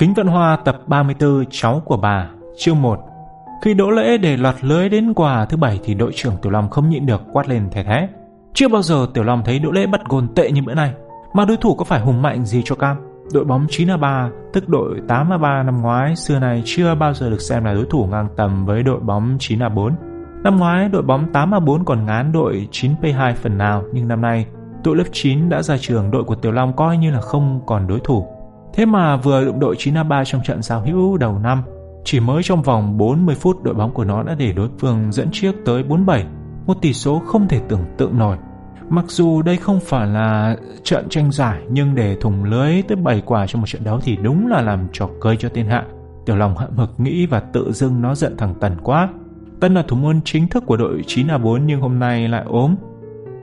Kính Vận Hoa tập 34 Cháu của bà Chương 1 Khi đỗ lễ để lọt lưới đến quà thứ bảy thì đội trưởng Tiểu Long không nhịn được quát lên thẻ thé. Chưa bao giờ Tiểu Long thấy đỗ lễ bắt gôn tệ như bữa nay. Mà đối thủ có phải hùng mạnh gì cho cam? Đội bóng 9A3, tức đội 8A3 năm ngoái, xưa này chưa bao giờ được xem là đối thủ ngang tầm với đội bóng 9A4. Năm ngoái, đội bóng 8A4 còn ngán đội 9P2 phần nào, nhưng năm nay, đội lớp 9 đã ra trường, đội của Tiểu Long coi như là không còn đối thủ. Thế mà vừa đụng đội 9A3 trong trận giao hữu đầu năm, chỉ mới trong vòng 40 phút đội bóng của nó đã để đối phương dẫn trước tới 4-7, một tỷ số không thể tưởng tượng nổi. Mặc dù đây không phải là trận tranh giải nhưng để thủng lưới tới 7 quả trong một trận đấu thì đúng là làm trò cười cho tên hạ. Tiểu Long hậm hực nghĩ và tự dưng nó giận thằng Tần quá. Tân là thủ môn chính thức của đội 9A4 nhưng hôm nay lại ốm.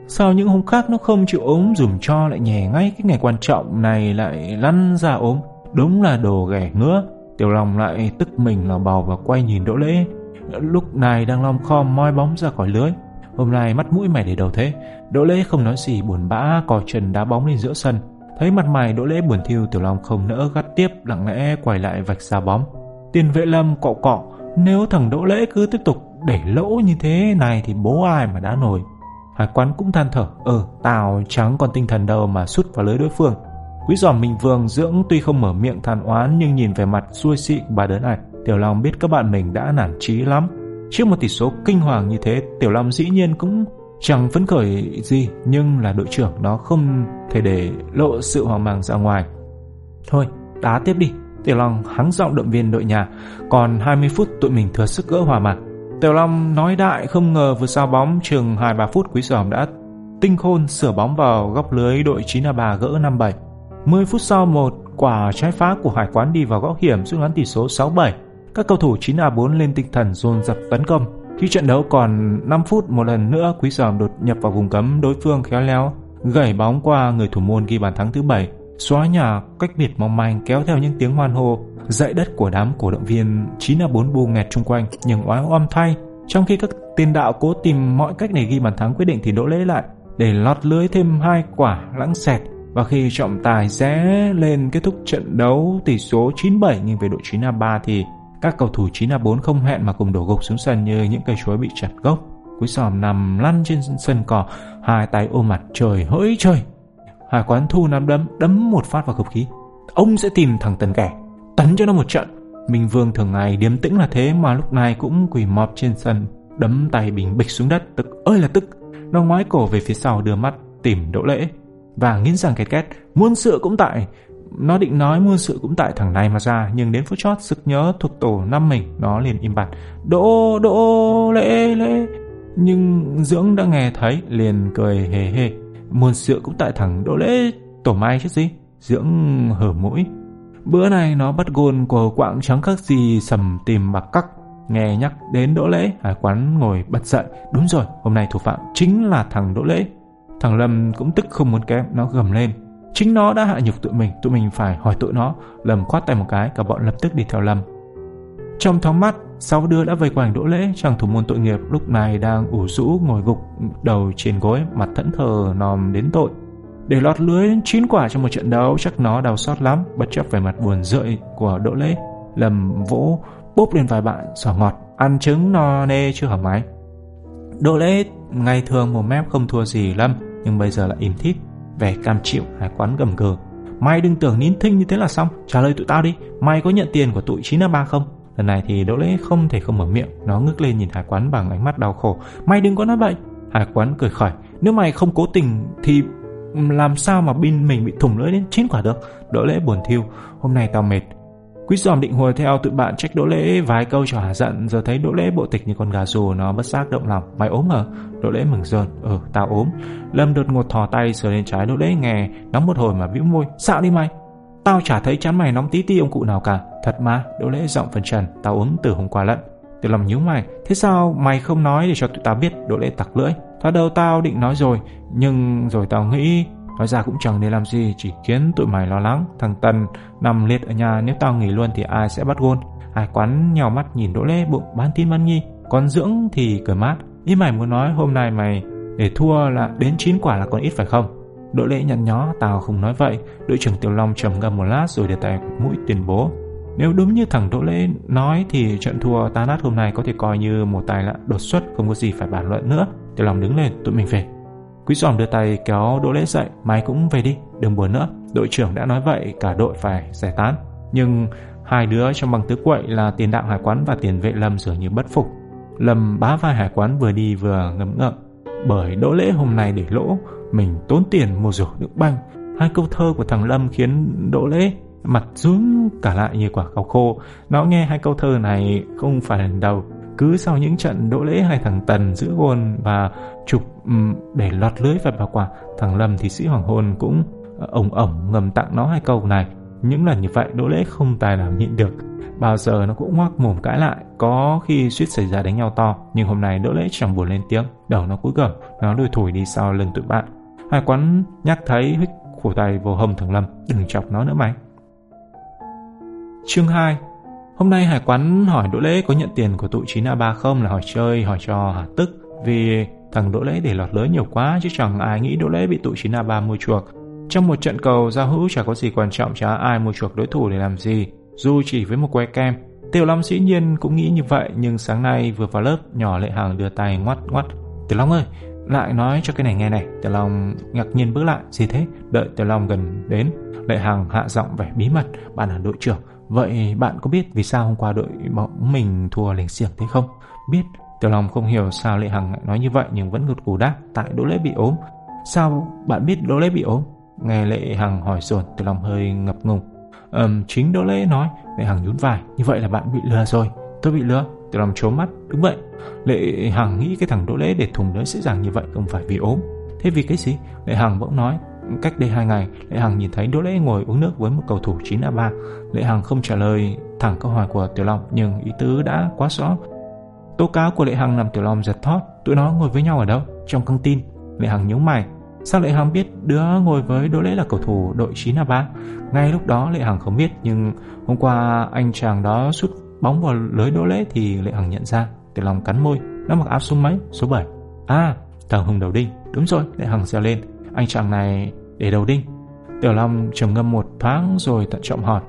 Sao những hôm khác nó không chịu ốm dùm cho lại nhè ngay cái ngày quan trọng này lại lăn ra ốm. Đúng là đồ ghẻ ngứa. Tiểu Long lại tức mình là bào và quay nhìn Đỗ Lễ. Lúc này đang lom khom moi bóng ra khỏi lưới. Hôm nay mắt mũi mày để đầu thế. Đỗ Lễ không nói gì, buồn bã cò chân đá bóng lên giữa sân. Thấy mặt mày Đỗ Lễ buồn thiêu Tiểu Long không nỡ gắt tiếp, lặng lẽ quay lại vạch ra bóng. Tiền vệ lâm cọ cọ. Nếu thằng Đỗ Lễ cứ tiếp tục để lỗ như thế này thì bố ai mà đã nổi. Hải quán cũng than thở, ờ, tao chẳng còn tinh thần đâu mà sút vào lưới đối phương. Quý giòm mình vương dưỡng tuy không mở miệng than oán nhưng nhìn về mặt xuôi xị của bà đớn ảnh. Tiểu Long biết các bạn mình đã nản trí lắm. Trước một tỷ số kinh hoàng như thế, Tiểu Long dĩ nhiên cũng chẳng phấn khởi gì, nhưng là đội trưởng nó không thể để lộ sự hoang mang ra ngoài. Thôi, đá tiếp đi. Tiểu Long hắng giọng động viên đội nhà, còn 20 phút tụi mình thừa sức gỡ hòa mặt. Tiểu Long nói đại không ngờ vừa sao bóng chừng 2-3 phút quý giòm đã tinh khôn sửa bóng vào góc lưới đội 9A3 gỡ 5-7. 10 phút sau một quả trái phá của hải quán đi vào góc hiểm rút ngắn tỷ số 6-7. Các cầu thủ 9A4 lên tinh thần dồn dập tấn công. Khi trận đấu còn 5 phút một lần nữa, quý giòm đột nhập vào vùng cấm, đối phương khéo léo gẩy bóng qua người thủ môn ghi bàn thắng thứ 7 xóa nhà, cách biệt mong manh, kéo theo những tiếng hoan hô dậy đất của đám cổ động viên 9A4 bu nghẹt chung quanh nhưng oái oăm thay trong khi các tiền đạo cố tìm mọi cách để ghi bàn thắng quyết định thì đỗ lễ lại để lọt lưới thêm hai quả lãng xẹt và khi trọng tài rẽ lên kết thúc trận đấu tỷ số 9-7 nhưng về đội 9A3 thì các cầu thủ 9A4 không hẹn mà cùng đổ gục xuống sân như những cây chuối bị chặt gốc. Quý sòm nằm lăn trên sân cỏ, hai tay ôm mặt trời hỡi trời. Hải quán thu nắm đấm, đấm một phát vào không khí. Ông sẽ tìm thằng tần kẻ, tấn cho nó một trận. Minh Vương thường ngày điềm tĩnh là thế mà lúc này cũng quỳ mọp trên sân, đấm tay bình bịch xuống đất, tức ơi là tức. Nó ngoái cổ về phía sau đưa mắt tìm đỗ lễ. Và nghiến răng két két muôn sự cũng tại. Nó định nói muôn sự cũng tại thằng này mà ra nhưng đến phút chót sực nhớ thuộc tổ năm mình nó liền im bặt. Đỗ đỗ lễ lễ. Nhưng dưỡng đã nghe thấy liền cười hề hề. Muôn sự cũng tại thằng đỗ lễ tổ mai chứ gì? Dưỡng hở mũi bữa này nó bắt gôn của quạng trắng các gì sầm tìm bạc cắc nghe nhắc đến đỗ lễ hải quán ngồi bật dậy đúng rồi hôm nay thủ phạm chính là thằng đỗ lễ Thằng Lâm cũng tức không muốn kém, nó gầm lên. Chính nó đã hạ nhục tụi mình, tụi mình phải hỏi tội nó. Lâm khoát tay một cái, cả bọn lập tức đi theo Lâm. Trong thoáng mắt, sáu đứa đã vây quanh đỗ lễ, chàng thủ môn tội nghiệp lúc này đang ủ rũ ngồi gục đầu trên gối, mặt thẫn thờ nòm đến tội. Để lọt lưới chín quả trong một trận đấu chắc nó đau xót lắm, bất chấp về mặt buồn rợi của đỗ lễ. lầm vỗ bốp lên vài bạn, sỏ ngọt, ăn trứng no nê chưa hở máy. Đỗ lễ ngày thường một mép không thua gì Lâm, nhưng bây giờ lại im thít vẻ cam chịu hải quán gầm gừ. Mày đừng tưởng nín thinh như thế là xong trả lời tụi tao đi. Mày có nhận tiền của tụi chín ba không? Lần này thì đỗ lễ không thể không mở miệng nó ngước lên nhìn hải quán bằng ánh mắt đau khổ. Mày đừng có nói vậy hải quán cười khỏi, nếu mày không cố tình thì làm sao mà bin mình bị thủng lưỡi đến chín quả được? Đỗ lễ buồn thiêu hôm nay tao mệt. Quý giòm định hùa theo tụi bạn trách Đỗ Lễ vài câu cho hả giận, Giờ thấy Đỗ Lễ bộ tịch như con gà rù, Nó bất giác động lòng. Mày ốm hả? Đỗ Lễ mừng rơn. Ừ tao ốm. Lâm đột ngột thò tay sờ lên trái Đỗ Lễ nghe, Nóng một hồi mà bĩu môi. Xạo đi mày. Tao chả thấy chán mày nóng tí ti ông cụ nào cả. Thật mà, Đỗ Lễ giọng phần trần Tao ốm từ hôm qua lận. Tiểu Long nhíu mày, Thế sao mày không nói để cho tụi tao biết Đỗ Lễ tặc lưỡi? Thoát đầu tao định nói rồi, Nhưng rồi tao nghĩ, Nói ra cũng chẳng để làm gì, Chỉ khiến tụi mày lo lắng. Thằng Tần nằm liệt ở nhà, Nếu tao nghỉ luôn thì ai sẽ bắt gôn? Hải quán nhào mắt nhìn Đỗ Lê bụng bán tin bán nghi. Còn dưỡng thì cười mát. Ý mày muốn nói hôm nay mày để thua là đến chín quả là còn ít phải không? Đỗ Lễ nhăn nhó, Tao không nói vậy. Đội trưởng Tiểu Long trầm ngâm một lát rồi để tay mũi tuyên bố. Nếu đúng như thằng Đỗ Lễ nói thì trận thua tá nát hôm nay có thể coi như một tài lạ đột xuất không có gì phải bàn luận nữa. Tiểu Long đứng lên, tụi mình về. Quý giòm đưa tay kéo Đỗ Lễ dậy, mày cũng về đi, đừng buồn nữa. Đội trưởng đã nói vậy, cả đội phải giải tán. Nhưng hai đứa trong băng tứ quậy là tiền đạo hải quán và tiền vệ Lâm dường như bất phục. Lâm bá vai hải quán vừa đi vừa ngấm ngậm. Bởi Đỗ Lễ hôm nay để lỗ, mình tốn tiền mua rổ đựng băng. Hai câu thơ của thằng Lâm khiến Đỗ Lễ mặt rúm cả lại như quả cào khô. Nó nghe hai câu thơ này không phải lần đầu. Cứ sau những trận đỗ lễ hai thằng Tần giữ gôn và chụp để lọt lưới vật bảo quả, thằng Lâm thì sĩ hoàng hôn cũng ờ, ổng ổng ngầm tặng nó hai câu này. Những lần như vậy đỗ lễ không tài nào nhịn được. Bao giờ nó cũng ngoác mồm cãi lại, có khi suýt xảy ra đánh nhau to, nhưng hôm nay đỗ lễ chẳng buồn lên tiếng, đầu nó cúi gầm, nó lùi thủi đi sau lưng tụi bạn. Hai quán nhắc thấy hích khổ tay vô hông thằng Lâm, đừng chọc nó nữa mày. Chương 2 Hôm nay Hải Quán hỏi Đỗ Lễ có nhận tiền của tụi 9A3 không là hỏi chơi, hỏi cho hả tức vì thằng Đỗ Lễ để lọt lưới nhiều quá chứ chẳng ai nghĩ Đỗ Lễ bị tụi 9A3 mua chuộc. Trong một trận cầu giao hữu chả có gì quan trọng chả ai mua chuộc đối thủ để làm gì, dù chỉ với một que kem. Tiểu Long dĩ nhiên cũng nghĩ như vậy nhưng sáng nay vừa vào lớp nhỏ Lệ hàng đưa tay ngoắt ngoắt. Tiểu Long ơi, lại nói cho cái này nghe này. Tiểu Long ngạc nhiên bước lại, gì thế? Đợi Tiểu Long gần đến, Lệ hàng hạ giọng vẻ bí mật, bạn là đội trưởng Vậy bạn có biết vì sao hôm qua đội bóng mình thua lềnh xiềng thế không? Biết, Tiểu Long không hiểu sao Lệ Hằng lại nói như vậy nhưng vẫn gật gù đáp tại Đỗ Lễ bị ốm. Sao bạn biết Đỗ Lễ bị ốm? Nghe Lệ Hằng hỏi dồn Tiểu Long hơi ngập ngùng. Ừm, chính Đỗ Lễ nói, Lệ Hằng nhún vai, như vậy là bạn bị lừa rồi. Tôi bị lừa, Tiểu Long trố mắt, đúng vậy. Lệ Hằng nghĩ cái thằng Đỗ Lễ để thùng đỡ dễ dàng như vậy không phải vì ốm. Thế vì cái gì? Lệ Hằng bỗng nói, Cách đây hai ngày, Lệ Hằng nhìn thấy Đỗ Lễ ngồi uống nước với một cầu thủ 9A3. Lệ Hằng không trả lời thẳng câu hỏi của Tiểu Long, nhưng ý tứ đã quá rõ. Tố cáo của Lệ Hằng làm Tiểu Long giật thót. Tụi nó ngồi với nhau ở đâu? Trong căng tin. Lệ Hằng nhíu mày. Sao Lệ Hằng biết đứa ngồi với Đỗ Lễ là cầu thủ đội 9A3? Ngay lúc đó Lệ Hằng không biết, nhưng hôm qua anh chàng đó sút bóng vào lưới Đỗ Lễ thì Lệ Hằng nhận ra. Tiểu Long cắn môi. Nó mặc áo số mấy? Số 7. À, thằng Hùng đầu đinh. Đúng rồi, Lệ Hằng reo lên anh chàng này để đầu đinh. Tiểu Long trầm ngâm một thoáng rồi tận trọng hỏi.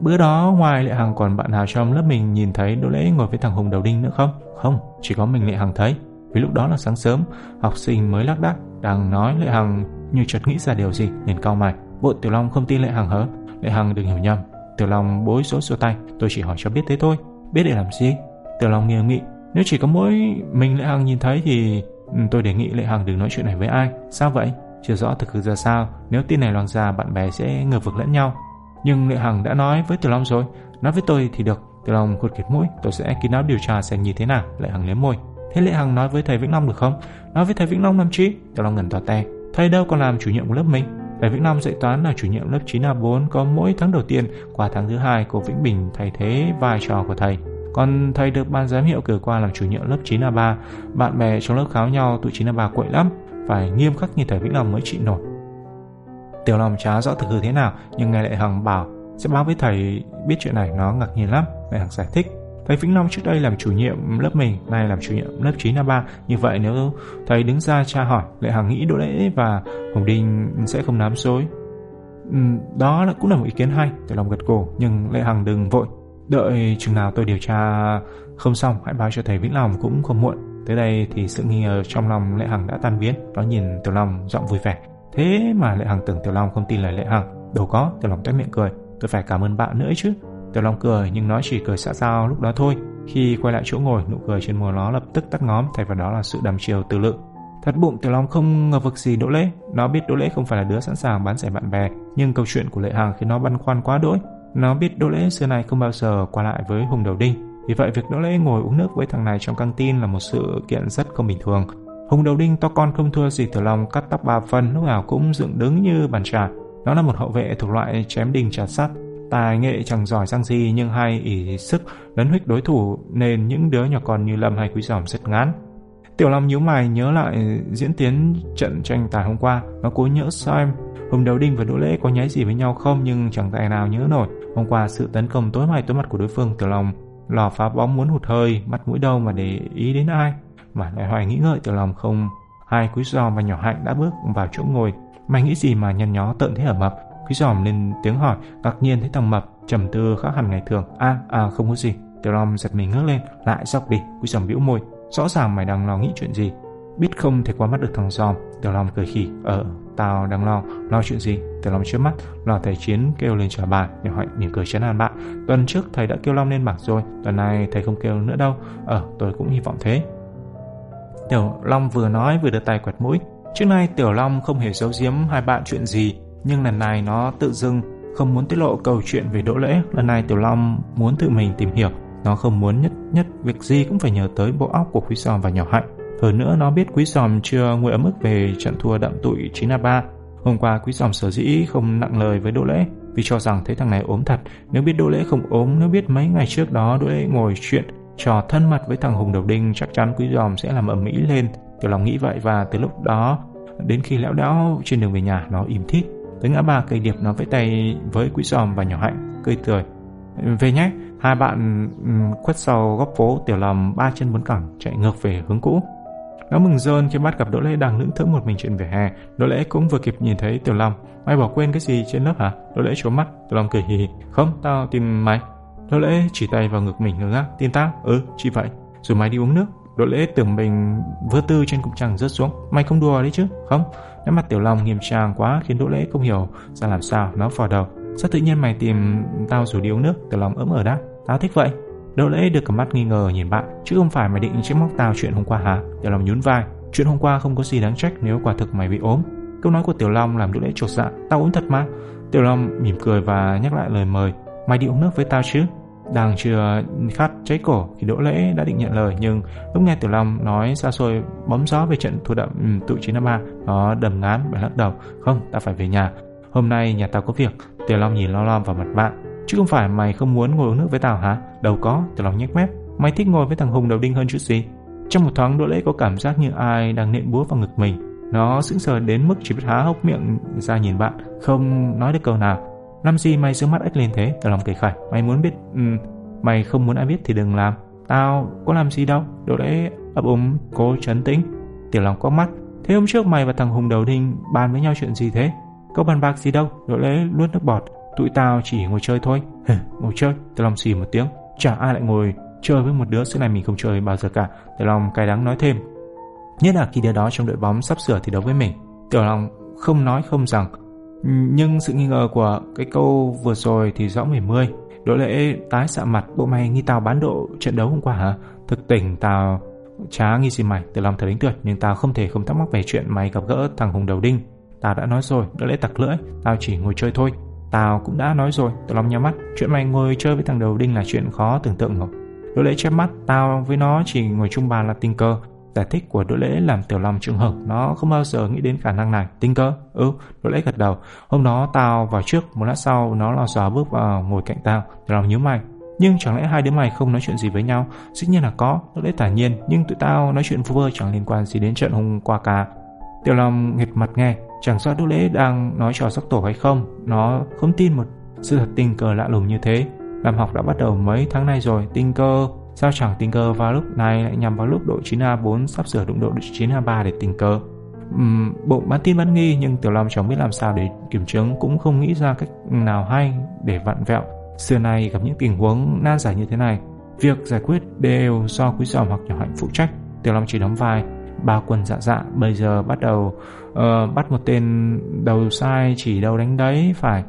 Bữa đó ngoài Lệ Hằng còn bạn nào trong lớp mình nhìn thấy Đỗ Lễ ngồi với thằng Hùng đầu đinh nữa không? Không, chỉ có mình Lệ Hằng thấy. Vì lúc đó là sáng sớm, học sinh mới lác đác đang nói Lệ Hằng như chợt nghĩ ra điều gì liền cau mày. Bộ Tiểu Long không tin Lệ Hằng hớ? Lệ Hằng đừng hiểu nhầm. Tiểu Long bối rối xua tay, tôi chỉ hỏi cho biết thế thôi. Biết để làm gì? Tiểu Long nghiêm nghị, nếu chỉ có mỗi mình Lệ Hằng nhìn thấy thì ừ, tôi đề nghị Lệ Hằng đừng nói chuyện này với ai. Sao vậy? Chưa rõ thực hư ra sao, nếu tin này loan ra bạn bè sẽ ngờ vực lẫn nhau. Nhưng Lệ Hằng đã nói với Tiểu Long rồi, nói với tôi thì được. Tiểu Long khụt kiệt mũi, tôi sẽ kín đáo điều tra xem như thế nào. Lệ Hằng liếm môi. Thế Lệ Hằng nói với thầy Vĩnh Long được không? Nói với thầy Vĩnh Long làm chi? Tiểu Long ngẩn tỏ te. Thầy đâu còn làm chủ nhiệm của lớp mình. Thầy Vĩnh Long dạy toán là chủ nhiệm lớp 9A4 có mỗi tháng đầu tiên, qua tháng thứ hai cô Vĩnh Bình thay thế vai trò của thầy. Còn thầy được ban giám hiệu cử qua làm chủ nhiệm lớp 9A3, bạn bè trong lớp kháo nhau tụi 9A3 quậy lắm phải nghiêm khắc như thầy Vĩnh Long mới trị nổi. Tiểu Long chả rõ thực hư thế nào, nhưng nghe Lệ Hằng bảo sẽ báo với thầy biết chuyện này nó ngạc nhiên lắm. Lệ Hằng giải thích, thầy Vĩnh Long trước đây làm chủ nhiệm lớp mình, nay làm chủ nhiệm lớp 9 A3. Như vậy nếu thầy đứng ra tra hỏi, Lệ Hằng nghĩ Đỗ Lễ và Hồng Đinh sẽ không nám dối. Ừ, đó là cũng là một ý kiến hay, Tiểu Long gật cổ, nhưng Lệ Hằng đừng vội. Đợi chừng nào tôi điều tra không xong, hãy báo cho thầy Vĩnh Long cũng không muộn. Tới đây thì sự nghi ngờ trong lòng Lệ Hằng đã tan biến. Nó nhìn Tiểu Long giọng vui vẻ. Thế mà Lệ Hằng tưởng Tiểu Long không tin lời Lệ Hằng. Đâu có, Tiểu Long tét miệng cười. Tôi phải cảm ơn bạn nữa chứ. Tiểu Long cười nhưng nó chỉ cười xã giao lúc đó thôi. Khi quay lại chỗ ngồi, nụ cười trên môi nó lập tức tắt ngóm, thay vào đó là sự đầm chiều từ lượng. Thật bụng Tiểu Long không ngờ vực gì Đỗ Lễ. Nó biết Đỗ Lễ không phải là đứa sẵn sàng bán rẻ bạn bè, nhưng câu chuyện của Lệ Hằng khiến nó băn khoăn quá đỗi. Nó biết Đỗ Lễ xưa này không bao giờ qua lại với Hùng Đầu Đinh, vì vậy, việc Đỗ Lễ ngồi uống nước với thằng này trong căng tin là một sự kiện rất không bình thường. Hùng đầu đinh to con không thua gì Tiểu Long, cắt tóc ba phân, lúc nào cũng dựng đứng như bàn trà. Nó là một hậu vệ thuộc loại chém đình chặt sắt. Tài nghệ chẳng giỏi sang gì, nhưng hay ỷ sức, lấn huyết đối thủ, nên những đứa nhỏ con như Lâm hay Quý Giòm rất ngán. Tiểu Long nhíu mày nhớ lại diễn tiến trận tranh tài hôm qua. Nó cố nhớ xem Hùng đầu đinh và Đỗ Lễ có nháy gì với nhau không, nhưng chẳng tài nào nhớ nổi. Hôm qua sự tấn công tối mày tối mặt của đối phương Tiểu Long lò phá bóng muốn hụt hơi, mắt mũi đâu mà để ý đến ai. Mà lại hoài nghĩ ngợi từ lòng không. Hai quý giòm và nhỏ hạnh đã bước vào chỗ ngồi. Mày nghĩ gì mà nhăn nhó tợn thế ở mập? Quý giòm lên tiếng hỏi, ngạc nhiên thấy thằng mập trầm tư khác hẳn ngày thường. À, à không có gì. Tiểu Long giật mình ngước lên, lại dọc đi, quý giòm bĩu môi. Rõ ràng mày đang lo nghĩ chuyện gì. Biết không thể qua mắt được thằng giòm. Tiểu Long cười khỉ. Ờ, tao đang lo. Lo chuyện gì? Tiểu Long trước mắt, lo thầy Chiến kêu lên trả bài. Nhỏ Hạnh mỉm cười chấn an bạn. Tuần trước thầy đã kêu Long lên bảng rồi. Tuần này thầy không kêu nữa đâu. Ờ, tôi cũng hy vọng thế. Tiểu Long vừa nói vừa đưa tay quẹt mũi. Trước nay Tiểu Long không hề giấu giếm hai bạn chuyện gì, nhưng lần này nó tự dưng không muốn tiết lộ câu chuyện về Đỗ Lễ. Lần này Tiểu Long muốn tự mình tìm hiểu. Nó không muốn nhất nhất việc gì cũng phải nhờ tới bộ óc của Quý Giòm và nhỏ Hạnh. Hơn nữa nó biết Quý Giòm chưa nguội ấm ức về trận thua đậm tụi 9 3 Hôm qua Quý Giòm sở dĩ không nặng lời với Đỗ Lễ vì cho rằng thấy thằng này ốm thật. Nếu biết Đỗ Lễ không ốm, nếu biết mấy ngày trước đó Đỗ Lễ ngồi chuyện trò thân mật với thằng Hùng Đầu Đinh chắc chắn Quý Giòm sẽ làm ầm mỹ lên. Tiểu lòng nghĩ vậy và từ lúc đó đến khi lão đẽo trên đường về nhà nó im thít. Tới ngã ba cây điệp nó vẫy tay với Quý Giòm và nhỏ Hạnh, cười tươi. Về nhé, hai bạn ừ, khuất sau góc phố Tiểu lòng ba chân bốn cẳng chạy ngược về hướng cũ. Nó mừng rơn khi bắt gặp Đỗ Lễ đang lững thững một mình trên vỉa hè. Đỗ Lễ cũng vừa kịp nhìn thấy Tiểu Long. Mày bỏ quên cái gì trên lớp hả? Đỗ Lễ trố mắt. Tiểu Long cười hì hì. Không, tao tìm mày. Đỗ Lễ chỉ tay vào ngực mình ngơ ngác. Tin tao? Ừ, chỉ vậy. Rồi mày đi uống nước. Đỗ Lễ tưởng mình vơ tư trên cục trăng rớt xuống. Mày không đùa đấy chứ? Không. Nét mặt Tiểu Long nghiêm trang quá khiến Đỗ Lễ không hiểu ra làm sao. Nó phò đầu. Sao tự nhiên mày tìm tao rồi đi uống nước? Tiểu Long ấm ở đáp. Tao thích vậy. Đỗ lễ được cả mắt nghi ngờ nhìn bạn Chứ không phải mày định trách móc tao chuyện hôm qua hả? Tiểu Long nhún vai. Chuyện hôm qua không có gì đáng trách nếu quả thực mày bị ốm. Câu nói của Tiểu Long làm Đỗ lễ trột dạ. Tao ốm thật mà. Tiểu Long mỉm cười và nhắc lại lời mời. Mày đi uống nước với tao chứ? Đang chưa khát cháy cổ thì Đỗ Lễ đã định nhận lời nhưng lúc nghe Tiểu Long nói xa xôi bấm gió về trận thua đậm ừ, tụi 953 nó đầm ngán và lắc đầu. Không ta phải về nhà. Hôm nay nhà tao có việc. Tiểu Long nhìn lo lo vào mặt bạn. Chứ không phải mày không muốn ngồi uống nước với tao hả? Đâu có, tiểu lòng nhếch mép. Mày thích ngồi với thằng Hùng đầu đinh hơn chút gì? Trong một thoáng Đỗ Lễ có cảm giác như ai đang nện búa vào ngực mình. Nó sững sờ đến mức chỉ biết há hốc miệng ra nhìn bạn, không nói được câu nào. Làm gì mày dương mắt ếch lên thế? tiểu lòng cười khải. Mày muốn biết... Ừ, mày không muốn ai biết thì đừng làm. Tao có làm gì đâu. Đỗ Lễ ấp úng cố trấn tĩnh. Tiểu lòng có mắt. Thế hôm trước mày và thằng Hùng đầu đinh bàn với nhau chuyện gì thế? Có bàn bạc gì đâu. Đỗ Lễ nuốt nước bọt. Tụi tao chỉ ngồi chơi thôi Ngồi chơi Tiểu Long xì một tiếng Chả ai lại ngồi chơi với một đứa xưa này mình không chơi bao giờ cả. Tiểu Long cay đắng nói thêm. Nhất là khi đứa đó trong đội bóng sắp sửa thi đấu với mình. Tiểu Long không nói không rằng. Nhưng sự nghi ngờ của cái câu vừa rồi thì rõ mười mươi. Đỗ lễ tái xạ mặt, Bộ mày nghi tao bán độ trận đấu hôm qua hả? Thực tình tao chả nghi gì mày. Tiểu Long thật đánh tuyệt, Nhưng tao không thể không thắc mắc về chuyện mày gặp gỡ thằng Hùng Đầu Đinh. Tao đã nói rồi đỡ lễ tặc lưỡi. Tao chỉ ngồi chơi thôi. Tao cũng đã nói rồi, Tiểu Long nhắm mắt, chuyện mày ngồi chơi với thằng đầu đinh là chuyện khó tưởng tượng rồi. Đỗ lễ chép mắt, tao với nó chỉ ngồi chung bàn là tình cơ. Giải thích của Đỗ lễ làm Tiểu Long trừng hửng, nó không bao giờ nghĩ đến khả năng này. Tình cơ? Ừ, Đỗ lễ gật đầu. Hôm đó tao vào trước, một lát sau nó lò xò bước vào ngồi cạnh tao. Tiểu Long nhớ mày. Nhưng chẳng lẽ hai đứa mày không nói chuyện gì với nhau? Dĩ nhiên là có, Đỗ lễ thản nhiên, nhưng tụi tao nói chuyện vô vơ chẳng liên quan gì đến trận hôm qua cả. Tiểu Long nghịch mặt nghe, Chẳng rõ Đỗ Lễ đang nói trò sóc tổ hay không Nó không tin một sự thật tình cờ lạ lùng như thế. Làm học đã bắt đầu mấy tháng nay rồi Tình cơ Sao chẳng tình cờ vào lúc này lại nhằm vào lúc đội 9A4 sắp sửa đụng độ đội 9A3 để tình cờ? Uhm, Bộ bán tin bán nghi nhưng Tiểu Long chẳng biết làm sao để kiểm chứng Cũng không nghĩ ra cách nào hay để vặn vẹo. Xưa nay gặp những tình huống nan giải như thế này Việc giải quyết đều do quý giòm hoặc nhỏ hạnh phụ trách. Tiểu Long chỉ đóng vai ba quần dạ dạ. Bây giờ bắt đầu uh, bắt một tên đầu sai chỉ đầu đánh đấy phải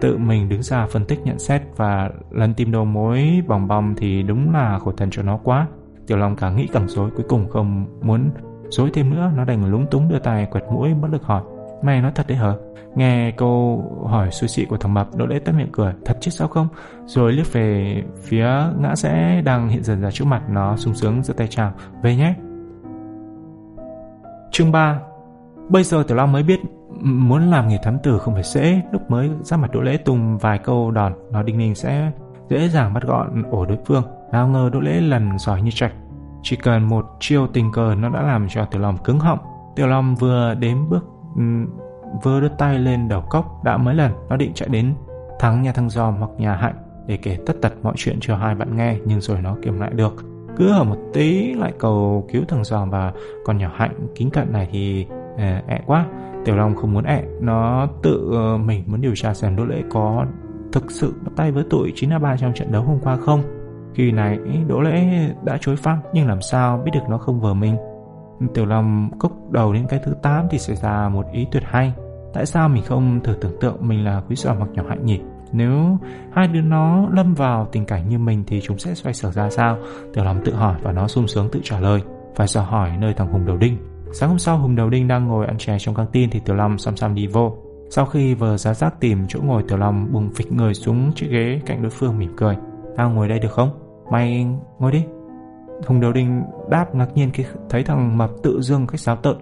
tự mình đứng ra phân tích nhận xét và lần tìm đầu mối bòng bong thì đúng là khổ thân cho nó quá. Tiểu long càng nghĩ càng rối cuối cùng không muốn dối thêm nữa. Nó đành lúng túng đưa tay quẹt mũi bất lực hỏi mày nói thật đấy hả? Nghe câu hỏi suy xị của thằng mập đỗ lễ tắt miệng cười thật chứ sao không? Rồi liếc về phía ngã rẽ đang hiện dần ra trước mặt nó sung sướng giơ tay chào về nhé. Chương 3 Bây giờ Tiểu Long mới biết muốn làm nghề thám tử không phải dễ. Lúc mới ra mặt Đỗ Lễ tùng vài câu đòn, nó đinh ninh sẽ dễ dàng bắt gọn ổ đối phương. Nào ngờ Đỗ Lễ lần giỏi như trạch chỉ cần một chiêu tình cờ nó đã làm cho Tiểu Long cứng họng. Tiểu Long vừa đếm bước ừ, vừa đưa tay lên đầu cốc đã mấy lần. Nó định chạy đến thắng nhà thằng giòm hoặc nhà hạnh để kể tất tật mọi chuyện cho hai bạn nghe, nhưng rồi nó kiềm lại được cứ hở một tí, lại cầu cứu thằng giòm và con nhỏ hạnh kính cận này thì ờ, ẹ quá tiểu long không muốn ẹ nó tự ờ, mình muốn điều tra xem đỗ lễ có thực sự bắt tay với tụi chín a ba trong trận đấu hôm qua không? Khi này, Đỗ Lễ đã chối phăng, nhưng làm sao biết được nó không vờ mình. Tiểu Long cốc đầu đến cái thứ 8 thì xảy ra một ý tuyệt hay. Tại sao mình không thử tưởng tượng mình là quý giòm hoặc nhỏ hạnh nhỉ? Nếu hai đứa nó lâm vào tình cảnh như mình thì chúng sẽ xoay sở ra sao? Tiểu Long tự hỏi và nó sung sướng tự trả lời. Và dò hỏi nơi thằng Hùng Đầu Đinh. Sáng hôm sau, Hùng Đầu Đinh đang ngồi ăn chè trong căng tin thì Tiểu Long xăm xăm đi vô. Sau khi vừa giá giác tìm chỗ ngồi, Tiểu Long bùng phịch người xuống chiếc ghế cạnh đối phương mỉm cười. Tao ngồi đây được không? Mày ngồi đi. Hùng Đầu Đinh đáp ngạc nhiên khi thấy thằng Mập tự dương cách giáo tợn.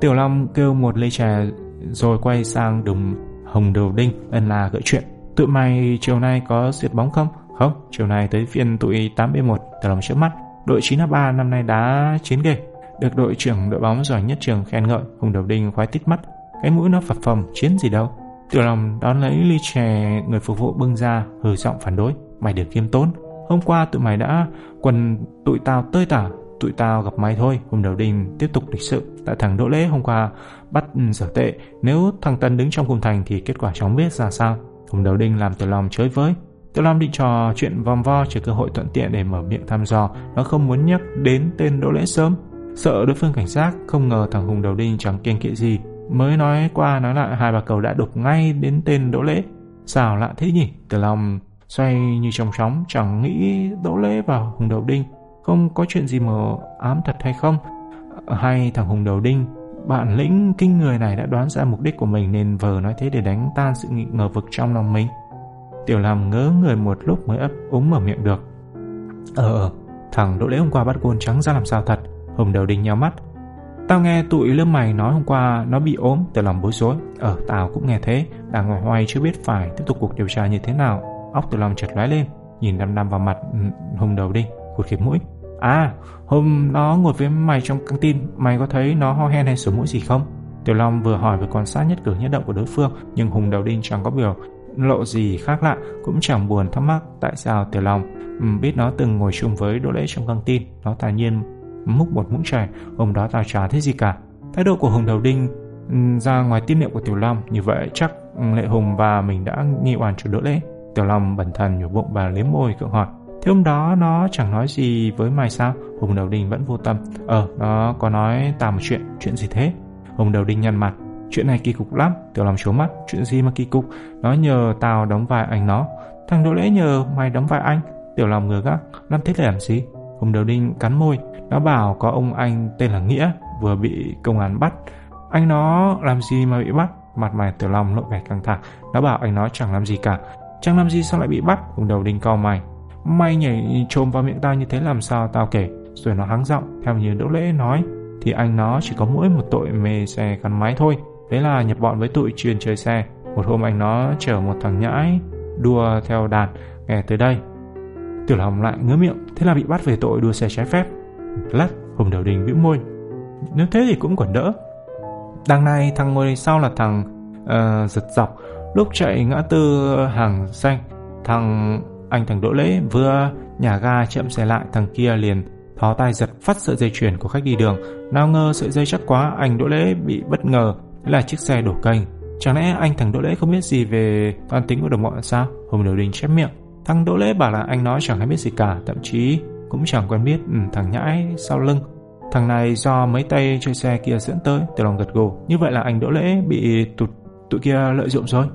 Tiểu Long kêu một ly trà rồi quay sang đùng Hùng Đầu Đinh, ân là gợi chuyện. Tụi mày chiều nay có diệt bóng không? Không, chiều nay tới phiên tụi 8B1 Tiểu lòng trước mắt. Đội 9A3 năm nay đá chiến ghê. Được đội trưởng đội bóng giỏi nhất trường khen ngợi, Hùng Đầu Đinh khoái tít mắt. Cái mũi nó phập phồng, chiến gì đâu. Tiểu lòng đón lấy ly chè người phục vụ bưng ra, hừ giọng phản đối. Mày được kiêm tốn. Hôm qua tụi mày đã quần tụi tao tơi tả, tụi tao gặp mày thôi. Hùng Đầu Đinh tiếp tục lịch sự. Tại thằng Đỗ Lễ hôm qua bắt ừ, dở tệ. Nếu thằng Tân đứng trong cùng thành thì kết quả chóng biết ra sao. Hùng Đầu Đinh làm Tiểu Long chơi với. Tiểu Long định trò chuyện vòng vo chờ cơ hội thuận tiện để mở miệng thăm dò. Nó không muốn nhắc đến tên Đỗ Lễ sớm. Sợ đối phương cảnh giác, không ngờ thằng Hùng Đầu Đinh chẳng kiêng kỵ gì. Mới nói qua nói lại hai bà cầu đã đục ngay đến tên Đỗ Lễ. Sao lạ thế nhỉ? Tiểu Long xoay như trong sóng chẳng nghĩ Đỗ Lễ và Hùng Đầu Đinh không có chuyện gì mờ ám thật hay không. Hay thằng Hùng Đầu Đinh bản lĩnh kinh người này đã đoán ra mục đích của mình nên vờ nói thế để đánh tan sự nghi ngờ vực trong lòng mình. Tiểu Lam ngớ người một lúc mới ấp úng mở miệng được. Ờ ờ, thằng Đỗ Lễ hôm qua bắt côn trắng ra làm sao thật. Hùng đầu đinh nhau mắt. Tao nghe tụi lương mày nói hôm qua nó bị ốm, Tiểu lòng bối rối. Ờ, tao cũng nghe thế, đang ngồi hoay chưa biết phải tiếp tục cuộc điều tra như thế nào. Óc Tiểu lòng chợt lóe lên, nhìn đăm đăm vào mặt ừ, Hùng đầu đinh, khụt khịt mũi. À, hôm nó ngồi với mày trong căng tin, mày có thấy nó ho hen hay sổ mũi gì không? Tiểu Long vừa hỏi vừa quan sát nhất cử nhất động của đối phương, nhưng Hùng Đầu Đinh chẳng có biểu lộ gì khác lạ, cũng chẳng buồn thắc mắc tại sao Tiểu Long biết nó từng ngồi chung với Đỗ Lễ trong căng tin. Nó thản nhiên múc một muỗng chảy, hôm đó tao chả thấy gì cả. Thái độ của Hùng Đầu Đinh ra ngoài tiết niệm của Tiểu Long, như vậy chắc Lệ Hùng và mình đã nghi oan cho Đỗ Lễ. Tiểu Long bẩn thần nhổ bụng và liếm môi cưỡng hỏi. Thế hôm đó nó chẳng nói gì với mày sao? Hùng Đầu Đinh vẫn vô tâm. Ờ, nó có nói tao một chuyện. Chuyện gì thế? Hùng Đầu Đinh nhăn mặt. Chuyện này kỳ cục lắm. Tiểu Long trố mắt. Chuyện gì mà kỳ cục? Nó nhờ tao đóng vai anh nó. Thằng Đỗ Lễ nhờ mày đóng vai anh. Tiểu Long ngơ gác Làm thế để làm gì? Hùng Đầu Đinh cắn môi. Nó bảo có ông anh tên là Nghĩa vừa bị công an bắt. Anh nó làm gì mà bị bắt? Mặt mày Tiểu Long lộ vẻ căng thẳng. Nó bảo anh nó chẳng làm gì cả. Chẳng làm gì sao lại bị bắt? Hùng Đầu Đinh cau mày. May nhảy trồm vào miệng tao như thế làm sao tao kể. Rồi nó hắng giọng Theo như Đỗ Lễ nói Thì anh nó chỉ có mỗi một tội mê xe gắn máy thôi. Đấy là nhập bọn với tụi chuyên chơi xe. Một hôm anh nó chở một thằng nhãi Đua theo đàn Nghe tới đây. Tiểu Long lại ngứa miệng Thế là bị bắt về tội đua xe trái phép. Lát Hùng Đầu Đình bĩu môi. Nếu thế thì cũng còn đỡ. Đằng này thằng ngồi sau là thằng uh, giật dọc Lúc chạy ngã tư hàng xanh. Thằng anh thằng Đỗ Lễ vừa nhà ga chậm xe lại thằng kia liền thó tay giật phát sợi dây chuyền của khách đi đường. Nào ngờ sợi dây chắc quá, anh Đỗ Lễ bị bất ngờ là chiếc xe đổ kênh. Chẳng lẽ anh thằng Đỗ Lễ không biết gì về toàn tính của đồng bọn sao? Hùng Đầu Đình chép miệng. Thằng Đỗ Lễ bảo là anh nói chẳng hay biết gì cả, thậm chí cũng chẳng quen biết ừ, thằng nhãi sau lưng. Thằng này do mấy tay chơi xe kia dẫn tới, từ lòng gật gù. Như vậy là anh Đỗ Lễ bị tụt tụi kia lợi dụng rồi.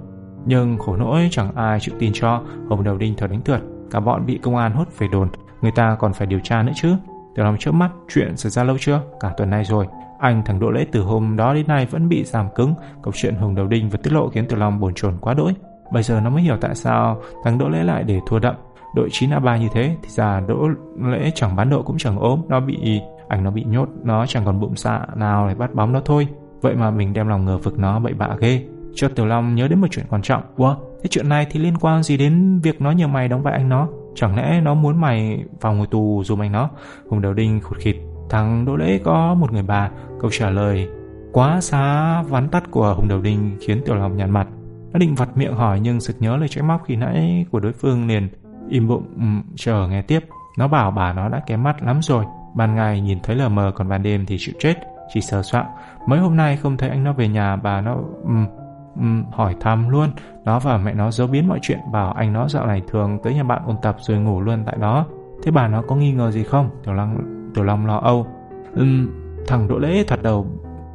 Nhưng khổ nỗi chẳng ai chịu tin cho. Hồng Đầu Đinh thở đánh thượt, Cả bọn bị công an hốt về đồn. Người ta còn phải điều tra nữa chứ. Tiểu Long chớp mắt, chuyện xảy ra lâu chưa? Cả tuần nay rồi. Anh thằng Đỗ Lễ từ hôm đó đến nay vẫn bị giảm cứng. Câu chuyện Hồng Đầu Đinh vừa tiết lộ khiến Tiểu Long bồn chồn quá đỗi. Bây giờ nó mới hiểu tại sao thằng Đỗ Lễ lại để thua đậm. Đội 9A3 như thế, Thì ra Đỗ Lễ chẳng bán độ cũng chẳng ốm. Nó bị anh nó bị nhốt, Nó chẳng còn bụng xạ nào để bắt bóng nó thôi. Vậy mà mình đem lòng ngờ vực nó bậy bạ ghê cho Tiểu Long nhớ đến một chuyện quan trọng. Ủa, thế chuyện này thì liên quan gì đến việc nó nhờ mày đóng vai anh nó? Chẳng lẽ nó muốn mày vào ngồi tù dùm anh nó? Hùng Đầu Đinh khụt khịt. Thằng Đỗ Lễ có một người bà. Câu trả lời quá xá vắn tắt của Hùng Đầu Đinh khiến Tiểu Long nhàn mặt. Nó định vặt miệng hỏi nhưng sực nhớ lời trách móc khi nãy của đối phương liền im bụng um, chờ nghe tiếp. Nó bảo bà nó đã kém mắt lắm rồi. Ban ngày nhìn thấy lờ mờ còn ban đêm thì chịu chết. Chỉ sờ soạn. Mấy hôm nay không thấy anh nó về nhà bà nó... Um, um, hỏi thăm luôn. Nó và mẹ nó giấu biến mọi chuyện, bảo anh nó dạo này thường tới nhà bạn ôn tập rồi ngủ luôn tại đó. Thế bà nó có nghi ngờ gì không? Tiểu Long, Tiểu Long lo âu. Um, thằng Đỗ Lễ thật đầu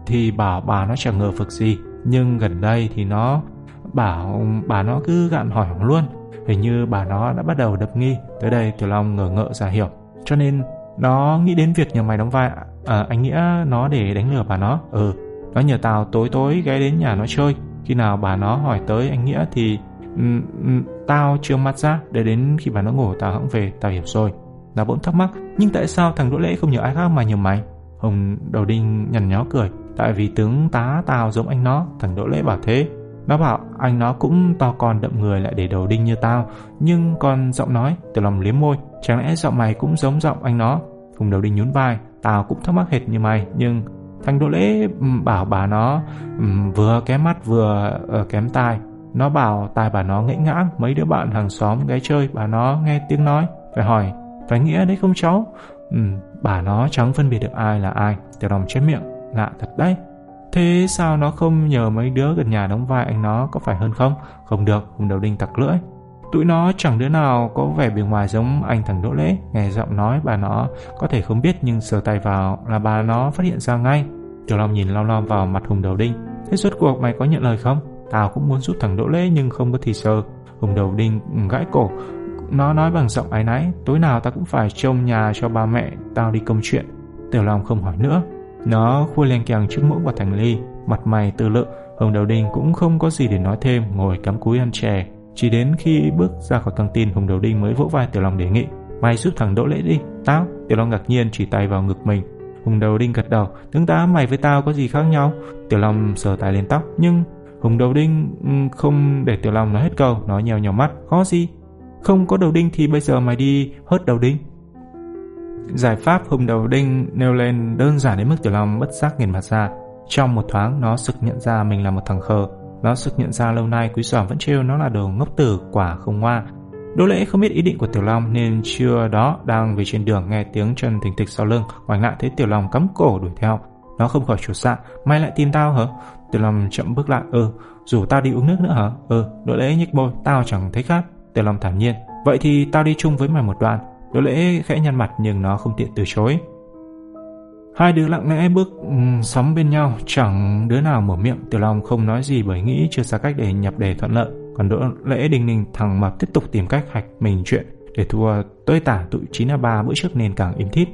thì bảo bà nó chẳng ngờ vực gì, nhưng gần đây thì nó bảo bà nó cứ gạn hỏi luôn. Hình như bà nó đã bắt đầu đập nghi. Tới đây Tiểu Long ngờ ngợ ra hiểu. Cho nên nó nghĩ đến việc nhờ mày đóng vai à, anh nghĩa nó để đánh lừa bà nó. Ừ, nó nhờ tao tối tối ghé đến nhà nó chơi. Khi nào bà nó hỏi tới anh nghĩa thì um, um, tao chưa mắt ra để đến khi bà nó ngủ tao hẵng về, tao hiểu rồi. Nó bỗng thắc mắc, nhưng tại sao thằng Đỗ Lễ không nhờ ai khác mà nhờ mày? Hồng đầu đinh nhằn nhó cười, tại vì tướng tá tao giống anh nó, thằng Đỗ Lễ bảo thế. Nó bảo anh nó cũng to con đậm người lại để đầu đinh như tao, nhưng còn giọng nói, từ lòng liếm môi, chẳng lẽ giọng mày cũng giống giọng anh nó? Hùng đầu đinh nhún vai, tao cũng thắc mắc hệt như mày, nhưng thằng Đỗ Lễ bảo bà nó vừa kém mắt vừa ờ, kém tai. Nó bảo tai bà nó ngẫy ngãng, mấy đứa bạn hàng xóm ghé chơi, bà nó nghe tiếng nói, phải hỏi, phải nghĩa đấy không cháu? Ừ, bà nó chẳng phân biệt được ai là ai, tiểu đồng chết miệng, lạ thật đấy. Thế sao nó không nhờ mấy đứa gần nhà đóng vai anh nó có phải hơn không? Không được, Hùng đầu đinh tặc lưỡi. Tụi nó chẳng đứa nào có vẻ bề ngoài giống anh thằng Đỗ Lễ. Nghe giọng nói bà nó có thể không biết nhưng sờ tay vào là bà nó phát hiện ra ngay. Tiểu Long nhìn lo long vào mặt Hùng đầu đinh. Thế suốt cuộc mày có nhận lời không? Tao cũng muốn giúp thằng Đỗ Lễ nhưng không có thì sờ. Hùng đầu đinh gãi cổ. Nó nói bằng giọng ái náy. Tối nào tao cũng phải trông nhà cho ba mẹ tao đi công chuyện. Tiểu Long không hỏi nữa. Nó khui lên kèng trước mũi và thành ly, mặt mày tư lự, Hồng Đầu Đinh cũng không có gì để nói thêm, ngồi cắm cúi ăn chè. Chỉ đến khi bước ra khỏi căng tin, hùng Đầu Đinh mới vỗ vai Tiểu Long đề nghị, mày giúp thằng Đỗ Lễ đi, tao. Tiểu Long ngạc nhiên chỉ tay vào ngực mình. Hùng Đầu Đinh gật đầu, tướng tá mày với tao có gì khác nhau? Tiểu Long sờ tay lên tóc, nhưng Hùng Đầu Đinh ừ, không để Tiểu Long nói hết câu, nói nhèo nhèo mắt, có gì? Không có đầu đinh thì bây giờ mày đi hớt đầu đinh. Giải pháp hùng đầu đinh nêu lên đơn giản đến mức Tiểu Long bất giác nghiền mặt ra. Trong một thoáng nó sực nhận ra mình là một thằng khờ. Nó sực nhận ra lâu nay Quý Giòm vẫn trêu nó là đồ ngốc tử quả không ngoa. Đỗ lễ không biết ý định của Tiểu Long nên trưa đó đang về trên đường nghe tiếng chân thình thịch sau lưng, ngoảnh lại thấy Tiểu Long cắm cổ đuổi theo. Nó không khỏi chuột dạ, mày lại tìm tao hả? Tiểu Long chậm bước lại, ừ, rủ tao đi uống nước nữa hả? Ừ, Đỗ lễ nhích môi, tao chẳng thấy khát. Tiểu Long thản nhiên, vậy thì tao đi chung với mày một đoạn. Đỗ lễ khẽ nhăn mặt nhưng nó không tiện từ chối. Hai đứa lặng lẽ bước ừ, um, sóng bên nhau, chẳng đứa nào mở miệng. Tiểu Long không nói gì bởi nghĩ chưa ra cách để nhập đề thuận lợi. Còn Đỗ lễ đình ninh thằng mập tiếp tục tìm cách hạch mình chuyện để thua tôi tả tụi 9A3 bữa trước nên càng im thít.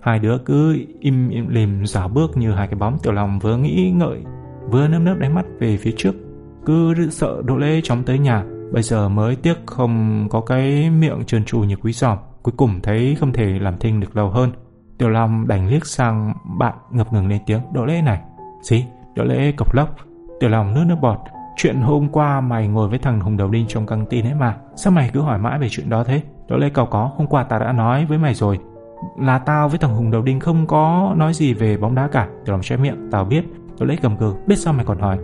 Hai đứa cứ im, im lìm giả bước như hai cái bóng Tiểu Long vừa nghĩ ngợi, vừa nơm nớp đánh mắt về phía trước. Cứ sợ Đỗ lễ chóng tới nhà, bây giờ mới tiếc không có cái miệng trơn tru như quý giòm. Cuối cùng thấy không thể làm thinh được lâu hơn. Tiểu Long đành liếc sang bạn ngập ngừng lên tiếng, Đỗ lễ này. Gì? Đỗ lễ cộc lốc. Tiểu Long nước nước bọt. Chuyện hôm qua mày ngồi với thằng Hùng Đầu Đinh trong căng tin ấy mà. Sao mày cứ hỏi mãi về chuyện đó thế? Đỗ lễ cầu có. Hôm qua ta đã nói với mày rồi. Là tao với thằng Hùng Đầu Đinh không có nói gì về bóng đá cả. Tiểu Long che miệng. Tao biết. Đỗ lễ cầm cừ. Biết sao mày còn hỏi?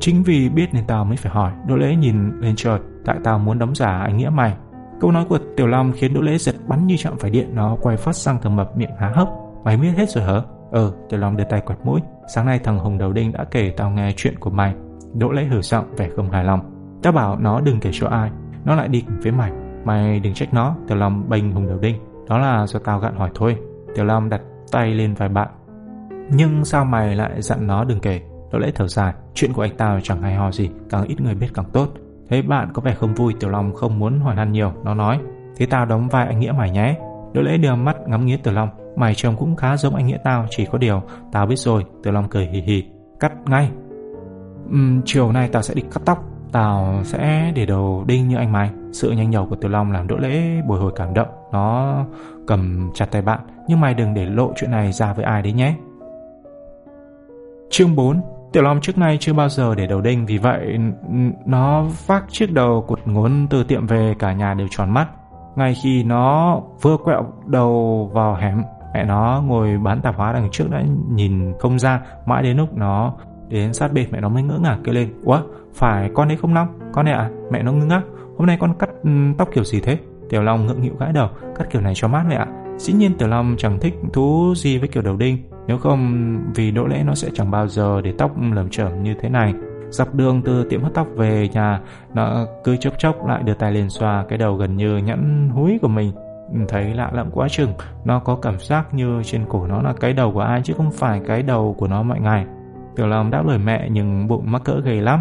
Chính vì biết nên tao mới phải hỏi. Đỗ lễ nhìn lên trời. Tại tao muốn đóng giả anh nghĩa mày. Câu nói của Tiểu Long khiến Đỗ Lễ giật bắn như chạm phải điện, nó quay phát sang thằng mập miệng há hốc. Mày biết hết rồi hả? Ừ, Tiểu Long đưa tay quẹt mũi. Sáng nay thằng Hùng Đầu Đinh đã kể tao nghe chuyện của mày. Đỗ Lễ hử giọng vẻ không hài lòng. Tao bảo nó đừng kể cho ai, nó lại đi cùng với mày. Mày đừng trách nó, Tiểu Long bênh Hùng Đầu Đinh. Đó là do tao gạn hỏi thôi. Tiểu Long đặt tay lên vai bạn. Nhưng sao mày lại dặn nó đừng kể? Đỗ Lễ thở dài, chuyện của anh tao chẳng hay ho gì, càng ít người biết càng tốt. Thấy bạn có vẻ không vui Tiểu Long không muốn hỏi han nhiều. Nó nói Thế tao đóng vai anh Nghĩa mày nhé. Đỗ lễ đưa mắt ngắm nghĩa Tiểu Long Mày trông cũng khá giống anh Nghĩa tao Chỉ có điều Tao biết rồi. Tiểu Long cười hì hì Cắt ngay. Uhm, Chiều nay tao sẽ đi cắt tóc Tao sẽ để đầu đinh như anh mày. Sự nhanh nhẩu của Tiểu Long làm Đỗ lễ bồi hồi cảm động. Nó cầm chặt tay bạn Nhưng mày đừng để lộ chuyện này ra với ai đấy nhé. Chương 4 Tiểu Long trước nay chưa bao giờ để đầu đinh vì vậy nó vác chiếc đầu cụt ngốn từ tiệm về cả nhà đều tròn mắt. Ngay khi nó vừa quẹo đầu vào hẻm, mẹ nó ngồi bán tạp hóa đằng trước đã nhìn không ra mãi đến lúc nó đến sát bên mẹ nó mới ngỡ ngàng kêu lên Ủa phải con đấy không Long? Con này à? Mẹ nó ngưng ngác Hôm nay con cắt ừ, tóc kiểu gì thế? Tiểu Long ngượng nghịu gãi đầu Cắt kiểu này cho mát mẹ ạ. Dĩ nhiên Tiểu Long chẳng thích thú gì với kiểu đầu đinh nếu không vì đỗ lễ nó sẽ chẳng bao giờ để tóc lởm chởm như thế này Dọc đường từ tiệm hớt tóc về nhà, nó cứ chốc chốc lại đưa tay lên xoa cái đầu gần như nhẵn húi của mình. Thấy lạ lẫm quá chừng, nó có cảm giác như trên cổ nó là cái đầu của ai chứ không phải cái đầu của nó mọi ngày. Tiểu Long đáp lời mẹ nhưng bụng mắc cỡ gầy lắm.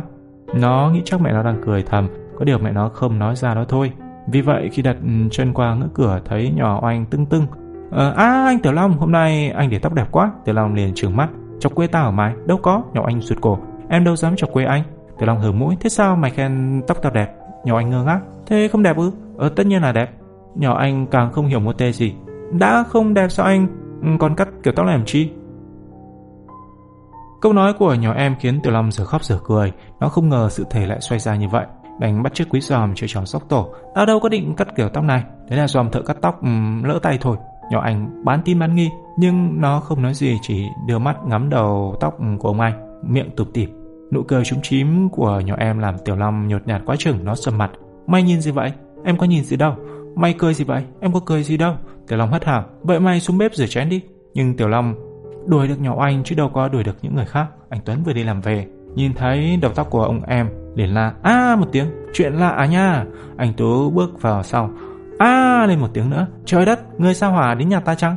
Nó nghĩ chắc mẹ nó đang cười thầm, có điều mẹ nó không nói ra đó thôi. Vì vậy khi đặt chân qua ngưỡng cửa thấy nhỏ oanh tưng tưng. Ờ, à anh Tiểu Long, hôm nay anh để tóc đẹp quá. Tiểu Long liền trừng mắt. Chọc quê tao ở mày? Đâu có, nhỏ anh rụt cổ. Em đâu dám chọc quê anh. Tiểu Long hừ mũi, thế sao mày khen tóc tao đẹp? Nhỏ anh ngơ ngác. Thế không đẹp ư? Ờ, tất nhiên là đẹp. Nhỏ anh càng không hiểu một tê gì. Đã không đẹp sao anh ừ, còn cắt kiểu tóc này làm chi? Câu nói của nhỏ em khiến Tiểu Long giờ khóc giờ cười. Nó không ngờ sự thể lại xoay ra như vậy. đánh bắt chiếc quý giòm chơi trò sóc tổ. Tao đâu có định cắt kiểu tóc này. Đấy là giòm thợ cắt tóc um, lỡ tay thôi. Nhỏ anh bán tin bán nghi. Nhưng nó không nói gì chỉ đưa mắt ngắm đầu tóc của ông anh. Miệng tụp tỉp. Nụ cười trúng chím của nhỏ em làm Tiểu Long nhột nhạt quá chừng nó sầm mặt. Mày nhìn gì vậy? Em có nhìn gì đâu. Mày cười gì vậy? Em có cười gì đâu. Tiểu Long hất hàm. Vậy mày xuống bếp rửa chén đi. Nhưng Tiểu Long đuổi được nhỏ anh chứ đâu có đuổi được những người khác. Anh Tuấn vừa đi làm về, nhìn thấy đầu tóc của ông em, liền la a một tiếng, chuyện lạ à nha. Anh Tú bước vào sau, a lên một tiếng nữa, trời đất, người sao hỏa đến nhà ta chăng?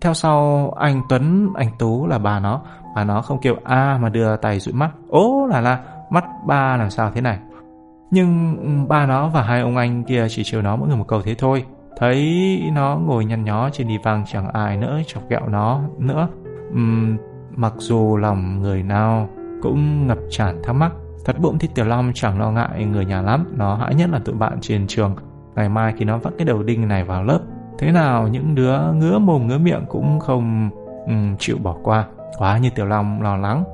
Theo sau anh Tuấn, anh Tú là bà nó, bà nó không kêu a mà đưa tay dụi mắt. Ố là là, mắt ba làm sao thế này? Nhưng ba nó và hai ông anh kia chỉ chiều nó mỗi người một câu thế thôi. Thấy nó ngồi nhăn nhó trên đi văng chẳng ai nữa chọc ghẹo nó nữa. Uhm, mặc dù lòng người nào cũng ngập tràn thắc mắc. Thật bụng thì Tiểu Long chẳng lo ngại người nhà lắm. Nó hãi nhất là tụi bạn trên trường. Ngày mai khi nó vắt cái đầu đinh này vào lớp. Thế nào những đứa ngứa mồm ngứa miệng cũng không um, chịu bỏ qua. Quá như Tiểu Long lo lắng.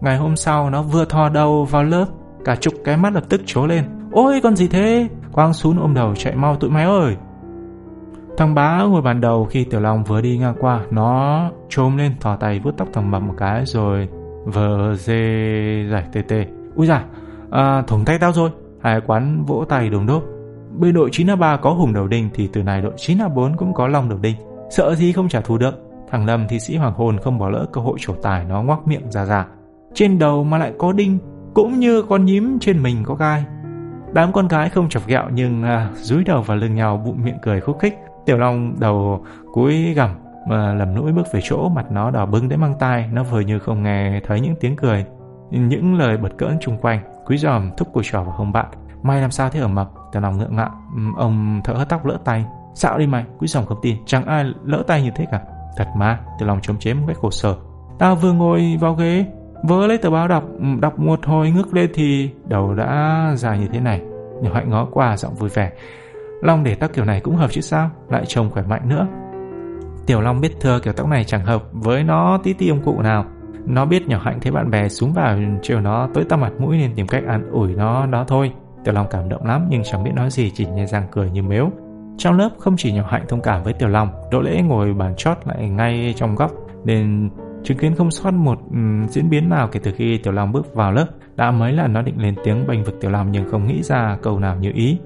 Ngày hôm sau nó vừa thò đầu vào lớp. Cả chục cái mắt lập tức trố lên. Ôi con gì thế? Quang xuống ôm đầu chạy mau tụi mày ơi. Thằng bá ngồi bàn đầu khi Tiểu Long vừa đi ngang qua, nó trôm lên thò tay vuốt tóc thằng Mập một cái rồi vờ dê giải tê tê. Ui da, à, thủng tay tao rồi. Hai quán vỗ tay đồng đốt. Bên đội 9A3 có hùng đầu đinh thì từ này đội 9A4 cũng có long đầu đinh. Sợ gì không trả thù được. Thằng Lâm thi sĩ hoàng hồn không bỏ lỡ cơ hội trổ tài nó ngoác miệng ra ra. Trên đầu mà lại có đinh, cũng như con nhím trên mình có gai. Đám con gái không chọc ghẹo nhưng à, dúi đầu vào lưng nhau bụng miệng cười khúc khích. Tiểu Long đầu cúi gằm mà lầm lũi bước về chỗ mặt nó đỏ bừng đến mang tai nó vừa như không nghe thấy những tiếng cười những lời bật cỡn chung quanh quý giòm thúc cô trò vào hông bạn may làm sao thế ở mập? Tiểu long ngượng ngạ ừ, ông thợ hớt tóc lỡ tay. Xạo đi mày, quý dòng không tin chẳng ai lỡ tay như thế cả. Thật mà tiểu long chống chế một cách khổ sở. Tao vừa ngồi vào ghế, vớ lấy tờ báo đọc ừ, đọc một hồi ngước lên thì đầu đã dài như thế này. Nhỏ hạnh ngó qua giọng vui vẻ. Long để tóc kiểu này cũng hợp chứ sao? Lại trông khỏe mạnh nữa. Tiểu Long biết thưa kiểu tóc này chẳng hợp Với nó tí tí ông cụ nào. Nó biết nhỏ hạnh thấy bạn bè xuống vào chiều nó tối tăm mặt mũi nên tìm cách an ủi nó đó thôi. Tiểu Long cảm động lắm nhưng chẳng biết nói gì chỉ nhẹ răng cười như mếu. Trong lớp không chỉ nhỏ hạnh thông cảm với Tiểu Long Đỗ lễ ngồi bàn chót lại ngay trong góc Nên chứng kiến không sót một um, diễn biến nào kể từ khi Tiểu Long bước vào lớp. Đã mấy lần nó định lên tiếng bênh vực Tiểu Long nhưng không nghĩ ra câu nào như ý.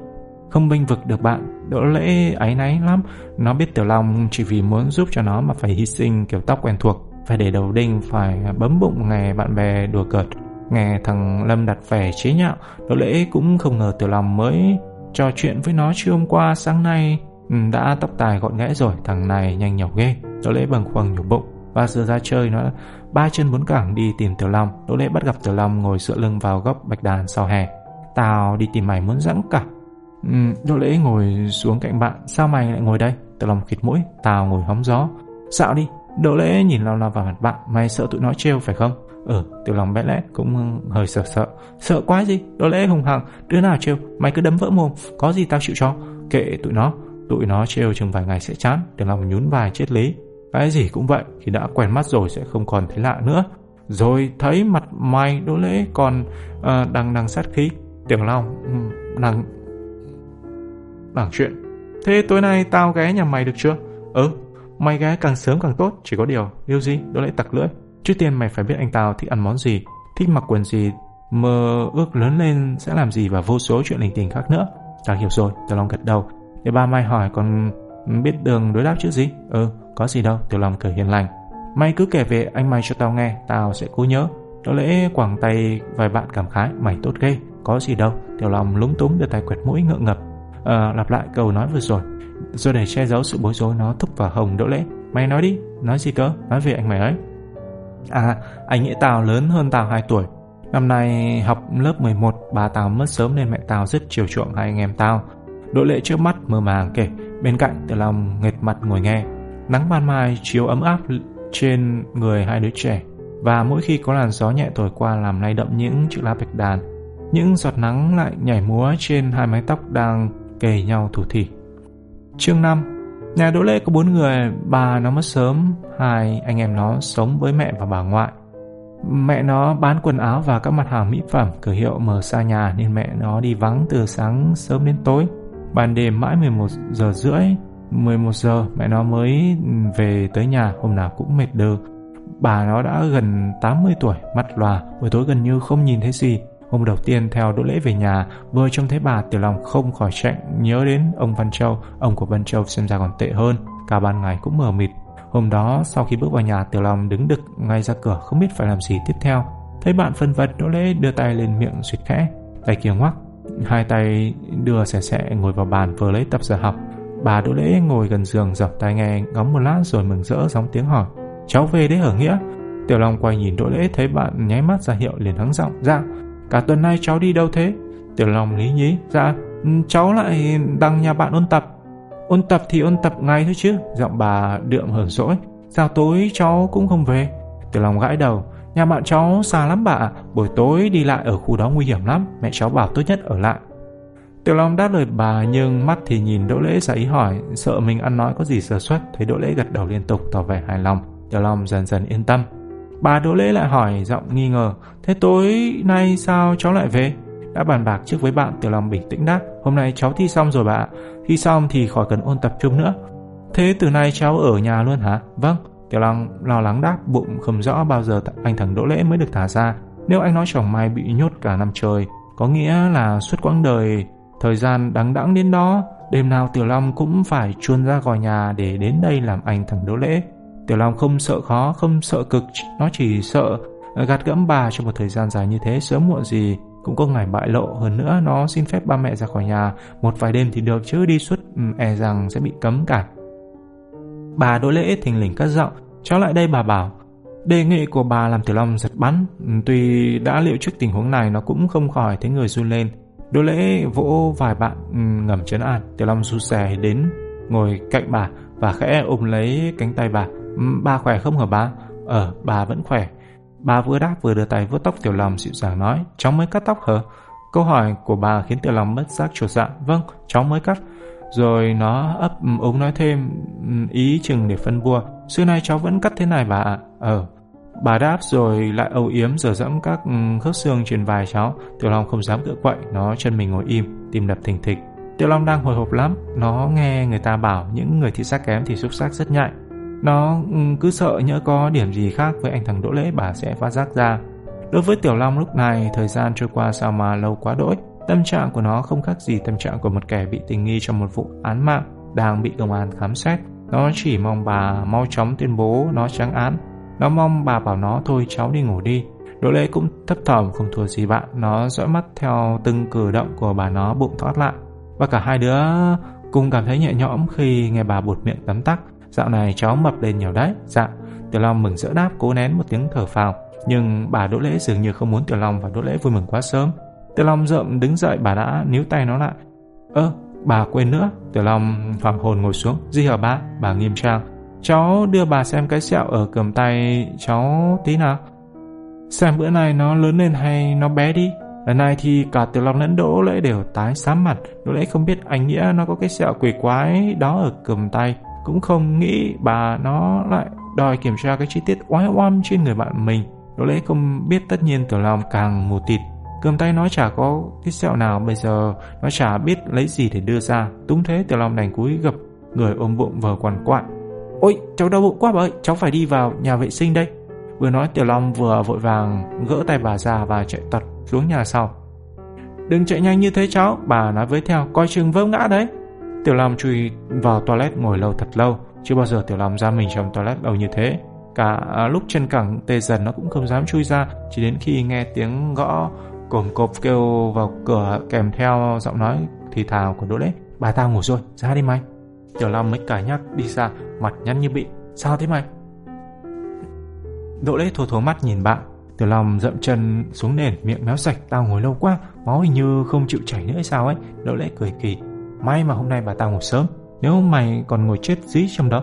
Không bênh vực được bạn Đỗ lễ ấy náy lắm. Nó biết Tiểu Long chỉ vì muốn giúp cho nó mà phải hy sinh kiểu tóc quen thuộc Phải để đầu đinh Phải bấm bụng nghe bạn bè đùa cợt. Nghe thằng Lâm đặt vẻ chế nhạo Đỗ lễ cũng không ngờ Tiểu Long mới Trò chuyện với nó chưa hôm qua sáng nay ừ, Đã tóc tài gọn ghẽ rồi. Thằng này nhanh nhọc ghê. Đỗ lễ bằng khoằng nhổ bụng. Và giờ ra chơi nó ba chân bốn cẳng đi tìm Tiểu Long. Đỗ lễ bắt gặp Tiểu Long ngồi dựa lưng vào góc bạch đàn sau hè. Tao đi tìm mày muốn dẫn cả. Ừ, Đỗ lễ ngồi xuống cạnh bạn. Sao mày lại ngồi đây? Tiểu Long khịt mũi. Tao ngồi hóng gió. Dạo đi. Đỗ lễ nhìn lao lao vào mặt bạn. Mày sợ tụi nó trêu phải không? Ừ Tiểu Long bé lẽ cũng hơi sợ sợ. Sợ quá gì? Đỗ lễ hùng hằng. Đứa nào trêu? Mày cứ đấm vỡ mồm. Có gì tao chịu cho? Kệ tụi nó. Tụi nó trêu chừng vài ngày sẽ chán. Tiểu Long nhún vai chết lý. Cái gì cũng vậy. Khi đã quen mắt rồi sẽ không còn thấy lạ nữa. Rồi thấy mặt mày Đỗ lễ còn ờ, uh, đang đang sát khí. Tiểu Long ừ, đằng... đang chuyện. Thế tối nay tao ghé nhà mày được chưa? Ừ, mày ghé càng sớm càng tốt, chỉ có điều, điều gì, đỗ lễ tặc lưỡi. Trước tiên mày phải biết anh tao thích ăn món gì, thích mặc quần gì, mơ ước lớn lên sẽ làm gì và vô số chuyện linh tinh khác nữa. Tao hiểu rồi, Tiểu Long gật đầu. Để ba mai hỏi còn biết đường đối đáp chứ gì? Ừ, có gì đâu, Tiểu Long cười hiền lành. Mày cứ kể về anh mày cho tao nghe, tao sẽ cố nhớ. Đỗ lễ quảng tay vài bạn cảm khái Mày tốt ghê Có gì đâu Tiểu Long lúng túng đưa tay quẹt mũi ngượng ngập à, Lặp lại câu nói vừa rồi Rồi để che giấu sự bối rối nó thúc vào hồng Đỗ lễ Mày nói đi Nói gì cơ Nói về anh mày ấy À anh nghĩ Tào lớn hơn Tào 2 tuổi. Năm nay học lớp 11 Bà Tào mất sớm nên mẹ Tào rất chiều chuộng hai anh em Tào. Đỗ lệ trước mắt mơ màng kể, Bên cạnh từ Long nghệt mặt ngồi nghe. Nắng ban mai chiếu ấm áp trên người hai đứa trẻ. Và mỗi khi có làn gió nhẹ thổi qua làm lay động những chiếc lá bạch đàn, những giọt nắng lại nhảy múa trên hai mái tóc đang kề nhau thủ thỉ. Chương 5 Nhà Đỗ Lễ có bốn người, bà nó mất sớm, hai anh em nó sống với mẹ và bà ngoại. Mẹ nó bán quần áo và các mặt hàng mỹ phẩm cửa hiệu mở xa nhà nên mẹ nó đi vắng từ sáng sớm đến tối. Ban đêm mãi 11 giờ rưỡi 11 giờ mẹ nó mới về tới nhà hôm nào cũng mệt đơ. Bà nó đã gần 80 tuổi, mắt lòa, buổi tối gần như không nhìn thấy gì. Hôm đầu tiên theo Đỗ Lễ về nhà, vừa trông thấy bà Tiểu Long không khỏi chạy nhớ đến ông Văn Châu, ông của Văn Châu xem ra còn tệ hơn, cả ban ngày cũng mờ mịt. Hôm đó sau khi bước vào nhà Tiểu Long đứng đực ngay ra cửa không biết phải làm gì tiếp theo. Thấy bạn phân vật Đỗ Lễ đưa tay lên miệng suyệt khẽ, tay kia ngoắc, hai tay đưa xẻ xẻ ngồi vào bàn vừa lấy tập giờ học. Bà Đỗ Lễ ngồi gần giường dọc tai nghe ngóng một lát rồi mừng rỡ gióng tiếng hỏi Cháu về đấy hở nghĩa? Tiểu Long quay nhìn Đỗ Lễ thấy bạn nháy mắt ra hiệu liền hắng giọng Dạ cả tuần nay cháu đi đâu thế? Tiểu Long lý nhí. Dạ ừ, cháu lại đăng nhà bạn ôn tập. Ôn tập thì ôn tập ngay thôi chứ Giọng bà đượm hờn dỗi. Sao tối cháu cũng không về. Tiểu Long gãi đầu Nhà bạn cháu xa lắm bà Buổi tối đi lại ở khu đó nguy hiểm lắm Mẹ cháu bảo tốt nhất ở lại. Tiểu Long đáp lời bà nhưng mắt thì nhìn Đỗ Lễ ra ý hỏi, sợ mình ăn nói có gì sơ suất, thấy Đỗ Lễ gật đầu liên tục tỏ vẻ hài lòng. Tiểu Long dần dần yên tâm. Bà Đỗ Lễ lại hỏi giọng nghi ngờ, thế tối nay sao cháu lại về? Đã bàn bạc trước với bạn, Tiểu Long bình tĩnh đáp, hôm nay cháu thi xong rồi bà thi xong thì khỏi cần ôn tập trung nữa. Thế từ nay cháu ở nhà luôn hả? Vâng, Tiểu Long lo lắng đáp, bụng không rõ bao giờ anh thằng Đỗ Lễ mới được thả ra. Nếu anh nói chồng mai bị nhốt cả năm trời, có nghĩa là suốt quãng đời Thời gian đắng đẵng đến đó, đêm nào Tiểu Long cũng phải chuôn ra khỏi nhà để đến đây làm anh thằng Đỗ Lễ. Tiểu Long không sợ khó, không sợ cực, nó chỉ sợ gạt gẫm bà trong một thời gian dài như thế sớm muộn gì cũng có ngày bại lộ. Hơn nữa nó xin phép ba mẹ ra khỏi nhà. Một vài đêm thì được chứ đi suốt e rằng sẽ bị cấm cả. Bà đỗ lễ thình lình cất giọng cháu lại đây bà bảo. Đề nghị của bà làm tiểu long giật bắn. Tuy đã liệu trước tình huống này nó cũng không khỏi thấy người run lên. Đỗ lễ vỗ vài bạn ngầm chấn an. Tiểu Long rụt rè đến ngồi cạnh bà và khẽ ôm lấy cánh tay bà. Ừ, bà khỏe không hả bà? Ờ, bà vẫn khỏe Bà vừa đáp vừa đưa tay vuốt tóc Tiểu Long dịu dàng nói Cháu mới cắt tóc hả? Câu hỏi của bà khiến Tiểu Long mất giác chuột dạ Vâng, cháu mới cắt Rồi nó ấp ống nói thêm ừ, ý chừng để phân bua Xưa nay cháu vẫn cắt thế này bà ạ Ờ, Bà đáp rồi lại âu yếm giờ dẫm các ừ, khớp xương trên vai cháu. Tiểu Long không dám cựa quậy, nó chân mình ngồi im, tim đập thình thịch. Tiểu Long đang hồi hộp lắm, nó nghe người ta bảo những người thị giác kém thì xúc sắc rất nhạy. Nó ừ, cứ sợ nhỡ có điểm gì khác với anh thằng Đỗ Lễ bà sẽ phát giác ra. Đối với Tiểu Long lúc này, thời gian trôi qua sao mà lâu quá đỗi. Tâm trạng của nó không khác gì tâm trạng của một kẻ bị tình nghi trong một vụ án mạng đang bị công an khám xét. Nó chỉ mong bà mau chóng tuyên bố nó trắng án nó mong bà bảo nó thôi cháu đi ngủ đi. Đỗ lễ cũng thấp thỏm không thua gì bạn. Nó dõi mắt theo từng cử động của bà nó bụng thoát lại. Và cả hai đứa cùng cảm thấy nhẹ nhõm khi nghe bà buột miệng tắm tắc. Dạo này cháu mập lên nhiều đấy. Dạ. Tiểu Long mừng rỡ đáp cố nén một tiếng thở phào. Nhưng bà Đỗ Lễ dường như không muốn Tiểu Long và Đỗ Lễ vui mừng quá sớm. Tiểu Long rợm đứng dậy bà đã níu tay nó lại. Ơ, bà quên nữa. Tiểu Long hoàng hồn ngồi xuống. Gì hả bà? Bà nghiêm trang. Cháu đưa bà xem cái sẹo ở cầm tay cháu tí nào. Xem bữa nay nó lớn lên hay nó bé đi. Lần này thì cả Tiểu Long lẫn Đỗ Lễ đều tái xám mặt. Đỗ Lễ không biết anh Nghĩa nó có cái sẹo quỷ quái đó ở cầm tay. Cũng không nghĩ bà nó lại đòi kiểm tra cái chi tiết oái oăm trên người bạn mình. Đỗ Lễ không biết tất nhiên Tiểu Long càng mù tịt. Cầm tay nó chả có cái sẹo nào bây giờ nó chả biết lấy gì để đưa ra. Đúng thế Tiểu Long đành cúi gập người ôm bụng vờ quằn quại. Ôi, cháu đau bụng quá bà ơi, cháu phải đi vào nhà vệ sinh đây. Vừa nói Tiểu Long vừa vội vàng gỡ tay bà ra và chạy tật xuống nhà sau. Đừng chạy nhanh như thế cháu, bà nói với theo, coi chừng vấp ngã đấy. Tiểu Long chui vào toilet ngồi lâu thật lâu, chưa bao giờ Tiểu Long ra mình trong toilet lâu như thế. Cả à, lúc chân cẳng tê dần nó cũng không dám chui ra. Chỉ đến khi nghe tiếng gõ cồm cộp kêu vào cửa kèm theo giọng nói thì thào của Đỗ Lễ. Bà tao ngủ rồi, ra đi mày. Tiểu Long mới cả nhắc đi ra Mặt nhăn như bị. Sao thế mày? Đỗ Lễ thô thố mắt nhìn bạn. Tiểu Long dậm chân xuống nền miệng méo sạch. Tao ngồi lâu quá Máu hình như không chịu chảy nữa hay sao ấy? Đỗ Lễ cười kỳ May mà hôm nay bà tao ngủ sớm, Nếu mày còn ngồi chết dí trong đó.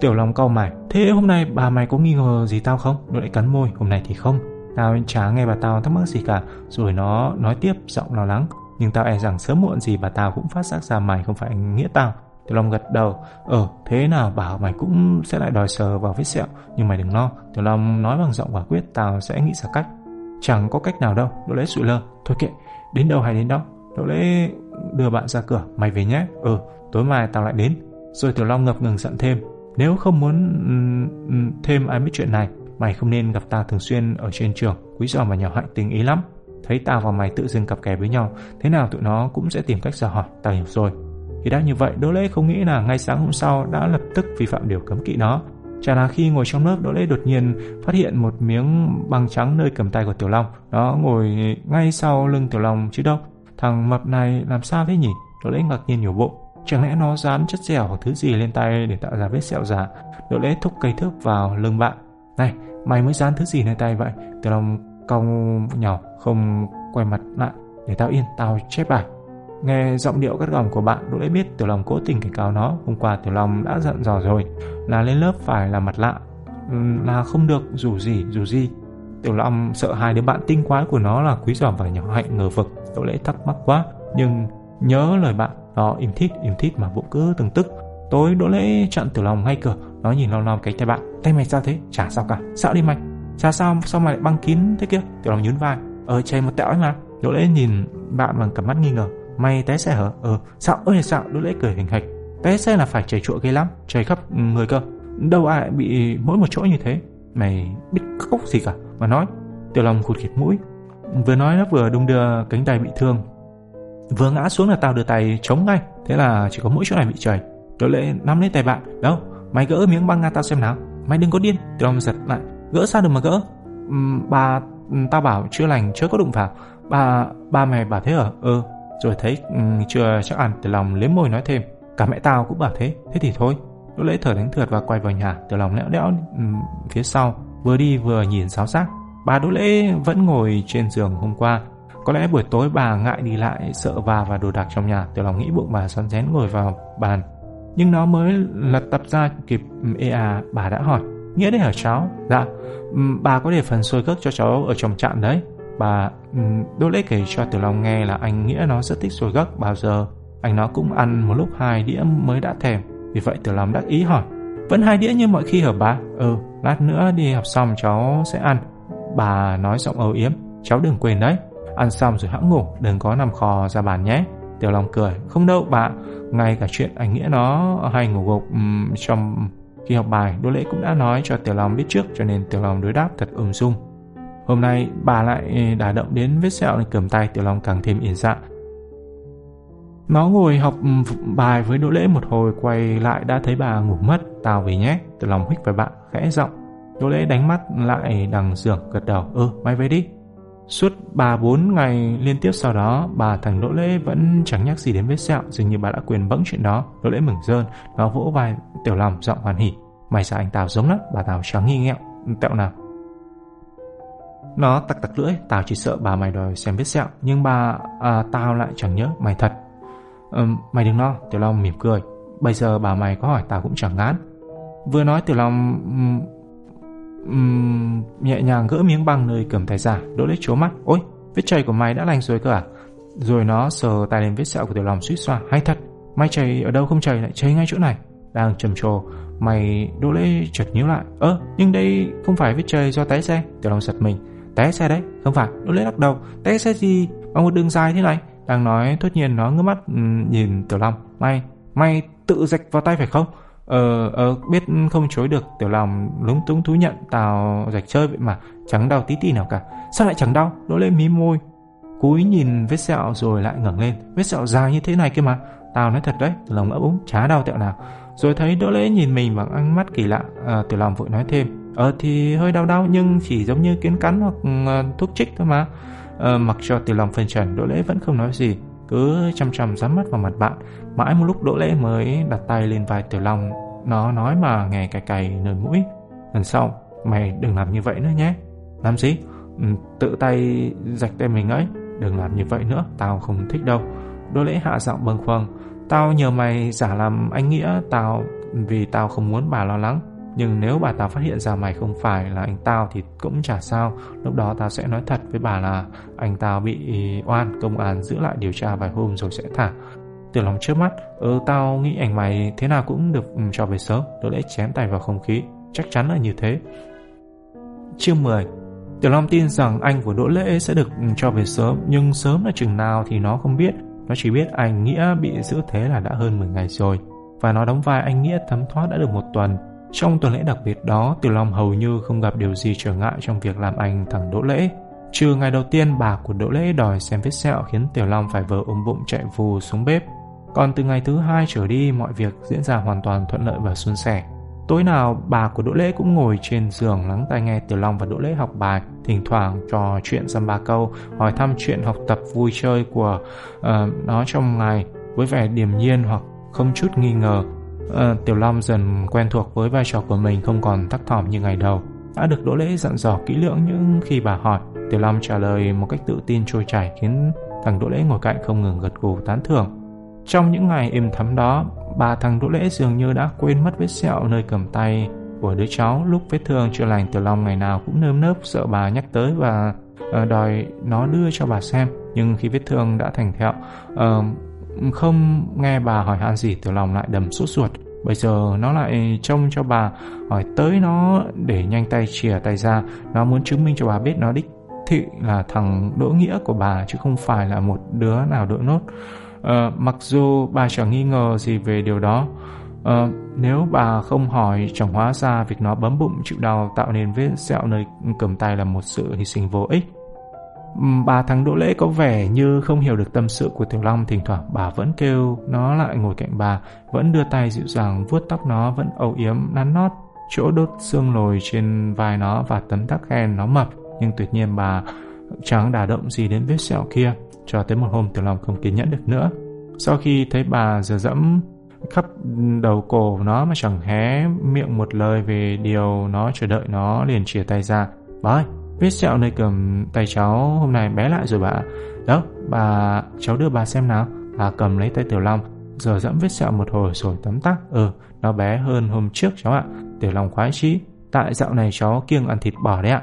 Tiểu Long cau mày, Thế hôm nay bà mày có nghi ngờ gì tao không? Nó lại cắn môi, Hôm nay thì không. Tao chả nghe bà tao thắc mắc gì cả, Rồi nó nói tiếp giọng lo lắng. Nhưng tao e rằng sớm muộn gì bà tao cũng phát giác ra mày không phải nghĩa tao. Tiểu Long gật đầu Ờ thế nào bảo mày cũng sẽ lại đòi sờ vào vết sẹo. Nhưng mày đừng lo, Tiểu Long nói bằng giọng quả quyết Tao sẽ nghĩ ra cách. Chẳng có cách nào đâu, Đỗ lễ sụi lơ. Thôi kệ, Đến đâu hay đến đó, Đỗ lễ đưa bạn ra cửa Mày về nhé. Ừ tối mai tao lại đến. Rồi Tiểu Long ngập ngừng giận thêm. Nếu không muốn ừ, ừ, thêm ai biết chuyện này Mày không nên gặp tao thường xuyên ở trên trường. Quý giò mà nhỏ hạnh tình ý lắm. Thấy tao và mày tự dưng cặp kè với nhau Thế nào tụi nó cũng sẽ tìm cách dò hỏi. Tao hiểu rồi. Thì đã như vậy Đỗ Lễ không nghĩ là ngay sáng hôm sau Đã lập tức vi phạm điều cấm kỵ đó. Chả là khi ngồi trong lớp, Đỗ Lễ đột nhiên phát hiện một miếng băng trắng nơi cầm tay của Tiểu Long. Nó ngồi ngay sau lưng Tiểu Long chứ đâu. Thằng mập này làm sao thế nhỉ? Đỗ Lễ ngạc nhiên nhiều bụng. Chẳng lẽ nó dán chất dẻo hoặc thứ gì lên tay để tạo ra vết sẹo giả? Đỗ Lễ thúc cây thước vào lưng bạn. Này, Mày mới dán thứ gì lên tay vậy? Tiểu Long cong nhỏ, không quay mặt lại. Để tao yên, tao chép bài. Nghe giọng điệu gắt gỏng của bạn, Đỗ lễ biết Tiểu Long cố tình cảnh cáo nó, Hôm qua Tiểu Long đã giận dò rồi, Là lên lớp phải là mặt lạ. Là không được, dù gì dù gì. Tiểu Long sợ hai đứa bạn tinh quái của nó là quý giòm và nhỏ hạnh ngờ vực Đỗ lễ thắc mắc quá. Nhưng nhớ lời bạn, Nó im thít im thít mà bụng cứ từng tức. Tối Đỗ lễ chặn Tiểu Long ngay cửa, Nó nhìn long long cánh tay bạn. Tay mày sao thế? Chả sao cả. Sợ đi mày? Chả sao sao mày lại băng kín thế kia? Tiểu Long nhún vai. Ờ chảy một tẹo ấy mà. Đỗ lễ nhìn bạn bằng cặp mắt nghi ngờ. Mày té xe hở Ờ sao? ơi sao? Đỗ lễ cười hình hạch. Té xe là phải chảy chuộng ghê lắm Chảy khắp người cơ. Đâu ai bị mỗi một chỗ như thế? Mày biết cốc gì cả. Mà nói Tiểu Long khụt khịt mũi. Vừa nói nó vừa đung đưa cánh tay bị thương. Vừa ngã xuống là tao đưa tay chống ngay. Thế là chỉ có mỗi chỗ này bị chảy. Đỗ lệ nắm lấy tay bạn Đâu Mày gỡ miếng băng ra tao xem nào. Mày đừng có điên. Tiểu Long giật lại Gỡ sao được mà gỡ? Uhm, Bà Tao bảo chưa lành chưa có đụng vào. Bà Ba mày bảo thế hả? Ừ. Rồi thấy um, chưa chắc ăn Tiểu Long liếm môi nói thêm Cả mẹ tao cũng bảo thế Thế thì thôi. Đỗ lễ thở đánh thượt và quay vào nhà Tiểu Long lẽo đẽo um, phía sau. Vừa đi vừa nhìn sáo xác, Bà Đỗ lễ vẫn ngồi trên giường hôm qua. Có lẽ buổi tối bà ngại đi lại, Sợ và và đồ đạc trong nhà, Tiểu Long nghĩ bụng bà xoắn rén ngồi vào bàn. Nhưng nó mới lật tập ra kịp, ê à bà đã hỏi, Nghĩa đấy hả cháu? Dạ Bà có để phần xôi cước cho cháu ở trong trạm đấy. Bà đỗ lễ kể cho Tiểu Long nghe là anh Nghĩa nó rất thích xôi gấc bao giờ Anh nó cũng ăn một lúc hai đĩa mới đã thèm. Vì vậy Tiểu Long đắc ý hỏi vẫn hai đĩa như mọi khi hả bà? Ừ, lát nữa đi học xong cháu sẽ ăn Bà nói giọng âu yếm Cháu đừng quên đấy Ăn xong rồi hãng ngủ Đừng có nằm khò ra bàn nhé Tiểu Long cười Không đâu bà ngay cả chuyện anh nghĩa nó hay ngủ gục um, trong khi học bài Đỗ Lễ cũng đã nói cho Tiểu Long biết trước cho nên Tiểu Long đối đáp thật ung dung. Hôm nay bà lại ờ, đả động đến vết sẹo nên cầm tay Tiểu Long càng thêm yên dạ. Nó ngồi học ừ, bài với Đỗ Lễ một hồi quay lại đã thấy bà ngủ mất. Tao về nhé. từ lòng hích với bạn khẽ giọng. Đỗ Lễ đánh mắt lại đằng giường gật đầu. Ừ, mày về đi. Suốt 3-4 ngày liên tiếp sau đó, bà thằng Đỗ Lễ vẫn chẳng nhắc gì đến vết sẹo, dường như bà đã quyền bẫng chuyện đó. Đỗ Lễ mừng rơn, nó vỗ vai Tiểu Lòng giọng hoàn hỉ. Mày sao anh Tào giống lắm, bà Tào chẳng nghi nghẹo, tẹo nào. Nó tặc tặc lưỡi, Tào chỉ sợ bà mày đòi xem vết sẹo, nhưng bà à, Tào lại chẳng nhớ, mày thật. Ừ, mày đừng lo, Tiểu Long mỉm cười. Bây giờ bà mày có hỏi tao cũng chẳng ngán. Vừa nói Tiểu Long uhm, nhẹ nhàng gỡ miếng băng nơi cầm tay giả, đỗ lết chố mắt. Ôi vết chảy của mày đã lành rồi cơ à? Rồi nó sờ tay lên vết sẹo của tiểu long suýt xoa. Hay thật mày chày ở đâu không chày lại chày ngay chỗ này. Đang trầm trồ mày đỗ lễ chợt nhíu lại. Ơ nhưng đây không phải vết chày do té xe. Tiểu long giật mình. Té xe đấy không phải đỗ lễ lắc đầu. Té xe gì bằng một đường dài thế này? Đang nói thốt nhiên nó ngước mắt ừ, nhìn tiểu long. Mày mày tự rạch vào tay phải không? Ờ, ờ, biết không chối được Tiểu long lúng túng thú nhận Tao rạch chơi vậy mà Chẳng đau tí tí nào cả. Sao lại chẳng đau? Đỗ lên mí môi Cúi nhìn vết sẹo rồi lại ngẩng lên. Vết sẹo dài như thế này kia mà Tao nói thật đấy Tiểu long ấp úng Chả đau tẹo nào. Rồi thấy Đỗ Lễ nhìn mình bằng ánh mắt kỳ lạ, à, Tiểu Long vội nói thêm. Ờ thì hơi đau đau nhưng chỉ giống như kiến cắn hoặc uh, thuốc chích thôi mà. À, mặc cho Tiểu Long phân trần, Đỗ Lễ vẫn không nói gì, cứ chăm chăm dán mắt vào mặt bạn. Mãi một lúc Đỗ Lễ mới đặt tay lên vai Tiểu Long, nó nói mà nghe cay cay nơi mũi. Lần sau, mày đừng làm như vậy nữa nhé. Làm gì? Ừ, tự tay rạch tay mình ấy. Đừng làm như vậy nữa, tao không thích đâu. Đỗ Lễ hạ giọng bâng khuâng. Tao nhờ mày giả làm anh Nghĩa, tao vì tao không muốn bà lo lắng. Nhưng nếu bà tao phát hiện ra mày không phải là anh tao thì cũng chả sao. Lúc đó tao sẽ nói thật với bà là anh tao bị oan, công an giữ lại điều tra vài hôm rồi sẽ thả. Tiểu lòng trước mắt, ừ tao nghĩ ảnh mày thế nào cũng được ừ, cho về sớm. Đỗ lễ chém tay vào không khí, chắc chắn là như thế. Chương 10 Tiểu Long tin rằng anh của Đỗ Lễ sẽ được ừ, cho về sớm, nhưng sớm là chừng nào thì nó không biết. Nó chỉ biết anh Nghĩa bị giữ thế là đã hơn 10 ngày rồi. Và nó đóng vai anh Nghĩa thấm thoát đã được một tuần. Trong tuần lễ đặc biệt đó, Tiểu Long hầu như không gặp điều gì trở ngại trong việc làm anh thằng Đỗ Lễ. Trừ ngày đầu tiên bà của Đỗ Lễ đòi xem vết sẹo khiến Tiểu Long phải vờ ôm bụng chạy vù xuống bếp. Còn từ ngày thứ hai trở đi, mọi việc diễn ra hoàn toàn thuận lợi và suôn sẻ. Tối nào, bà của Đỗ Lễ cũng ngồi trên giường lắng tai nghe Tiểu Long và Đỗ Lễ học bài, thỉnh thoảng trò chuyện dăm ba câu, hỏi thăm chuyện học tập vui chơi của uh, nó trong ngày với vẻ điềm nhiên hoặc không chút nghi ngờ. À, Tiểu Long dần quen thuộc với vai trò của mình không còn thắc thỏm như ngày đầu. Đã được Đỗ Lễ dặn dò kỹ lưỡng những khi bà hỏi, Tiểu Long trả lời một cách tự tin trôi chảy khiến thằng Đỗ Lễ ngồi cạnh không ngừng gật gù tán thưởng. Trong những ngày êm thấm đó, bà thằng Đỗ Lễ dường như đã quên mất vết sẹo nơi cầm tay của đứa cháu lúc vết thương chưa lành Tiểu Long ngày nào cũng nơm nớp sợ bà nhắc tới và ờ, đòi nó đưa cho bà xem. Nhưng khi vết thương đã thành thẹo, uh, không nghe bà hỏi han gì Tiểu Long lại đầm sốt ruột. Bây giờ nó lại trông cho bà hỏi tới nó để nhanh tay chìa tay ra. Nó muốn chứng minh cho bà biết nó đích thị là thằng Đỗ Nghĩa của bà chứ không phải là một đứa nào đội nốt. À, mặc dù bà chẳng nghi ngờ gì về điều đó, À, nếu bà không hỏi chẳng hóa ra việc nó bấm bụng chịu đau tạo nên vết sẹo nơi cầm tay là một sự hy sinh vô ích. Bà thằng Đỗ Lễ có vẻ như không hiểu được tâm sự của Tiểu Long, thỉnh thoảng bà vẫn kêu nó lại ngồi cạnh bà, vẫn đưa tay dịu dàng vuốt tóc nó, vẫn âu yếm nắn nót chỗ đốt xương lồi trên vai nó và tấm tắc khen nó mập, nhưng tuyệt nhiên bà chẳng đả động gì đến vết sẹo kia. Cho tới một hôm Tiểu Long không kiên nhẫn được nữa. Sau khi thấy bà giờ dẫm khắp đầu cổ nó mà chẳng hé miệng một lời về điều nó chờ đợi nó liền chia tay ra. Bà ơi, vết sẹo nơi cầm tay cháu hôm nay bé lại rồi bà. đó bà, cháu đưa bà xem nào. Bà cầm lấy tay Tiểu Long, giờ dẫm vết sẹo một hồi rồi tấm tắc. Ừ, nó bé hơn hôm trước cháu ạ. Tiểu Long khoái chí. Tại dạo này cháu kiêng ăn thịt bò đấy ạ.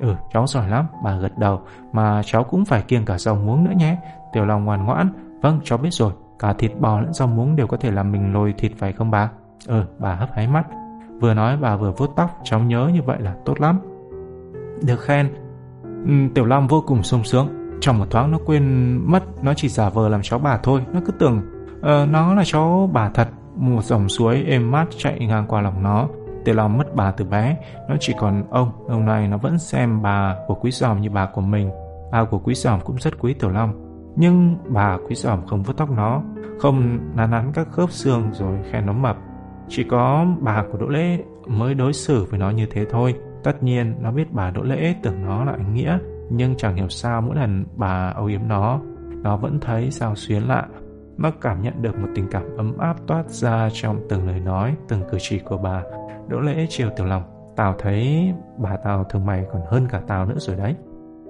Ừ, cháu giỏi lắm, bà gật đầu, mà cháu cũng phải kiêng cả rau muống nữa nhé. Tiểu Long ngoan ngoãn, vâng, cháu biết rồi, cả thịt bò lẫn rau muống đều có thể làm mình lồi thịt phải không bà? Ừ, bà hấp háy mắt. Vừa nói bà vừa vuốt tóc, cháu nhớ như vậy là tốt lắm. Được khen. Ừ, Tiểu Long vô cùng sung sướng. Trong một thoáng nó quên mất, nó chỉ giả vờ làm cháu bà thôi. Nó cứ tưởng uh, nó là cháu bà thật. Một dòng suối êm mát chạy ngang qua lòng nó. Tiểu Long mất bà từ bé, nó chỉ còn ông, lâu nay nó vẫn xem bà của Quý Giòm như bà của mình. Bà của Quý Giòm cũng rất quý Tiểu Long, nhưng bà Quý Giòm không vuốt tóc nó, không nắn nắn các khớp xương rồi khen nó mập. Chỉ có bà của Đỗ Lễ mới đối xử với nó như thế thôi. Tất nhiên, nó biết bà Đỗ Lễ tưởng nó là anh Nghĩa, nhưng chẳng hiểu sao mỗi lần bà âu yếm nó, nó vẫn thấy sao xuyến lạ. Nó cảm nhận được một tình cảm ấm áp toát ra trong từng lời nói, từng cử chỉ của bà. Đỗ lễ chiều tiểu lòng Tao thấy bà tao thương mày còn hơn cả tao nữa rồi đấy.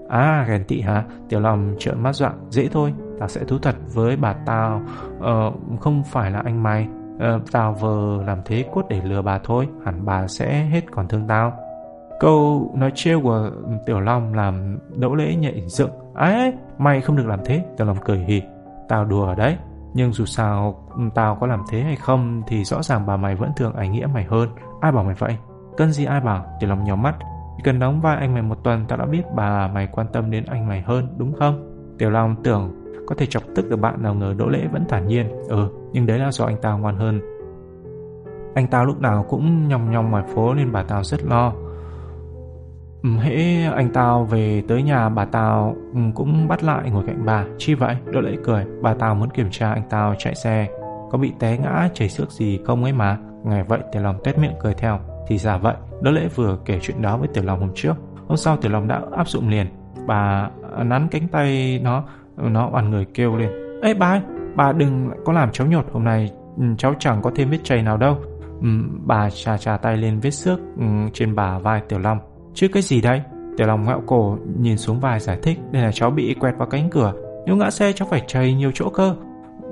À ghen tị hả? Tiểu lòng trợn mắt dọa Dễ thôi Tao sẽ thú thật với bà tao. Ờ, Không phải là anh mày. Ờ, Tao vờ làm thế cốt để lừa bà thôi Hẳn bà sẽ hết còn thương tao. Câu nói trêu của Tiểu Long làm đỗ lễ nhảy dựng Ấy mày không được làm thế Tiểu Long cười hì Tao đùa đấy Nhưng dù sao tao có làm thế hay không Thì rõ ràng bà mày vẫn thương ảnh nghĩa mày hơn Ai bảo mày vậy? Cần gì ai bảo? Tiểu Long nhóm mắt. Chỉ cần đóng vai anh mày một tuần tao đã biết bà mày quan tâm đến anh mày hơn, đúng không? Tiểu Long tưởng có thể chọc tức được bạn nào ngờ Đỗ Lễ vẫn thản nhiên. Ừ, nhưng đấy là do anh tao ngoan hơn. Anh tao lúc nào cũng nhong nhong ngoài phố nên bà tao rất lo. Ừ, hễ anh tao về tới nhà bà tao ừ, cũng bắt lại ngồi cạnh bà Chi vậy? Đỗ lễ cười Bà tao muốn kiểm tra anh tao chạy xe có bị té ngã chảy xước gì không ấy mà. ngày vậy Tiểu Long tét miệng cười theo. Thì giả vậy, Đỗ Lễ vừa kể chuyện đó với Tiểu Long hôm trước. Hôm sau Tiểu Long đã áp dụng liền. Bà à, nắn cánh tay nó, nó oằn người kêu lên. Ê bà ơi, bà đừng có làm cháu nhột hôm nay ừ, cháu chẳng có thêm vết chày nào đâu. Bà trà trà tay lên vết xước trên bà vai Tiểu Long. Chứ cái gì đây? Tiểu Long ngạo cổ nhìn xuống vai giải thích đây là cháu bị quẹt vào cánh cửa. Nếu ngã xe cháu phải chảy nhiều chỗ cơ.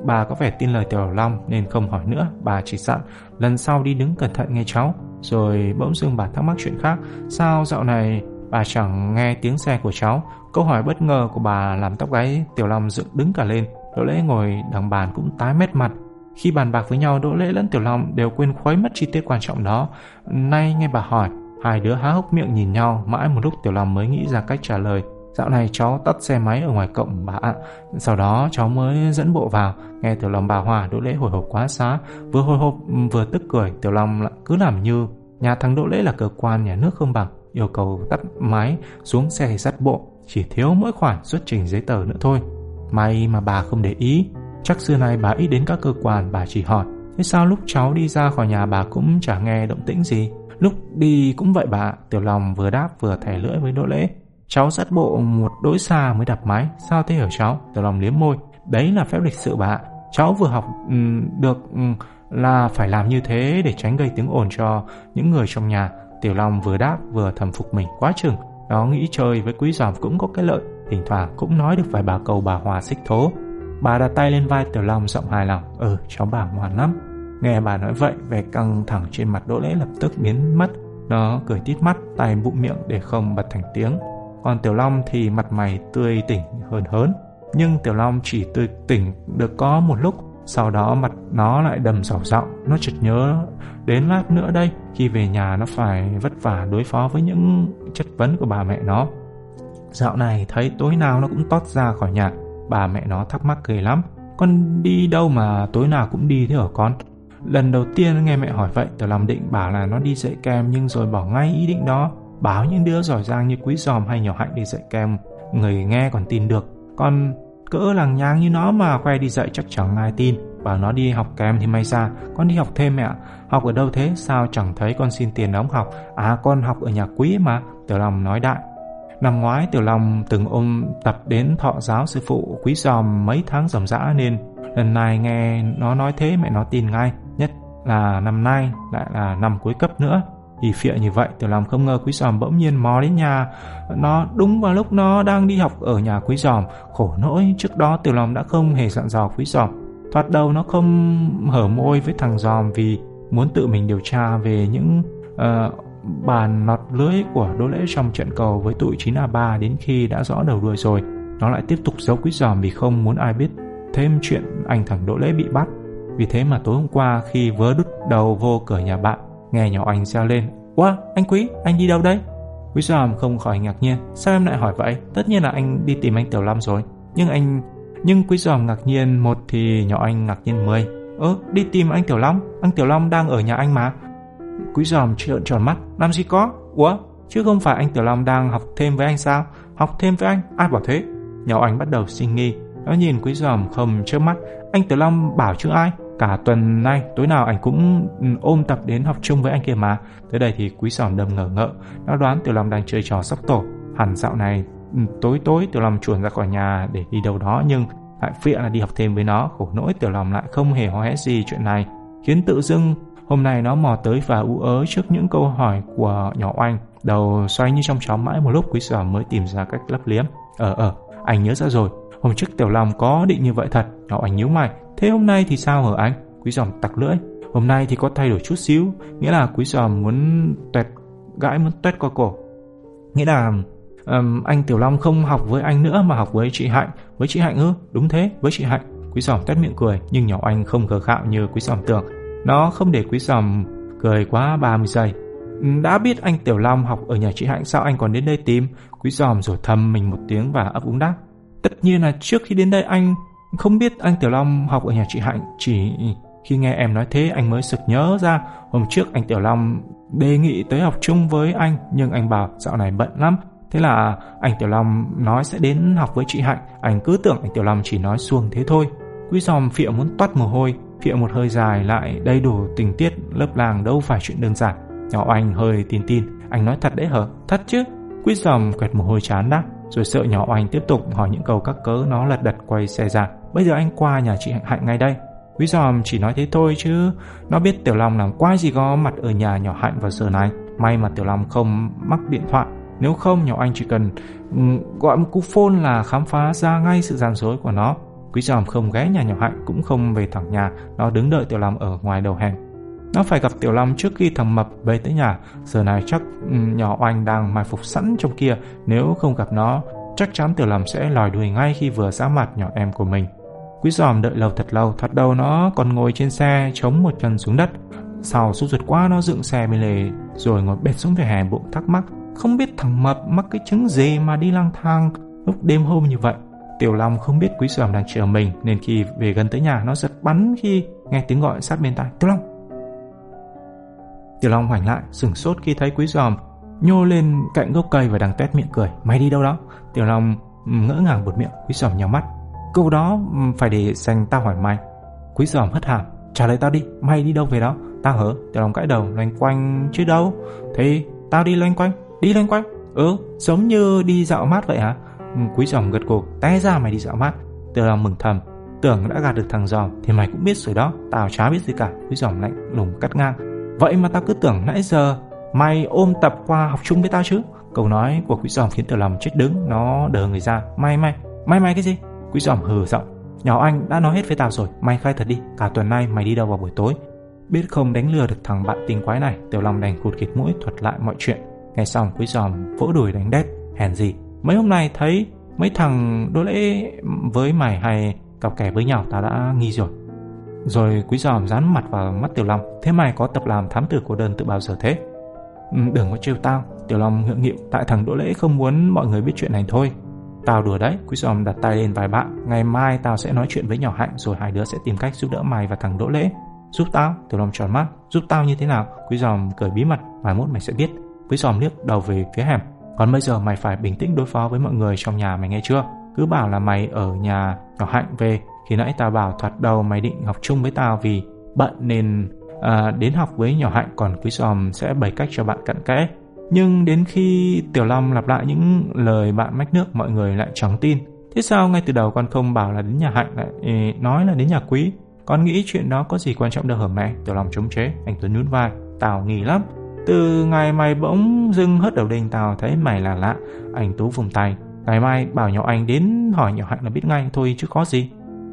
Bà có vẻ tin lời Tiểu Long nên không hỏi nữa. Bà chỉ dặn lần sau đi đứng cẩn thận nghe cháu. Rồi bỗng dưng bà thắc mắc chuyện khác. Sao dạo này bà chẳng nghe tiếng xe của cháu? Câu hỏi bất ngờ của bà làm tóc gáy Tiểu Long dựng đứng cả lên. Đỗ Lễ ngồi đằng bàn cũng tái mét mặt. Khi bàn bạc với nhau, Đỗ Lễ lẫn Tiểu Long đều quên khuấy mất chi tiết quan trọng đó. Nay nghe bà hỏi, hai đứa há hốc miệng nhìn nhau, mãi một lúc Tiểu Long mới nghĩ ra cách trả lời. Dạo này cháu tắt xe máy ở ngoài cổng bà ạ. Sau đó cháu mới dẫn bộ vào, nghe Tiểu Long bà Hòa Đỗ Lễ hồi hộp quá xá, vừa hồi hộp vừa tức cười, Tiểu Long cứ làm như nhà thằng Đỗ Lễ là cơ quan nhà nước không bằng, yêu cầu tắt máy xuống xe dắt bộ, chỉ thiếu mỗi khoản xuất trình giấy tờ nữa thôi. May mà bà không để ý, chắc xưa nay bà ít đến các cơ quan, bà chỉ hỏi, thế sao lúc cháu đi ra khỏi nhà bà cũng chả nghe động tĩnh gì? Lúc đi cũng vậy bà, Tiểu Long vừa đáp vừa thẻ lưỡi với Đỗ Lễ. Cháu dắt bộ một đỗi xa mới đạp máy, sao thế hả cháu? Tiểu Long liếm môi, đấy là phép lịch sự bà. Cháu vừa học um, được um, là phải làm như thế để tránh gây tiếng ồn cho những người trong nhà. Tiểu Long vừa đáp vừa thầm phục mình quá chừng. Nó nghĩ chơi với quý giòm cũng có cái lợi, thỉnh thoảng cũng nói được vài bà câu bà hòa xích thố. Bà đặt tay lên vai Tiểu Long giọng hài lòng, ừ cháu bà ngoan lắm. Nghe bà nói vậy, vẻ căng thẳng trên mặt Đỗ Lễ lập tức biến mất. Nó cười tít mắt, tay bụng miệng để không bật thành tiếng. Còn Tiểu Long thì mặt mày tươi tỉnh hơn hớn. Nhưng Tiểu Long chỉ tươi tỉnh được có một lúc, sau đó mặt nó lại đầm sầu giọng. Nó chợt nhớ đến lát nữa đây, khi về nhà nó phải vất vả đối phó với những chất vấn của bà mẹ nó. Dạo này thấy tối nào nó cũng tót ra khỏi nhà, bà mẹ nó thắc mắc ghê lắm. Con đi đâu mà tối nào cũng đi thế hả con? Lần đầu tiên nghe mẹ hỏi vậy, Tiểu Long định bảo là nó đi dạy kèm nhưng rồi bỏ ngay ý định đó. Báo những đứa giỏi giang như Quý Giòm hay Nhỏ Hạnh đi dạy kèm người nghe còn tin được. Còn cỡ làng nhang như nó mà khoe đi dạy chắc chẳng ai tin. Bảo nó đi học kèm thì may ra, con đi học thêm mẹ. Học ở đâu thế? Sao chẳng thấy con xin tiền đóng học? À con học ở nhà Quý mà. Tiểu Long nói đại. Năm ngoái Tiểu Long từng ôm tập đến thọ giáo sư phụ Quý Giòm mấy tháng ròng rã nên lần này nghe nó nói thế mẹ nó tin ngay. Là năm nay lại là năm cuối cấp nữa. Thì phịa như vậy tiểu long không ngờ quý giòm bỗng nhiên mò đến nhà. Nó đúng vào lúc nó đang đi học ở nhà quý giòm. Khổ nỗi trước đó tiểu long đã không hề dặn dò quý giòm. Thoạt đầu nó không hở môi với thằng giòm vì muốn tự mình điều tra về những uh, bàn lọt lưới của đỗ lễ trong trận cầu với tụi 9A3 đến khi đã rõ đầu đuôi rồi. Nó lại tiếp tục giấu quý giòm vì không muốn ai biết thêm chuyện anh thằng đỗ lễ bị bắt vì thế mà tối hôm qua khi vớ đút đầu vô cửa nhà bạn Nghe nhỏ anh reo lên Wow, anh Quý, anh đi đâu đấy? Quý Sam không khỏi ngạc nhiên Sao em lại hỏi vậy? Tất nhiên là anh đi tìm anh Tiểu Lam rồi Nhưng anh... Nhưng Quý Giòm ngạc nhiên một thì nhỏ anh ngạc nhiên mười Ơ, đi tìm anh Tiểu Long Anh Tiểu Long đang ở nhà anh mà Quý Giòm trợn tròn mắt Làm gì có? Ủa? Chứ không phải anh Tiểu Long đang học thêm với anh sao? Học thêm với anh? Ai bảo thế? Nhỏ anh bắt đầu suy nghi Nó nhìn Quý Giòm không trước mắt Anh Tiểu Long bảo chứ ai? Cả tuần nay tối nào anh cũng ừ, ôm tập đến học chung với anh kia mà. Tới đây thì quý sòm đâm ngờ ngợ. Nó đoán Tiểu Long đang chơi trò sóc tổ. Hẳn dạo này ừ, tối tối Tiểu Long chuồn ra khỏi nhà để đi đâu đó nhưng lại phịa là đi học thêm với nó. Khổ nỗi Tiểu Long lại không hề hò hé gì chuyện này. Khiến tự dưng hôm nay nó mò tới và ú ớ trước những câu hỏi của nhỏ oanh. Đầu xoay như trong chó mãi một lúc quý sòm mới tìm ra cách lấp liếm. Ờ ờ, anh nhớ ra rồi. Hôm trước Tiểu Long có định như vậy thật. Nhỏ anh nhíu mày Thế hôm nay thì sao hả anh? Quý giòm tặc lưỡi. Hôm nay thì có thay đổi chút xíu, nghĩa là quý giòm muốn tuẹt gãi muốn tuét qua cổ. Nghĩa là um, anh Tiểu Long không học với anh nữa mà học với chị Hạnh. Với chị Hạnh ư? Đúng thế, với chị Hạnh. Quý giòm tét miệng cười, nhưng nhỏ anh không gờ khạo như quý giòm tưởng. Nó không để quý giòm cười quá 30 giây. Đã biết anh Tiểu Long học ở nhà chị Hạnh sao anh còn đến đây tìm? Quý giòm rồi thầm mình một tiếng và ấp úng đáp. Tất nhiên là trước khi đến đây anh không biết anh Tiểu Long học ở nhà chị Hạnh Chỉ khi nghe em nói thế anh mới sực nhớ ra. Hôm trước anh Tiểu Long đề nghị tới học chung với anh Nhưng anh bảo dạo này bận lắm. Thế là anh Tiểu Long nói sẽ đến học với chị Hạnh. Anh cứ tưởng anh Tiểu Long chỉ nói xuông thế thôi. Quý giòm phịa muốn toát mồ hôi. Phịa một hơi dài lại đầy đủ tình tiết lớp làng đâu phải chuyện đơn giản. Nhỏ anh hơi tin tin, anh nói thật đấy hở Thật chứ? Quý giòm quẹt mồ hôi chán đáp, rồi sợ nhỏ oanh tiếp tục hỏi những câu các cớ nó lật đật quay xe ra. Bây giờ anh qua nhà chị Hạnh Hạnh ngay đây. Quý giòm chỉ nói thế thôi chứ nó biết Tiểu Long làm quái gì có mặt ở nhà nhỏ Hạnh vào giờ này. May mà Tiểu Long không mắc điện thoại. Nếu không, nhỏ anh chỉ cần ừ, gọi một cú phone là khám phá ra ngay sự gian dối của nó. Quý giòm không ghé nhà nhỏ Hạnh, cũng không về thẳng nhà. Nó đứng đợi Tiểu Long ở ngoài đầu hẻm. Nó phải gặp Tiểu Long trước khi thằng Mập về tới nhà. Giờ này chắc ừ, nhỏ oanh đang mai phục sẵn trong kia. Nếu không gặp nó, chắc chắn Tiểu Long sẽ lòi đuôi ngay khi vừa ra mặt nhỏ em của mình. Quý giòm đợi lâu thật lâu, thật đầu nó còn ngồi trên xe chống một chân xuống đất. Sau sốt ruột quá nó dựng xe bên lề rồi ngồi bệt xuống về hè bụng thắc mắc. Không biết thằng Mập mắc cái chứng gì mà đi lang thang lúc đêm hôm như vậy. Tiểu Long không biết Quý Giòm đang chờ mình nên khi về gần tới nhà nó giật bắn khi nghe tiếng gọi sát bên tai. Tiểu Long! Tiểu Long hoành lại, sửng sốt khi thấy Quý Giòm nhô lên cạnh gốc cây và đang tét miệng cười. Mày đi đâu đó? Tiểu Long ừ, ngỡ ngàng buột miệng, Quý Giòm nhắm mắt. Câu đó ừ, phải để dành tao hỏi mày. Quý giòm hất hàm. Trả lời tao đi, mày đi đâu về đó? Tao hở, tiểu Long cãi đầu, loanh quanh chứ đâu. Thế tao đi loanh quanh, đi loanh quanh. Ừ, giống như đi dạo mát vậy hả? Ừ, Quý giòm gật cổ, té ra mày đi dạo mát. Tiểu Long mừng thầm, tưởng đã gạt được thằng giòm thì mày cũng biết rồi đó, tao chả biết gì cả. Quý giòm lạnh lùng cắt ngang. Vậy mà tao cứ tưởng nãy giờ mày ôm tập qua học chung với tao chứ? Câu nói của quý giòm khiến tiểu lòng chết đứng, nó đờ người ra. May may, may may cái gì? Quý giòm hừ giọng. Nhỏ anh đã nói hết với tao rồi Mày khai thật đi. Cả tuần nay mày đi đâu vào buổi tối? Biết không đánh lừa được thằng bạn tình quái này. Tiểu Long đành cụt kịt mũi thuật lại mọi chuyện. Nghe xong quý giòm vỗ đùi đánh đét. Hèn gì? Mấy hôm nay thấy mấy thằng đô lễ với mày hay cặp kè với nhau tao đã nghi rồi. Rồi quý giòm dán mặt vào mắt Tiểu Long Thế mày có tập làm thám tử cô đơn từ bao giờ thế ừ, Đừng có trêu tao Tiểu Long ngượng nghịu Tại thằng đỗ lễ không muốn mọi người biết chuyện này thôi Tao đùa đấy, Quý Giòm đặt tay lên vài bạn. Ngày mai tao sẽ nói chuyện với nhỏ Hạnh rồi hai đứa sẽ tìm cách giúp đỡ mày và thằng Đỗ Lễ. Giúp tao? Tiểu Long tròn mắt. Giúp tao như thế nào? Quý Giòm cười bí mật. Mai mốt mày sẽ biết. Quý Giòm liếc đầu về phía hẻm. Còn bây giờ mày phải bình tĩnh đối phó với mọi người trong nhà mày nghe chưa? Cứ bảo là mày ở nhà nhỏ Hạnh về. Khi nãy tao bảo thoạt đầu mày định học chung với tao vì bận nên à, đến học với nhỏ Hạnh còn Quý Giòm sẽ bày cách cho bạn cặn kẽ. Nhưng đến khi Tiểu Long lặp lại những lời bạn mách nước mọi người lại chẳng tin. Thế sao ngay từ đầu con không bảo là đến nhà Hạnh lại ừ, nói là đến nhà Quý? Con nghĩ chuyện đó có gì quan trọng đâu hả mẹ? Tiểu Long chống chế, anh Tuấn nhún vai. Tao nghỉ lắm. Từ ngày mày bỗng dưng hất đầu đinh tao thấy mày là lạ. Anh Tú vùng tay. Ngày mai bảo nhỏ anh đến hỏi nhỏ Hạnh là biết ngay thôi chứ có gì.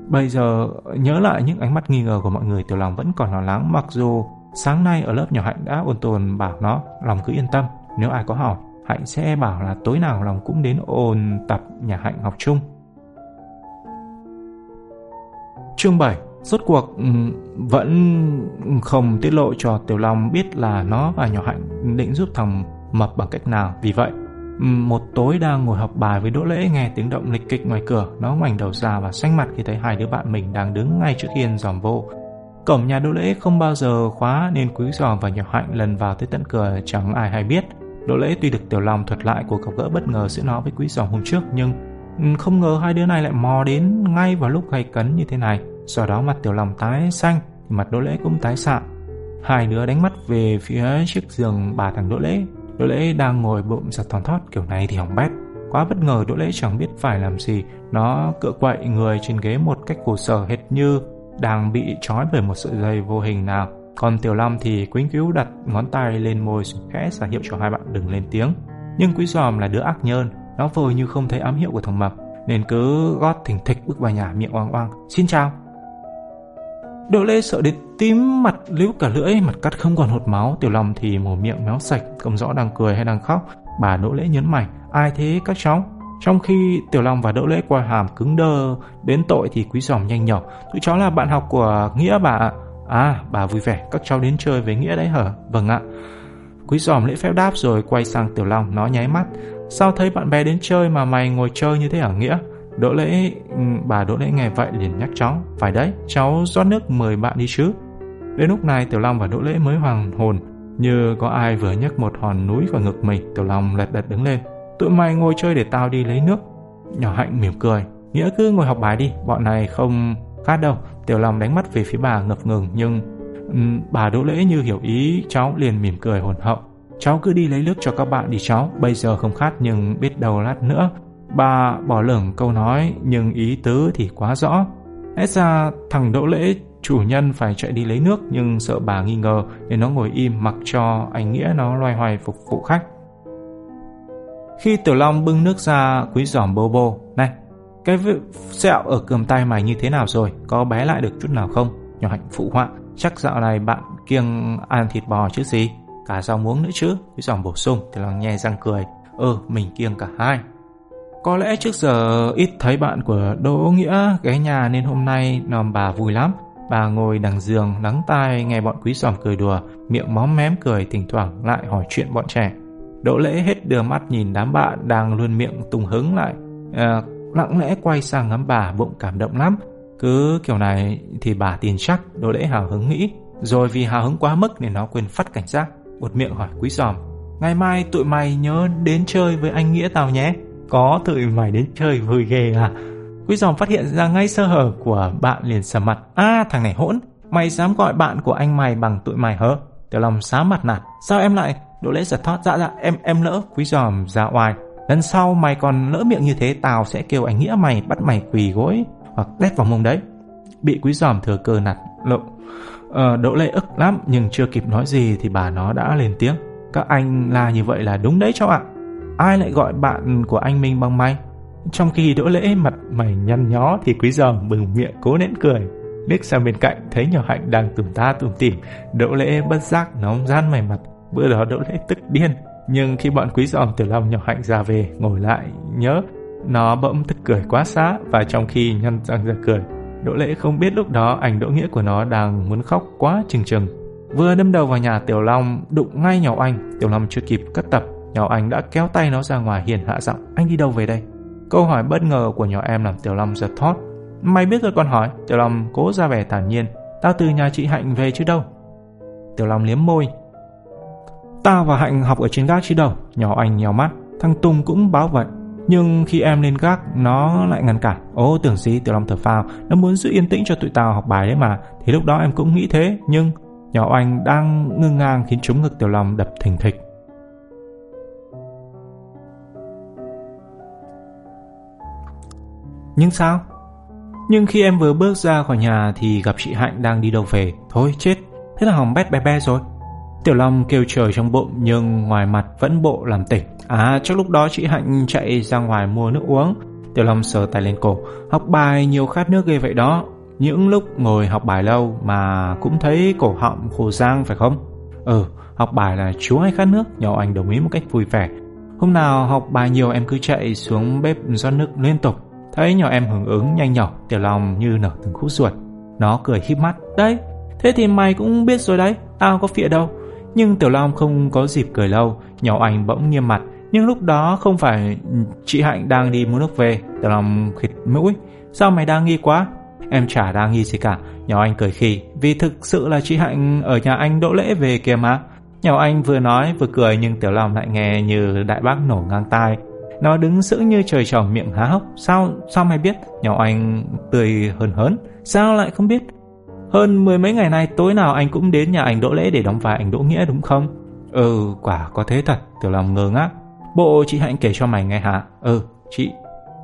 Bây giờ nhớ lại những ánh mắt nghi ngờ của mọi người Tiểu Long vẫn còn lo lắng mặc dù sáng nay ở lớp nhỏ Hạnh đã ôn tồn bảo nó lòng cứ yên tâm nếu ai có hỏi, Hạnh sẽ bảo là tối nào lòng cũng đến ôn tập nhà Hạnh học chung. Chương 7 Rốt cuộc ừ, vẫn không tiết lộ cho Tiểu Long biết là nó và nhỏ Hạnh định giúp thằng Mập bằng cách nào. Vì vậy, một tối đang ngồi học bài với Đỗ Lễ nghe tiếng động lịch kịch ngoài cửa, nó ngoảnh đầu ra và xanh mặt khi thấy hai đứa bạn mình đang đứng ngay trước hiên dòm vô. Cổng nhà Đỗ Lễ không bao giờ khóa nên Quý Giòm và nhỏ Hạnh lần vào tới tận cửa chẳng ai hay biết. Đỗ lễ tuy được Tiểu Long thuật lại cuộc gặp gỡ bất ngờ giữa nó với quý giòm hôm trước nhưng ừ, không ngờ hai đứa này lại mò đến ngay vào lúc gay cấn như thế này. Sau đó mặt Tiểu Long tái xanh thì mặt Đỗ lễ cũng tái sạm. Hai đứa đánh mắt về phía chiếc giường bà thằng Đỗ lễ. Đỗ lễ đang ngồi bụng giật thòn thót kiểu này thì hỏng bét. Quá bất ngờ Đỗ lễ chẳng biết phải làm gì. Nó cựa quậy người trên ghế một cách cổ sở hệt như đang bị trói bởi một sợi dây vô hình nào. Còn Tiểu Long thì quýnh cứu đặt ngón tay lên môi khẽ ra hiệu cho hai bạn đừng lên tiếng. Nhưng Quý Giòm là đứa ác nhơn, nó vờ như không thấy ám hiệu của thằng Mập, nên cứ gót thình thịch bước vào nhà miệng oang oang. Xin chào. Đỗ lễ sợ đến tím mặt líu cả lưỡi, mặt cắt không còn hột máu. Tiểu Long thì mồm miệng méo sạch, không rõ đang cười hay đang khóc. Bà Đỗ Lễ nhấn mày, ai thế các cháu? Trong khi Tiểu Long và Đỗ Lễ qua hàm cứng đơ, đến tội thì Quý Giòm nhanh nhỏ. Tụi cháu là bạn học của Nghĩa bà ạ. À, bà vui vẻ, các cháu đến chơi với Nghĩa đấy hả? Vâng ạ. Quý giòm lễ phép đáp rồi quay sang Tiểu Long, nó nháy mắt. Sao thấy bạn bè đến chơi mà mày ngồi chơi như thế hả Nghĩa? Đỗ lễ, ừ, bà Đỗ lễ nghe vậy liền nhắc cháu. Phải đấy, cháu rót nước mời bạn đi chứ. Đến lúc này Tiểu Long và Đỗ lễ mới hoàng hồn. Như có ai vừa nhấc một hòn núi vào ngực mình, Tiểu Long lật đật đứng lên. Tụi mày ngồi chơi để tao đi lấy nước. Nhỏ hạnh mỉm cười. Nghĩa cứ ngồi học bài đi, bọn này không khát đâu. Tiểu Long đánh mắt về phía bà ngập ngừng nhưng um, bà Đỗ Lễ như hiểu ý cháu liền mỉm cười hồn hậu. Cháu cứ đi lấy nước cho các bạn đi cháu, bây giờ không khát nhưng biết đâu lát nữa. Bà bỏ lửng câu nói nhưng ý tứ thì quá rõ. Lẽ ra thằng Đỗ Lễ chủ nhân phải chạy đi lấy nước nhưng sợ bà nghi ngờ nên nó ngồi im mặc cho anh Nghĩa nó loay hoay phục vụ khách. Khi Tiểu Long bưng nước ra quý giỏm bô bô, này, cái sẹo ở cườm tay mày như thế nào rồi, có bé lại được chút nào không? Nhỏ hạnh phụ họa, chắc dạo này bạn kiêng ăn thịt bò chứ gì, cả rau muống nữa chứ, quý giỏm bổ sung, Tiểu Long nhe răng cười, ừ, mình kiêng cả hai. Có lẽ trước giờ ít thấy bạn của Đỗ Nghĩa ghé nhà nên hôm nay nòm bà vui lắm. Bà ngồi đằng giường lắng tai nghe bọn quý giòm cười đùa, miệng móm mém cười thỉnh thoảng lại hỏi chuyện bọn trẻ. Đỗ lễ hết đưa mắt nhìn đám bạn đang luôn miệng tùng hứng lại. À, lặng lẽ quay sang ngắm bà bụng cảm động lắm. Cứ kiểu này thì bà tin chắc Đỗ lễ hào hứng nghĩ. Rồi vì hào hứng quá mức nên nó quên phát cảnh giác. Một miệng hỏi quý giòm. Ngày mai tụi mày nhớ đến chơi với anh Nghĩa tao nhé. Có tụi mày đến chơi vui ghê à? Quý giòm phát hiện ra ngay sơ hở của bạn liền sầm mặt. À thằng này hỗn, mày dám gọi bạn của anh mày bằng tụi mày hả? Tiểu Long xá mặt nạt. Sao em lại? Đỗ lễ giật thoát. Dạ dạ em em lỡ. Quý giòm ra oai. Lần sau mày còn lỡ miệng như thế tao sẽ kêu anh Nghĩa mày bắt mày quỳ gối hoặc đét vào mông đấy. Bị quý giòm thừa cơ nạt lộ. Ờ, Đỗ lễ ức lắm nhưng chưa kịp nói gì thì bà nó đã lên tiếng. Các anh là như vậy là đúng đấy cháu ạ. Ai lại gọi bạn của anh Minh bằng mày? Trong khi đỗ lễ mặt mày nhăn nhó thì quý giòm bừng miệng cố nén cười. Liếc sang bên cạnh thấy nhỏ hạnh đang tủm ta tủm tỉm, đỗ lễ bất giác nóng gian mày mặt. Bữa đó đỗ lễ tức điên, nhưng khi bọn quý giòm từ lòng nhỏ hạnh ra về ngồi lại nhớ nó bỗng tức cười quá xá. Và trong khi nhăn răng ra cười Đỗ lễ không biết lúc đó ảnh đỗ nghĩa của nó đang muốn khóc quá chừng chừng. Vừa đâm đầu vào nhà Tiểu Long đụng ngay nhỏ anh Tiểu Long chưa kịp cất tập Nhỏ anh đã kéo tay nó ra ngoài hiền hạ giọng Anh đi đâu về đây? Câu hỏi bất ngờ của nhỏ em làm Tiểu Long giật thót. Mày biết rồi con hỏi, Tiểu Long cố ra vẻ thản nhiên. Tao từ nhà chị Hạnh về chứ đâu. Tiểu Long liếm môi. Tao và Hạnh học ở trên gác chứ đâu. Nhỏ anh nhèo mắt. Thằng Tùng cũng báo vậy. Nhưng khi em lên gác, nó lại ngăn cản. Ô tưởng gì Tiểu Long thở phào. Nó muốn giữ yên tĩnh cho tụi tao học bài đấy mà. Thì lúc đó em cũng nghĩ thế. Nhưng nhỏ anh đang ngưng ngang khiến trúng ngực Tiểu Long đập thình thịch. Nhưng sao? Nhưng khi em vừa bước ra khỏi nhà thì gặp chị Hạnh đang đi đâu về. Thôi chết, thế là hỏng bét bé bé rồi. Tiểu Long kêu trời trong bụng nhưng ngoài mặt vẫn bộ làm tỉnh. À chắc lúc đó chị Hạnh chạy ra ngoài mua nước uống. Tiểu Long sờ tay lên cổ. Học bài nhiều khát nước ghê vậy đó. Những lúc ngồi học bài lâu mà cũng thấy cổ họng khô giang phải không? Ừ, học bài là chú hay khát nước. Nhỏ anh đồng ý một cách vui vẻ. Hôm nào học bài nhiều em cứ chạy xuống bếp rót nước liên tục. Thấy nhỏ em hưởng ứng nhanh nhỏ, Tiểu Long như nở từng khúc ruột. Nó cười híp mắt. Đấy, thế thì mày cũng biết rồi đấy, tao có phịa đâu. Nhưng Tiểu Long không có dịp cười lâu, nhỏ anh bỗng nghiêm mặt. Nhưng lúc đó không phải chị Hạnh đang đi mua nước về. Tiểu Long khịt mũi. Sao mày đang nghi quá? Em chả đang nghi gì cả. Nhỏ anh cười khì. Vì thực sự là chị Hạnh ở nhà anh đỗ lễ về kìa mà. Nhỏ anh vừa nói vừa cười nhưng Tiểu Long lại nghe như đại bác nổ ngang tai. Nó đứng sững như trời trồng miệng há hốc. Sao, sao mày biết? Nhỏ anh tươi hờn hớn. Sao lại không biết? Hơn mười mấy ngày nay tối nào anh cũng đến nhà anh Đỗ Lễ để đóng vai anh Đỗ Nghĩa đúng không? Ừ, quả có thế thật. Tiểu lòng ngơ ngác. Bộ chị Hạnh kể cho mày nghe hả? Ừ, chị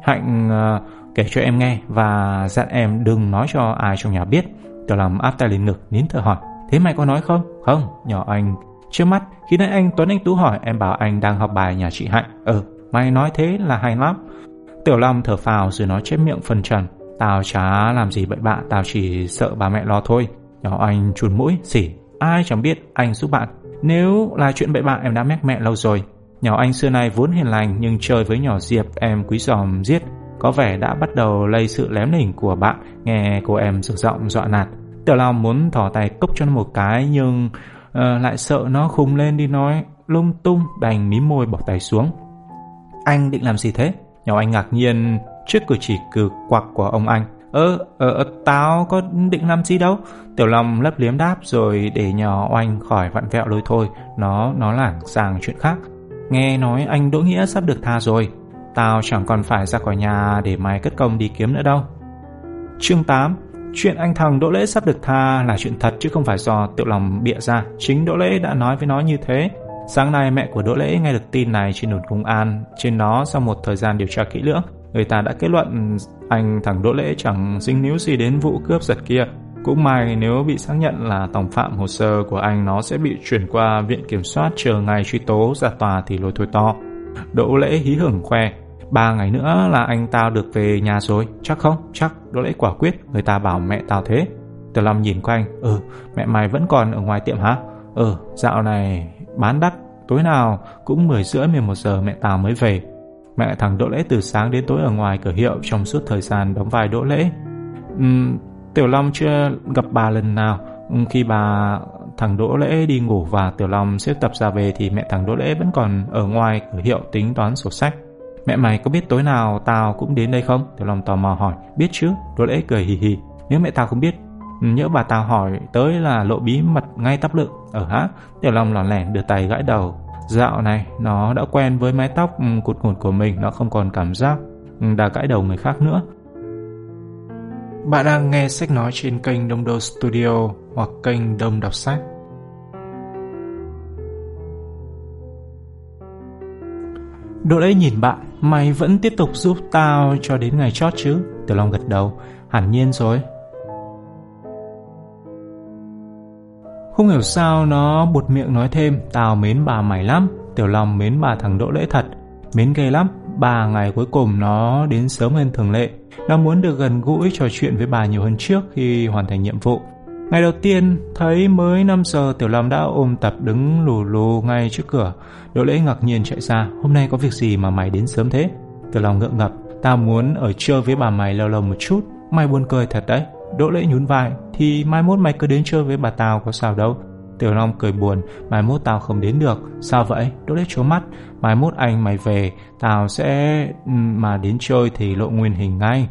Hạnh uh, kể cho em nghe và dặn em đừng nói cho ai trong nhà biết. Tiểu lòng áp tay lên ngực, nín thở hỏi. Thế mày có nói không? Không, nhỏ anh trước mắt khi nãy anh Tuấn Anh Tú hỏi em bảo anh đang học bài nhà chị Hạnh. Ừ, Mày nói thế là hay lắm. Tiểu Long thở phào rồi nói chép miệng phần trần. Tao chả làm gì bậy bạ, tao chỉ sợ bà mẹ lo thôi. Nhỏ anh chùn mũi, xỉ. Ai chẳng biết anh giúp bạn. Nếu là chuyện bậy bạ em đã mách mẹ lâu rồi. Nhỏ anh xưa nay vốn hiền lành nhưng chơi với nhỏ Diệp em quý giòm giết. Có vẻ đã bắt đầu lây sự lém lỉnh của bạn nghe cô em rực giọng dọa nạt. Tiểu Long muốn thỏ tay cốc cho nó một cái nhưng uh, lại sợ nó khùng lên đi nói lung tung đành mí môi bỏ tay xuống. Anh định làm gì thế? Nhỏ anh ngạc nhiên trước cử chỉ cử quặc của ông anh. Ơ, ờ, ờ, tao có định làm gì đâu. Tiểu Long lấp liếm đáp rồi để nhỏ oanh khỏi vặn vẹo lôi thôi. Nó nó lảng sang chuyện khác. Nghe nói anh Đỗ Nghĩa sắp được tha rồi. Tao chẳng còn phải ra khỏi nhà để mày cất công đi kiếm nữa đâu. Chương 8 Chuyện anh thằng Đỗ Lễ sắp được tha là chuyện thật chứ không phải do tự lòng bịa ra. Chính Đỗ Lễ đã nói với nó như thế. Sáng nay mẹ của Đỗ Lễ nghe được tin này trên đồn công an. Trên nó sau một thời gian điều tra kỹ lưỡng, người ta đã kết luận anh thằng Đỗ Lễ chẳng dính níu gì đến vụ cướp giật kia. Cũng may nếu bị xác nhận là tổng phạm hồ sơ của anh nó sẽ bị chuyển qua viện kiểm soát chờ ngày truy tố ra tòa thì lôi thôi to. Đỗ Lễ hí hửng khoe. Ba ngày nữa là anh tao được về nhà rồi, chắc không? Chắc, Đỗ Lễ quả quyết, người ta bảo mẹ tao thế. Từ Long nhìn quanh, ừ, mẹ mày vẫn còn ở ngoài tiệm hả? Ừ, dạo này bán đắt, tối nào cũng 10 rưỡi 11 giờ mẹ tao mới về. Mẹ thằng Đỗ Lễ từ sáng đến tối ở ngoài cửa hiệu trong suốt thời gian đóng vai Đỗ Lễ. Uhm, Tiểu Long chưa gặp bà lần nào. Khi bà thằng Đỗ Lễ đi ngủ và Tiểu Long xếp tập ra về thì mẹ thằng Đỗ Lễ vẫn còn ở ngoài cửa hiệu tính toán sổ sách. Mẹ mày có biết tối nào tao cũng đến đây không? Tiểu Long tò mò hỏi. Biết chứ. Đỗ Lễ cười hì hì. Nếu mẹ tao không biết, nhớ bà tao hỏi tới là lộ bí mật ngay tắp lượng. Ở hả? Tiểu Long lòn lẻn đưa tay gãi đầu. Dạo này nó đã quen với mái tóc cụt ngủn của mình, nó không còn cảm giác đã gãi đầu người khác nữa. Bạn đang nghe sách nói trên kênh Đông Đô Studio hoặc kênh Đông Đọc Sách. Đỗ lễ nhìn bạn, mày vẫn tiếp tục giúp tao cho đến ngày chót chứ? Tiểu Long gật đầu, hẳn nhiên rồi. Không hiểu sao nó buột miệng nói thêm, tao mến bà mày lắm, Tiểu Long mến bà thằng Đỗ lễ thật, mến ghê lắm, ba ngày cuối cùng nó đến sớm hơn thường lệ. Nó muốn được gần gũi trò chuyện với bà nhiều hơn trước khi hoàn thành nhiệm vụ. Ngày đầu tiên, thấy mới 5 giờ Tiểu Long đã ôm tập đứng lù lù ngay trước cửa. Đỗ lễ ngạc nhiên chạy ra, hôm nay có việc gì mà mày đến sớm thế? Tiểu Long ngượng ngập, tao muốn ở chơi với bà mày lâu lâu một chút. Mày buồn cười thật đấy. Đỗ lễ nhún vai, thì mai mốt mày cứ đến chơi với bà tao có sao đâu. Tiểu Long cười buồn, mai mốt tao không đến được. Sao vậy? Đỗ lễ trố mắt, mai mốt anh mày về, tao sẽ... mà đến chơi thì lộ nguyên hình ngay.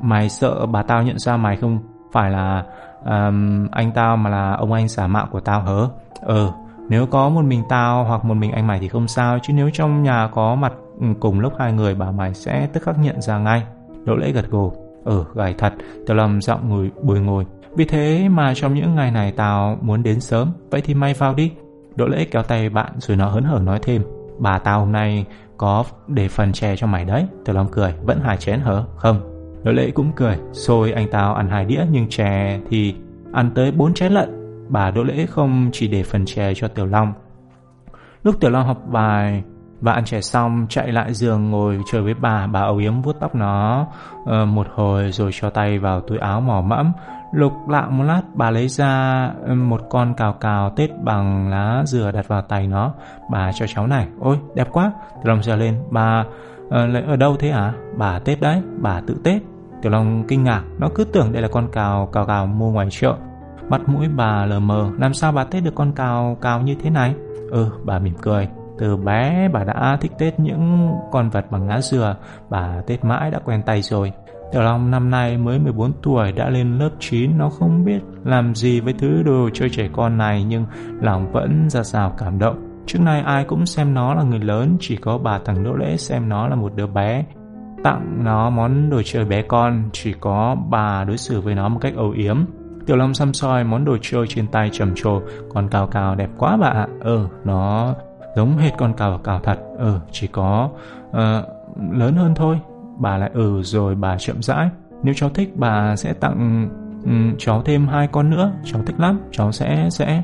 Mày sợ bà tao nhận ra mày không phải là um, anh tao mà là ông anh giả mạo của tao hớ? Ừ, ờ, nếu có một mình tao hoặc một mình anh mày thì không sao, chứ nếu trong nhà có mặt cùng lúc hai người bà mày sẽ tức khắc nhận ra ngay. Đỗ lễ gật gù ở gài thật, Tiểu Lâm giọng ngồi bồi ngồi. Vì thế mà trong những ngày này tao muốn đến sớm, vậy thì may vào đi. Đỗ lễ kéo tay bạn rồi nó hớn hở nói thêm. Bà tao hôm nay có để phần chè cho mày đấy. Tiểu Long cười, vẫn hai chén hở? Không. Đỗ lễ cũng cười, xôi anh tao ăn hai đĩa nhưng chè thì ăn tới bốn chén lận. Bà Đỗ lễ không chỉ để phần chè cho Tiểu Long. Lúc Tiểu Long học bài và ăn chè xong chạy lại giường ngồi chơi với bà. Bà âu yếm vuốt tóc nó uh, một hồi rồi cho tay vào túi áo mỏ mẫm. Lục lạng một lát bà lấy ra ờ, một con cào cào tết bằng lá dừa đặt vào tay nó. Bà cho cháu này Ôi đẹp quá. Tiểu Long giờ lên Bà ờ, uh, lấy ở đâu thế hả? Bà tết đấy Bà tự tết. Tiểu Long kinh ngạc Nó cứ tưởng đây là con cào cào cào mua ngoài chợ. Mặt mũi bà lờ mờ Làm sao bà tết được con cào cào như thế này? Ừ bà mỉm cười từ bé bà đã thích Tết những con vật bằng lá dừa, bà Tết mãi đã quen tay rồi. Tiểu Long năm nay mới 14 tuổi đã lên lớp 9, nó không biết làm gì với thứ đồ chơi trẻ con này nhưng lòng vẫn ra rào cảm động. Trước nay ai cũng xem nó là người lớn, chỉ có bà thằng Đỗ Lễ xem nó là một đứa bé. Tặng nó món đồ chơi bé con, chỉ có bà đối xử với nó một cách âu yếm. Tiểu Long xăm soi món đồ chơi trên tay trầm trồ, còn cào cào đẹp quá bà ạ. Ừ, nó giống hệt con cào cào thật ừ chỉ có uh, lớn hơn thôi bà lại ừ rồi bà chậm rãi nếu cháu thích bà sẽ tặng um, cháu thêm hai con nữa cháu thích lắm cháu sẽ sẽ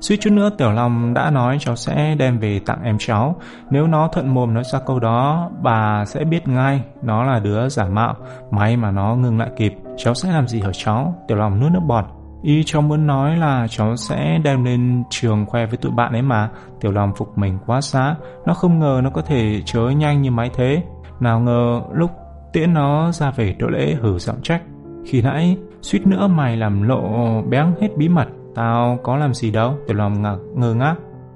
Suýt chút nữa Tiểu Long đã nói cháu sẽ đem về tặng em cháu. Nếu nó thuận mồm nói ra câu đó, bà sẽ biết ngay nó là đứa giả mạo. May mà nó ngừng lại kịp. Cháu sẽ làm gì hả cháu? Tiểu Long nuốt nước bọt. Y cháu muốn nói là cháu sẽ đem lên trường khoe với tụi bạn ấy mà. Tiểu Long phục mình quá xá. Nó không ngờ nó có thể chớ nhanh như máy thế. Nào ngờ lúc tiễn nó ra về đỗ lễ hử giọng trách. Khi nãy suýt nữa mày làm lộ béng hết bí mật. Tao có làm gì đâu? Tiểu Long ngạc, ngơ ngác.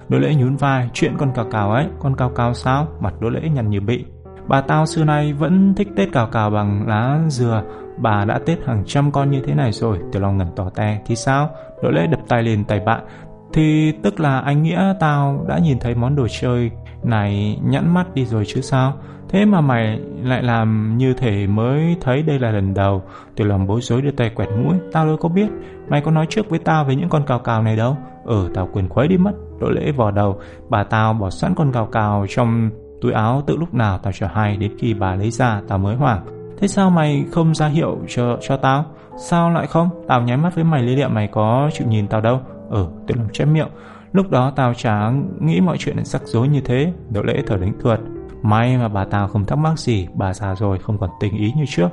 Đỗ lễ nhún vai. Chuyện con cào cào ấy Con cào cào sao? Mặt đỗ lễ nhằn như bị. Bà tao xưa nay vẫn thích tết cào cào bằng lá dừa. Bà đã tết hàng trăm con như thế này rồi, Tiểu Long ngẩn tỏ te. Thì sao? Đỗ lễ đập tay lên tay bạn. Thì tức là anh nghĩa tao đã nhìn thấy món đồ chơi Này nhẵn mắt đi rồi chứ sao? Thế mà mày lại làm như thể mới thấy đây là lần đầu. Tiểu lòng bối rối đưa tay quẹt mũi. Tao đâu có biết. Mày có nói trước với tao về những con cào cào này đâu. Ừ tao quyền khuấy đi mất. Đỗ lễ vò đầu. Bà tao bỏ sẵn con cào cào trong túi áo Tự lúc nào tao chờ hay Đến khi bà lấy ra, tao mới hoảng. Thế sao mày không ra hiệu cho cho tao? Sao lại không? Tao nháy mắt với mày, lý liệu mày có chịu nhìn tao đâu. Ừ tiểu làm chép miệng. Lúc đó tao chả nghĩ mọi chuyện lại rắc rối như thế. Đỗ lễ thở đánh thuật. May mà bà tao không thắc mắc gì, Bà già rồi không còn tình ý như trước.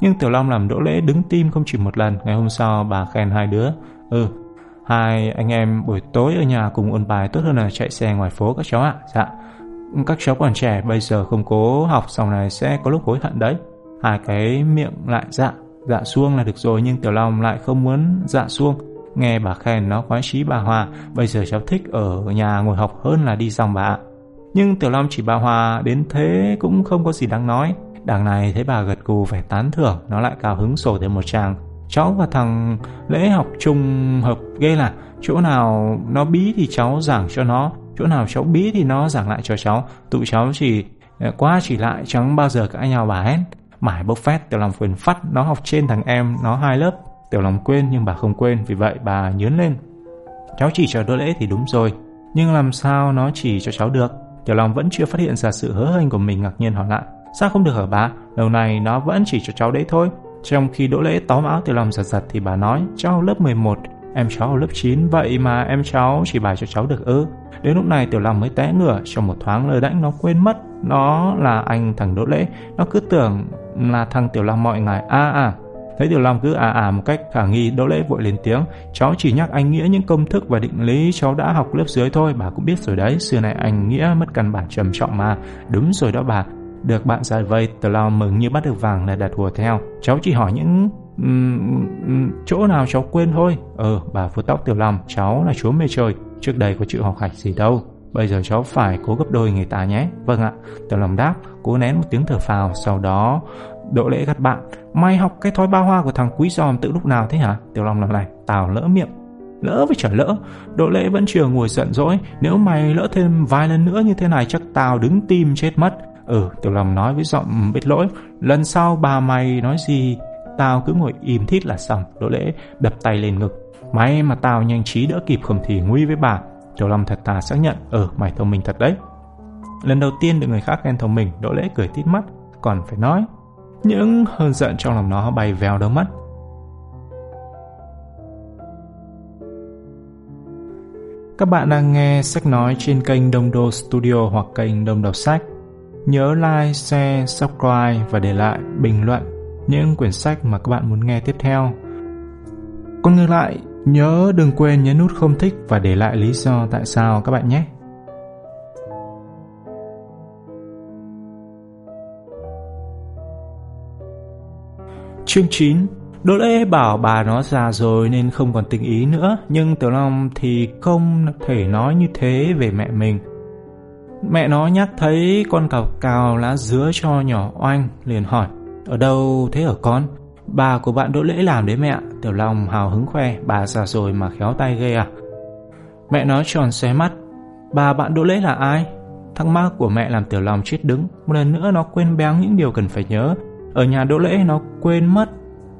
Nhưng Tiểu Long làm đỗ lễ đứng tim không chỉ một lần. Ngày hôm sau, bà khen hai đứa. Ừ Hai anh em buổi tối ở nhà cùng ôn bài tốt hơn là chạy xe ngoài phố các cháu ạ. Dạ Các cháu còn trẻ, bây giờ không cố học, Sau này sẽ có lúc hối hận đấy. Hai cái miệng lại dạ Dạ xuông là được rồi, nhưng Tiểu Long lại không muốn dạ xuông Nghe bà khen nó khoái chí bà Hòa Bây giờ cháu thích ở nhà ngồi học hơn là đi dòng bà ạ. Nhưng Tiểu Long chỉ bà Hòa đến thế cũng không có gì đáng nói. Đằng này thấy bà gật gù vẻ tán thưởng, Nó lại cao hứng sổ thêm một chàng Cháu và thằng lễ học chung hợp ghê là, Chỗ nào nó bí thì cháu giảng cho nó, Chỗ nào cháu bí thì nó giảng lại cho cháu. Tụi cháu chỉ à, qua chỉ lại, chẳng bao giờ cãi nhau bà hết. Mãi bốc phét. Tiểu Long quyền phát Nó học trên thằng em, nó hai lớp. Tiểu Long quên nhưng bà không quên, Vì vậy bà nhớn lên. Cháu chỉ cho đỡ lễ thì đúng rồi, Nhưng làm sao nó chỉ cho cháu được? Tiểu Long vẫn chưa phát hiện ra sự hớ hênh của mình, ngạc nhiên hỏi lại. Sao không được hả bà? Lâu này nó vẫn chỉ cho cháu đấy thôi. Trong khi đỗ lễ tóm áo Tiểu Long giật giật Thì bà nói, cháu lớp 11 Em cháu ở lớp 9 Vậy mà em cháu chỉ bài cho cháu được ư? Đến lúc này Tiểu Long mới té ngửa, Trong một thoáng lời đánh nó quên mất. Nó là anh thằng đỗ lễ. Nó cứ tưởng là thằng Tiểu Long mọi ngày À à Thấy Tiểu Long cứ à à một cách khả nghi Đỗ Lễ vội lên tiếng Cháu chỉ nhắc anh Nghĩa những công thức và định lý cháu đã học lớp dưới thôi Bà cũng biết rồi đấy. Xưa này anh Nghĩa mất căn bản trầm trọng mà. Đúng rồi đó bà. Được bạn giải vây Tiểu Long mừng như bắt được vàng là đặt hùa theo. Cháu chỉ hỏi những um, chỗ nào cháu quên thôi. Ờ bà vuốt tóc Tiểu Long Cháu là chúa mê trời Trước đây có chịu học hành gì đâu. Bây giờ cháu phải cố gấp đôi người ta nhé. Vâng ạ. Tiểu Long đáp, Cố nén một tiếng thở phào, Sau đó, Đỗ lễ gắt bạn. Mày học cái thói ba hoa của thằng quý giòm tự lúc nào thế hả? Tiểu Long làm này Tào lỡ miệng. Lỡ với trở lỡ. Đỗ lễ vẫn chưa ngồi giận dỗi. Nếu mày lỡ thêm vài lần nữa như thế này, Chắc tao đứng tim chết mất. Ừ Tiểu Long nói với giọng biết lỗi. Lần sau bà mày nói gì, Tao cứ ngồi im thít là xong. Đỗ lễ đập tay lên ngực. May mà tao nhanh trí đỡ kịp không thì nguy với bà. Tiểu Long thật thà xác nhận Ừ mày thông minh thật đấy Lần đầu tiên được người khác khen thông minh Đỗ lễ cười tít mắt Còn phải nói những hơn giận trong lòng nó bay vèo đâu mất. Các bạn đang nghe sách nói trên kênh Đông Đô Studio hoặc kênh Đông Đọc Sách. Nhớ like, share, subscribe và để lại bình luận những quyển sách mà các bạn muốn nghe tiếp theo. Còn ngược lại, nhớ đừng quên nhấn nút không thích và để lại lý do tại sao các bạn nhé. Chương 9 Đỗ lễ bảo bà nó già rồi nên không còn tình ý nữa, Nhưng Tiểu Long thì không thể nói như thế về mẹ mình Mẹ nó nhắc thấy con cào cào lá dứa cho nhỏ oanh liền hỏi, Ở đâu thế ở con? Bà của bạn Đỗ lễ làm đấy mẹ Tiểu Long hào hứng khoe, Bà già rồi mà khéo tay ghê à. Mẹ nói tròn xé mắt, Bà bạn Đỗ lễ là ai? Thắc mắc của mẹ làm Tiểu Long chết đứng, Một lần nữa nó quên béng những điều cần phải nhớ. Ở nhà Đỗ Lễ nó quên mất,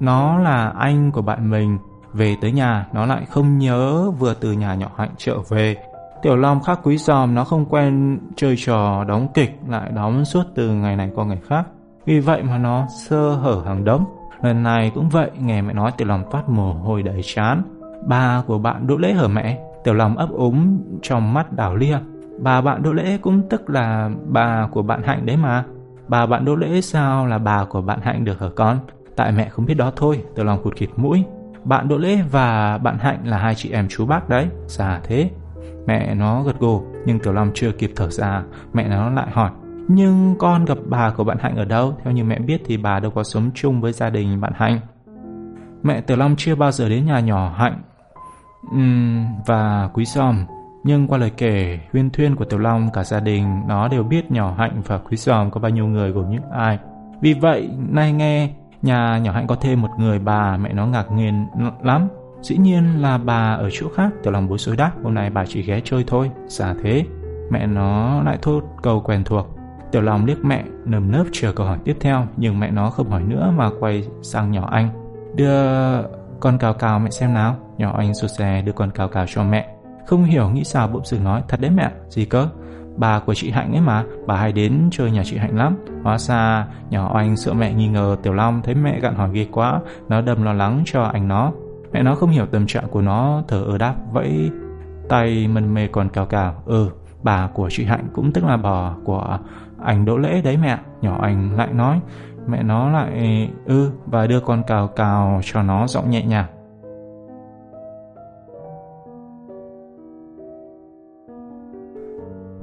Nó là anh của bạn mình. Về tới nhà, nó lại không nhớ, Vừa từ nhà nhỏ hạnh trở về. Tiểu Long khác quý giòm Nó không quen chơi trò đóng kịch, Lại đóng suốt từ ngày này qua ngày khác. Vì vậy mà nó sơ hở hàng đống. Lần này cũng vậy Nghe mẹ nói Tiểu Long toát mồ hôi đầy chán Ba của bạn Đỗ Lễ hở mẹ Tiểu Long ấp úng trong mắt đảo lia Bà bạn Đỗ Lễ cũng tức là bà của bạn Hạnh đấy mà Bà bạn Đỗ Lễ sao là bà của bạn Hạnh được hở con? Tại mẹ không biết đó thôi, tiểu lòng cụt kịt mũi. Bạn Đỗ Lễ và bạn Hạnh là hai chị em chú bác đấy. xà thế. Mẹ nó gật gù, nhưng Tiểu Long chưa kịp thở ra, mẹ nó lại hỏi. Nhưng con gặp bà của bạn Hạnh ở đâu? Theo như mẹ biết thì bà đâu có sống chung với gia đình bạn Hạnh. Mẹ Tiểu Long chưa bao giờ đến nhà nhỏ Hạnh uhm, và Quý Giòm nhưng qua lời kể huyên thuyên của Tiểu Long cả gia đình nó đều biết nhỏ Hạnh và Quý Giòm có bao nhiêu người gồm những ai. Vì vậy, nay nghe nhà nhỏ Hạnh có thêm một người bà mẹ nó ngạc nhiên lắm. Dĩ nhiên là bà ở chỗ khác Tiểu Long bối rối đáp Hôm nay bà chỉ ghé chơi thôi giả thế Mẹ nó lại thốt câu quen thuộc. Tiểu Long liếc mẹ, nầm nớp chờ câu hỏi tiếp theo, nhưng mẹ nó không hỏi nữa mà quay sang nhỏ anh. Đưa con cào cào mẹ xem nào. Nhỏ anh sụt xe đưa con cào cào cho mẹ. Không hiểu nghĩ sao bỗng dưng nói, thật đấy mẹ, gì cơ? Bà của chị Hạnh ấy mà, bà hay đến chơi nhà chị Hạnh lắm. Hóa ra, nhỏ anh sợ mẹ nghi ngờ Tiểu Long thấy mẹ gặn hỏi ghê quá, nó đầm lo lắng cho anh nó. Mẹ nó không hiểu tâm trạng của nó, thở ơ đáp, vẫy tay mân mê còn cào cào. Ừ, bà của chị Hạnh cũng tức là bò của anh Đỗ Lễ đấy mẹ. Nhỏ anh lại nói, mẹ nó lại ư ừ, và đưa con cào cào cho nó giọng nhẹ nhàng.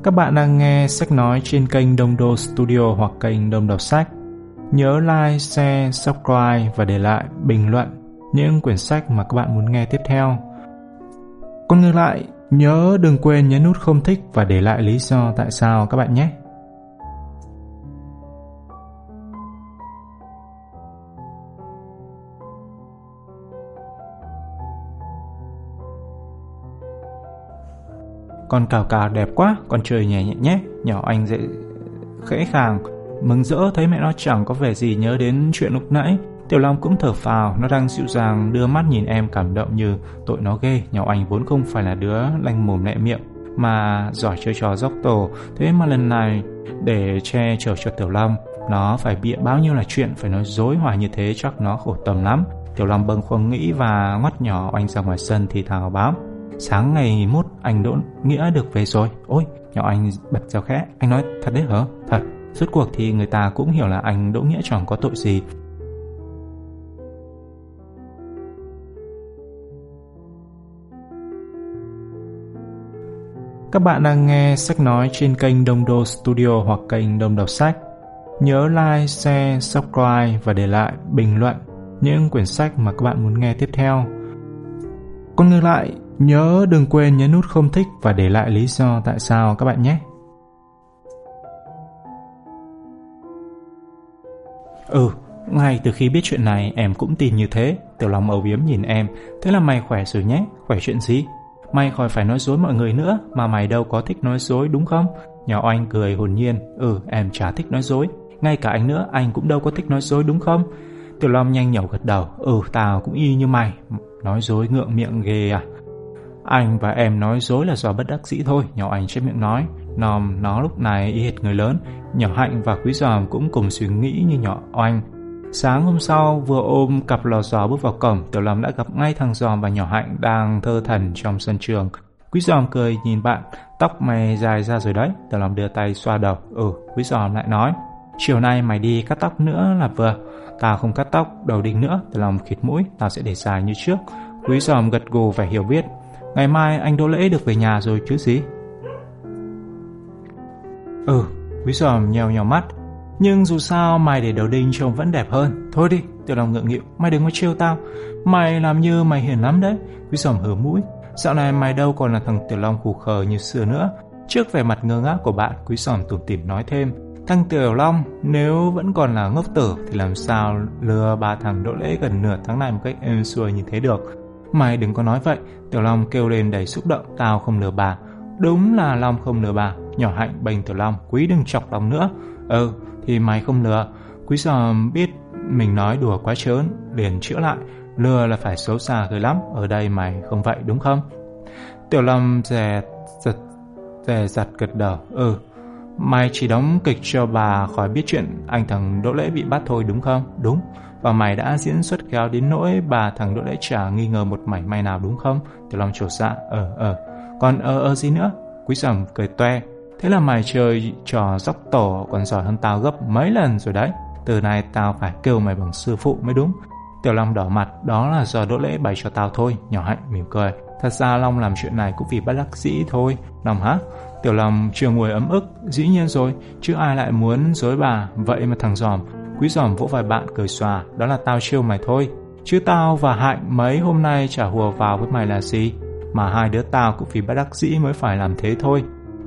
Các bạn đang nghe sách nói trên kênh Đông Đô Studio hoặc kênh Đông Đọc Sách. Nhớ like, share, subscribe và để lại bình luận những quyển sách mà các bạn muốn nghe tiếp theo. Còn ngược lại, nhớ đừng quên nhấn nút không thích và để lại lý do tại sao các bạn nhé. Con cào cào đẹp quá, con chơi nhẹ nhẹ nhé. Nhỏ anh dễ khẽ khàng, mừng rỡ thấy mẹ nó chẳng có vẻ gì nhớ đến chuyện lúc nãy. Tiểu Long cũng thở phào, nó đang dịu dàng đưa mắt nhìn em cảm động như tội nó ghê. Nhỏ anh vốn không phải là đứa lanh mồm lẹ miệng, mà giỏi chơi trò dốc tổ. Thế mà lần này, để che chở cho Tiểu Long, nó phải bịa bao nhiêu là chuyện, phải nói dối hoài như thế chắc nó khổ tâm lắm. Tiểu Long bâng khuâng nghĩ và ngoắt nhỏ anh ra ngoài sân thì thào báo. Sáng ngày mốt anh Đỗ Nghĩa được về rồi. Ôi nhỏ anh bật ra khẽ. Anh nói thật đấy hả? Thật. Suốt cuộc thì người ta cũng hiểu là anh Đỗ Nghĩa chẳng có tội gì. Các bạn đang nghe sách nói trên kênh Đông Đô Studio hoặc kênh Đông Đọc Sách. Nhớ like, share, subscribe và để lại bình luận những quyển sách mà các bạn muốn nghe tiếp theo. Còn ngược lại, Nhớ đừng quên nhấn nút không thích và để lại lý do tại sao các bạn nhé. Ừ, ngay từ khi biết chuyện này em cũng tin như thế. Tiểu Long âu yếm nhìn em, thế là mày khỏe rồi nhé, khỏe chuyện gì? Mày khỏi phải nói dối mọi người nữa, mà mày đâu có thích nói dối đúng không? Nhỏ anh cười hồn nhiên, ừ em chả thích nói dối, ngay cả anh nữa anh cũng đâu có thích nói dối đúng không? Tiểu Long nhanh nhẩu gật đầu, ừ tao cũng y như mày, nói dối ngượng miệng ghê à? Anh và em nói dối là do bất đắc dĩ thôi, nhỏ anh chép miệng nói. Nòm nó lúc này y hệt người lớn, nhỏ hạnh và quý giòm cũng cùng suy nghĩ như nhỏ oanh. Sáng hôm sau, vừa ôm cặp lò giò bước vào cổng, Tiểu Lâm đã gặp ngay thằng giòm và nhỏ hạnh đang thơ thần trong sân trường. Quý giòm cười nhìn bạn, tóc mày dài ra rồi đấy. Tiểu Lâm đưa tay xoa đầu. Ừ, quý giòm lại nói, chiều nay mày đi cắt tóc nữa là vừa. Tao không cắt tóc, đầu đinh nữa. Tiểu Lâm khịt mũi, tao sẽ để dài như trước. Quý giòm gật gù vẻ hiểu biết, Ngày mai anh Đỗ Lễ được về nhà rồi chứ gì? Ừ Quý sòm nhèo nhèo mắt. Nhưng dù sao mày để đầu đinh trông vẫn đẹp hơn. Thôi đi, Tiểu lòng ngượng nghịu Mày đừng có trêu tao. Mày làm như mày hiền lắm đấy, Quý sòm hở mũi. Dạo này mày đâu còn là thằng Tiểu Long khủ khờ như xưa nữa. Trước vẻ mặt ngơ ngác của bạn, Quý sòm tủm tỉm nói thêm. Thằng Tiểu Long, nếu vẫn còn là ngốc tử Thì làm sao lừa ba thằng Đỗ Lễ gần nửa tháng này một cách êm xuôi như thế được? Mày đừng có nói vậy. Tiểu Long kêu lên đầy xúc động. Tao không lừa bà. Đúng là Long không lừa bà. Nhỏ hạnh bênh Tiểu Long. Quý đừng chọc Long nữa. Ừ thì mày không lừa. Quý giờ biết mình nói đùa quá trớn, Liền chữa lại. Lừa là phải xấu xa ghê lắm. Ở đây mày không vậy, đúng không? Tiểu Long dè giật, dè giặt gật đầu. Ừ Mày chỉ đóng kịch cho bà khỏi biết chuyện anh thằng Đỗ Lễ bị bắt thôi, đúng không? Đúng. Và mày đã diễn xuất khéo đến nỗi bà thằng Đỗ Lễ chả nghi ngờ một mảy may nào đúng không? Tiểu Long trổ dạ. Ờ, ờ. Còn ờ, ờ gì nữa? Quý sầm cười toe. Thế là mày chơi trò dốc tổ còn giỏi hơn tao gấp mấy lần rồi đấy. Từ nay tao phải kêu mày bằng sư phụ mới đúng. Tiểu Long đỏ mặt, đó là do Đỗ Lễ bày cho tao thôi. Nhỏ hạnh mỉm cười. Thật ra Long làm chuyện này cũng vì bất đắc dĩ thôi. Long hả? Tiểu Long chưa ngồi ấm ức, dĩ nhiên rồi, chứ ai lại muốn dối bà, vậy mà thằng giòm, quý giòm vỗ vai bạn cười xòa, đó là tao chiêu mày thôi. Chứ tao và Hạnh mấy hôm nay chả hùa vào với mày là gì, mà hai đứa tao cũng vì bất đắc dĩ mới phải làm thế thôi.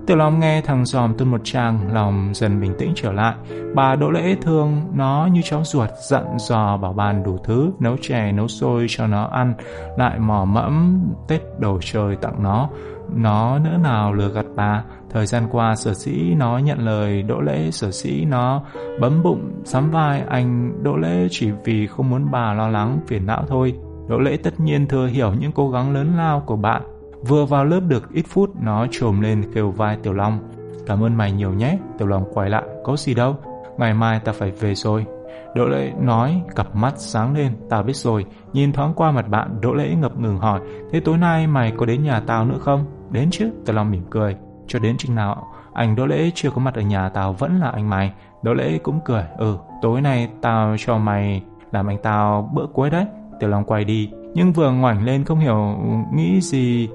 Tiểu Long nghe thằng giòm tuôn một tràng, lòng dần bình tĩnh trở lại. Bà Đỗ Lễ thương nó như cháu ruột, dặn dò bảo bàn đủ thứ, nấu chè, nấu xôi cho nó ăn, lại mò mẫm Tết đồ chơi tặng nó. Nó nữa nào lừa gạt bà, thời gian qua sở sĩ nó nhận lời Đỗ Lễ, sở sĩ nó bấm bụng, sắm vai anh Đỗ Lễ chỉ vì không muốn bà lo lắng, phiền não thôi. Đỗ Lễ tất nhiên thừa hiểu những cố gắng lớn lao của bạn, Vừa vào lớp được ít phút nó trồm lên kêu vai Tiểu Long. Cảm ơn mày nhiều nhé. Tiểu Long quay lại. Có gì đâu. Ngày mai ta phải về rồi. Đỗ lễ nói, cặp mắt sáng lên. Tao biết rồi. Nhìn thoáng qua mặt bạn, Đỗ lễ ngập ngừng hỏi. Thế tối nay mày có đến nhà tao nữa không? Đến chứ. Tiểu Long mỉm cười. Cho đến chừng nào anh Đỗ lễ chưa có mặt ở nhà tao vẫn là anh mày. Đỗ lễ cũng cười. Ừ, tối nay tao cho mày làm anh tao bữa cuối đấy. Tiểu Long quay đi. Nhưng vừa ngoảnh lên không hiểu nghĩ gì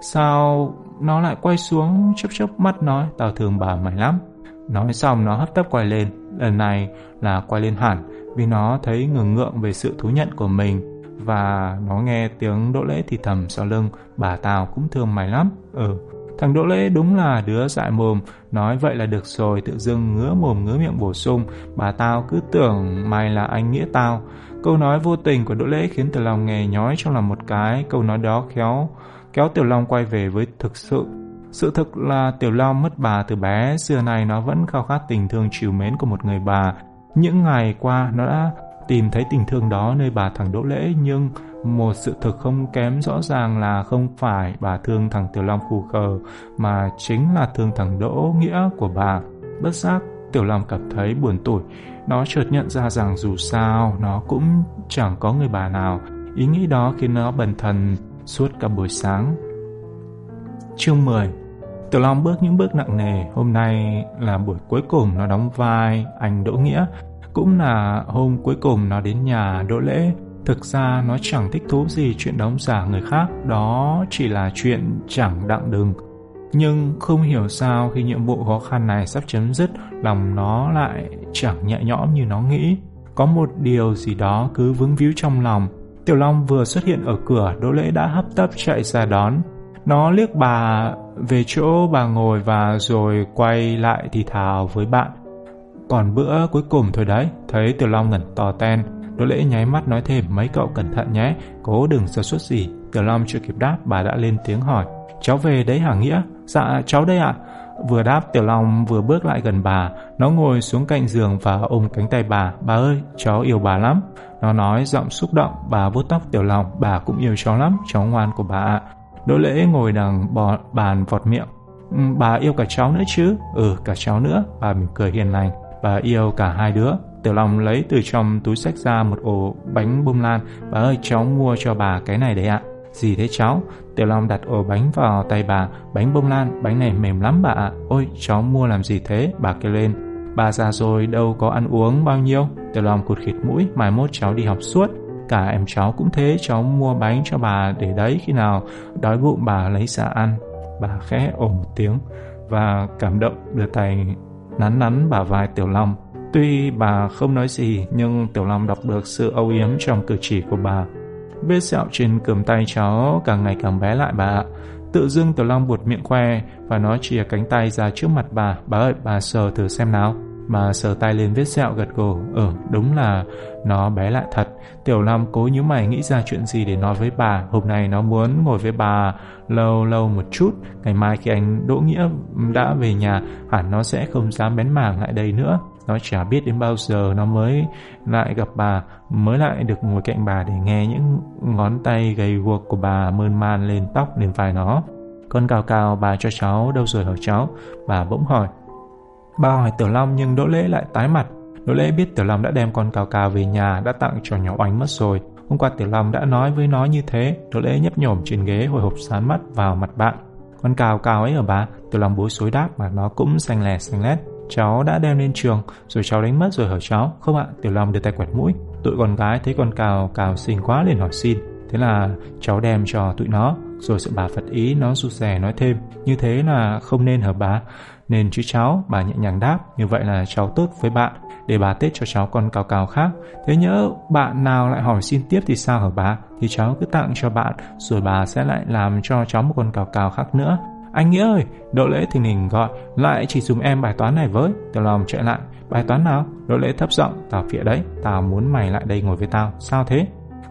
Sao nó lại quay xuống chớp chớp mắt nói tao thương bà mày lắm. Nói xong nó hấp tấp quay lên, lần này là quay lên hẳn vì nó thấy ngừng ngượng về sự thú nhận của mình và nó nghe tiếng Đỗ Lễ thì thầm sau lưng bà tao cũng thương mày lắm. Ừ, thằng Đỗ Lễ đúng là đứa dại mồm, nói vậy là được rồi, tự dưng ngứa mồm ngứa miệng bổ sung, bà tao cứ tưởng mày là anh nghĩa tao. Câu nói vô tình của Đỗ Lễ khiến tiểu long nghe nhói trong lòng một cái, câu nói đó khéo kéo Tiểu Long quay về với thực sự. Sự thực là Tiểu Long mất bà từ bé, xưa này nó vẫn khao khát tình thương chiều mến của một người bà. Những ngày qua nó đã tìm thấy tình thương đó nơi bà thằng Đỗ Lễ nhưng một sự thực không kém rõ ràng là không phải bà thương thằng Tiểu Long phù khờ mà chính là thương thằng Đỗ Nghĩa của bà. Bất giác Tiểu Long cảm thấy buồn tủi. Nó chợt nhận ra rằng dù sao nó cũng chẳng có người bà nào. Ý nghĩ đó khiến nó bần thần suốt cả buổi sáng. Chương 10 Tiểu Long bước những bước nặng nề, hôm nay là buổi cuối cùng nó đóng vai anh Đỗ Nghĩa, cũng là hôm cuối cùng nó đến nhà Đỗ Lễ. Thực ra nó chẳng thích thú gì chuyện đóng giả người khác, đó chỉ là chuyện chẳng đặng đừng. Nhưng không hiểu sao khi nhiệm vụ khó khăn này sắp chấm dứt, lòng nó lại chẳng nhẹ nhõm như nó nghĩ. Có một điều gì đó cứ vướng víu trong lòng, Tiểu Long vừa xuất hiện ở cửa, Đỗ Lễ đã hấp tấp chạy ra đón. Nó liếc bà về chỗ bà ngồi và rồi quay lại thì thào với bạn. Còn bữa cuối cùng thôi đấy, thấy Tiểu Long ngẩn to ten. Đỗ Lễ nháy mắt nói thêm mấy cậu cẩn thận nhé, cố đừng sơ suất gì. Tiểu Long chưa kịp đáp, bà đã lên tiếng hỏi. Cháu về đấy hả Nghĩa? Dạ, cháu đây ạ. Vừa đáp Tiểu Long vừa bước lại gần bà, nó ngồi xuống cạnh giường và ôm cánh tay bà. Bà ơi, cháu yêu bà lắm. Nó nói giọng xúc động, bà vuốt tóc Tiểu Long, bà cũng yêu cháu lắm, cháu ngoan của bà ạ. Đỗ lễ ngồi đằng bò, bàn vọt miệng. Ừ, bà yêu cả cháu nữa chứ? Ừ, cả cháu nữa. Bà mỉm cười hiền lành. Bà yêu cả hai đứa. Tiểu Long lấy từ trong túi sách ra một ổ bánh bông lan. Bà ơi, cháu mua cho bà cái này đấy ạ. Gì thế cháu? Tiểu Long đặt ổ bánh vào tay bà. Bánh bông lan, bánh này mềm lắm bà ạ. Ôi, cháu mua làm gì thế? Bà kêu lên. Bà già rồi đâu có ăn uống bao nhiêu. Tiểu Long cụt khịt mũi, mai mốt cháu đi học suốt. Cả em cháu cũng thế, cháu mua bánh cho bà để đấy khi nào đói bụng bà lấy ra ăn. Bà khẽ ồ một tiếng và cảm động đưa tay nắn nắn bà vai Tiểu Long. Tuy bà không nói gì nhưng Tiểu Long đọc được sự âu yếm trong cử chỉ của bà. Vết sẹo trên cườm tay cháu càng ngày càng bé lại bà ạ. Tự dưng Tiểu Long buột miệng khoe và nó chìa cánh tay ra trước mặt bà. Bà ơi, bà sờ thử xem nào mà sờ tay lên vết sẹo gật gù. Ừ, đúng là nó bé lại thật. Tiểu Long cố nhíu mày nghĩ ra chuyện gì để nói với bà. Hôm nay nó muốn ngồi với bà lâu lâu một chút. Ngày mai khi anh Đỗ Nghĩa đã về nhà, hẳn nó sẽ không dám bén mảng lại đây nữa. Nó chả biết đến bao giờ nó mới lại gặp bà, mới lại được ngồi cạnh bà để nghe những ngón tay gầy guộc của bà mơn man lên tóc lên vai nó. Con cào cào bà cho cháu đâu rồi hả cháu? Bà bỗng hỏi. Ba hỏi Tiểu Long nhưng Đỗ Lễ lại tái mặt. Đỗ Lễ biết Tiểu Long đã đem con cào cào về nhà đã tặng cho nhỏ oánh mất rồi. Hôm qua Tiểu Long đã nói với nó như thế. Đỗ Lễ nhấp nhổm trên ghế hồi hộp sán mắt vào mặt bạn. Con cào cào ấy ở bà, Tiểu Long bối xối đáp mà nó cũng xanh lè xanh lét. Cháu đã đem lên trường Rồi cháu đánh mất rồi hở cháu Không ạ Tiểu Long đưa tay quẹt mũi Tụi con gái thấy con cào cào xinh quá liền hỏi xin Thế là cháu đem cho tụi nó Rồi sợ bà phật ý nó rụt rè nói thêm Như thế là không nên hở bà nên chú cháu Bà nhẹ nhàng đáp Như vậy là cháu tốt với bạn Để bà Tết cho cháu con cào cào khác Thế nhỡ bạn nào lại hỏi xin tiếp thì sao hả bà Thì cháu cứ tặng cho bạn Rồi bà sẽ lại làm cho cháu một con cào cào khác nữa Anh Nghĩa ơi, Đỗ Lễ thình lình gọi, lại chỉ dùm em bài toán này với. Tiểu Long chạy lại, bài toán nào? Đỗ Lễ thấp giọng, tao phịa đấy, tao muốn mày lại đây ngồi với tao, sao thế?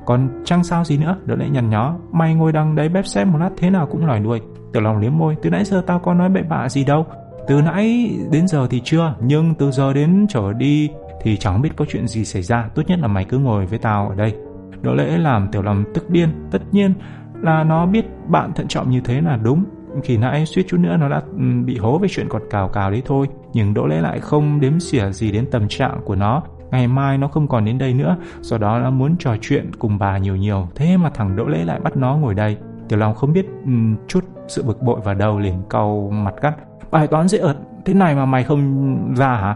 Còn chăng sao gì nữa, Đỗ Lễ nhằn nhó, mày ngồi đằng đấy bếp xếp một lát thế nào cũng lòi đuôi. Tiểu Long liếm môi, từ nãy giờ tao có nói bậy bạ gì đâu. Từ nãy đến giờ thì chưa, nhưng từ giờ đến trở đi thì chẳng biết có chuyện gì xảy ra, tốt nhất là mày cứ ngồi với tao ở đây. Đỗ Lễ làm Tiểu Long tức điên, tất nhiên là nó biết bạn thận trọng như thế là đúng. Khi nãy suýt chút nữa nó đã ừ, bị hố về chuyện cọt cào cào đấy thôi, nhưng Đỗ Lễ lại không đếm xỉa gì đến tâm trạng của nó. Ngày mai nó không còn đến đây nữa, do đó nó muốn trò chuyện cùng bà nhiều nhiều, thế mà thằng Đỗ Lễ lại bắt nó ngồi đây. Tiểu Long không biết um, chút sự bực bội vào đầu liền cau mặt gắt. Bài toán dễ ợt thế này mà mày không ra hả?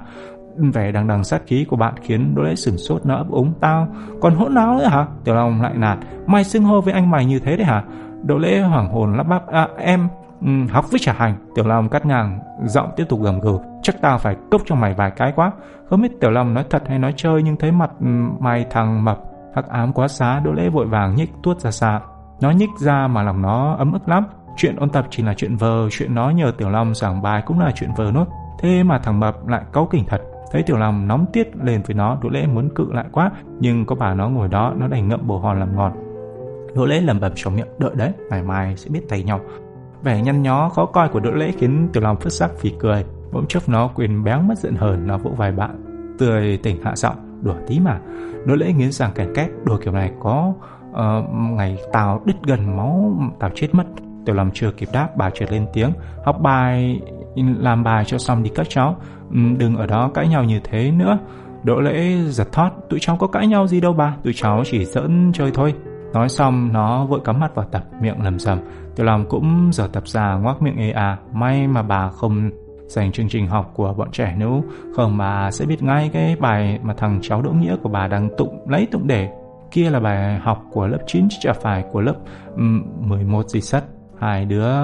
Vẻ đằng đằng sát khí của bạn khiến Đỗ Lễ sửng sốt nó ấp úng. Tao còn hỗn láo nữa hả? Tiểu Long lại nạt. Mày xưng hô với anh mày như thế đấy hả? Đỗ Lễ hoảng hồn lắp bắp. À, em um, học với trả hành. Tiểu Long cắt ngang, giọng tiếp tục gầm gừ. Chắc tao phải cốc cho mày vài cái quá. Không biết Tiểu Long nói thật hay nói chơi nhưng thấy mặt ừ, mày thằng mập hắc ám quá xá Đỗ Lễ vội vàng nhích tuốt ra xa. Nó nhích ra mà lòng nó ấm ức lắm. Chuyện ôn tập chỉ là chuyện vờ, chuyện nó nhờ Tiểu Long giảng bài cũng là chuyện vờ nốt. Thế mà thằng Mập lại cáu kỉnh thật. Thấy Tiểu Long nóng tiết lên với nó, Đỗ Lễ muốn cự lại quá, nhưng có bà nó ngồi đó, nó đành ngậm bồ hòn làm ngọt. Đỗ Lễ lẩm bẩm trong miệng, đợi đấy, ngày mai sẽ biết tay nhau. Vẻ nhăn nhó khó coi của Đỗ Lễ khiến Tiểu Long phất sắc phì cười. Bỗng chốc nó quyền béo mất giận hờn, nó vỗ vài bạn, tươi tỉnh hạ giọng, đùa tí mà. Đỗ Lễ nghiến rằng kèn két, đùa kiểu này có uh, ngày tao đứt gần máu tao chết mất tiểu long chưa kịp đáp bà chợt lên tiếng học bài làm bài cho xong đi các cháu. Ừ, đừng ở đó cãi nhau như thế nữa. Đỗ lễ giật thót tụi cháu có cãi nhau gì đâu bà tụi cháu chỉ giỡn chơi thôi. Nói xong nó vội cắm mặt vào tập miệng lầm rầm. Tiểu long cũng giờ tập ra ngoác miệng ê à may mà bà không dành chương trình học của bọn trẻ nếu không bà sẽ biết ngay cái bài mà thằng cháu đỗ nghĩa của bà đang tụng lấy tụng để. Kia là bài học của lớp 9 chứ chả phải của lớp ừ, um, 11 gì sắt. Hai đứa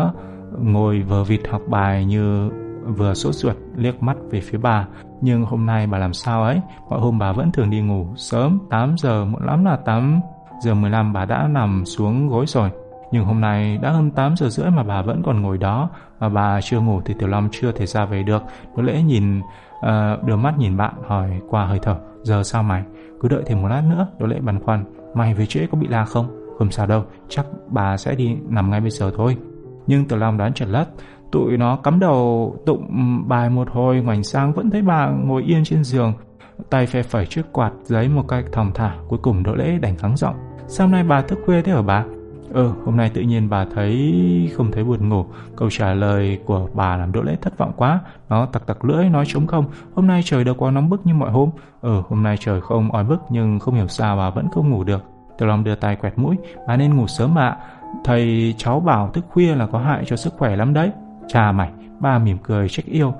ngồi vờ vịt học bài như vừa sốt ruột liếc mắt về phía bà. Nhưng hôm nay bà làm sao ấy? Mọi hôm bà vẫn thường đi ngủ sớm, 8 giờ, muộn lắm là 8 giờ 15 bà đã nằm xuống gối rồi. Nhưng hôm nay đã hơn 8 giờ rưỡi mà bà vẫn còn ngồi đó Mà bà chưa ngủ thì Tiểu Long chưa thể ra về được Đỗ lễ nhìn uh, đưa mắt nhìn bạn hỏi qua hơi thở Giờ sao mày? Cứ đợi thêm một lát nữa, Đỗ Lễ băn khoăn. Mày về trễ có bị la không? Không sao đâu, chắc bà sẽ đi nằm ngay bây giờ thôi. Nhưng từ Long đoán trật lất. Tụi nó cắm đầu tụng bài một hồi ngoảnh sang vẫn thấy bà ngồi yên trên giường. Tay phe phẩy chiếc quạt giấy một cách thòng thả. Cuối cùng Đỗ Lễ đành khắng giọng. Sao nay bà thức khuya thế hả bà? Ừ, hôm nay tự nhiên bà thấy không thấy buồn ngủ. Câu trả lời của bà làm Đỗ Lễ thất vọng quá. Nó tặc tặc lưỡi nói trống không. Hôm nay trời đâu có nóng bức như mọi hôm. Ừ, hôm nay trời không oi bức nhưng không hiểu sao bà vẫn không ngủ được. Tiểu Long đưa tay quẹt mũi. Bà nên ngủ sớm ạ. Thầy cháu bảo thức khuya là có hại cho sức khỏe lắm đấy. Cha mày, bà mỉm cười trách yêu.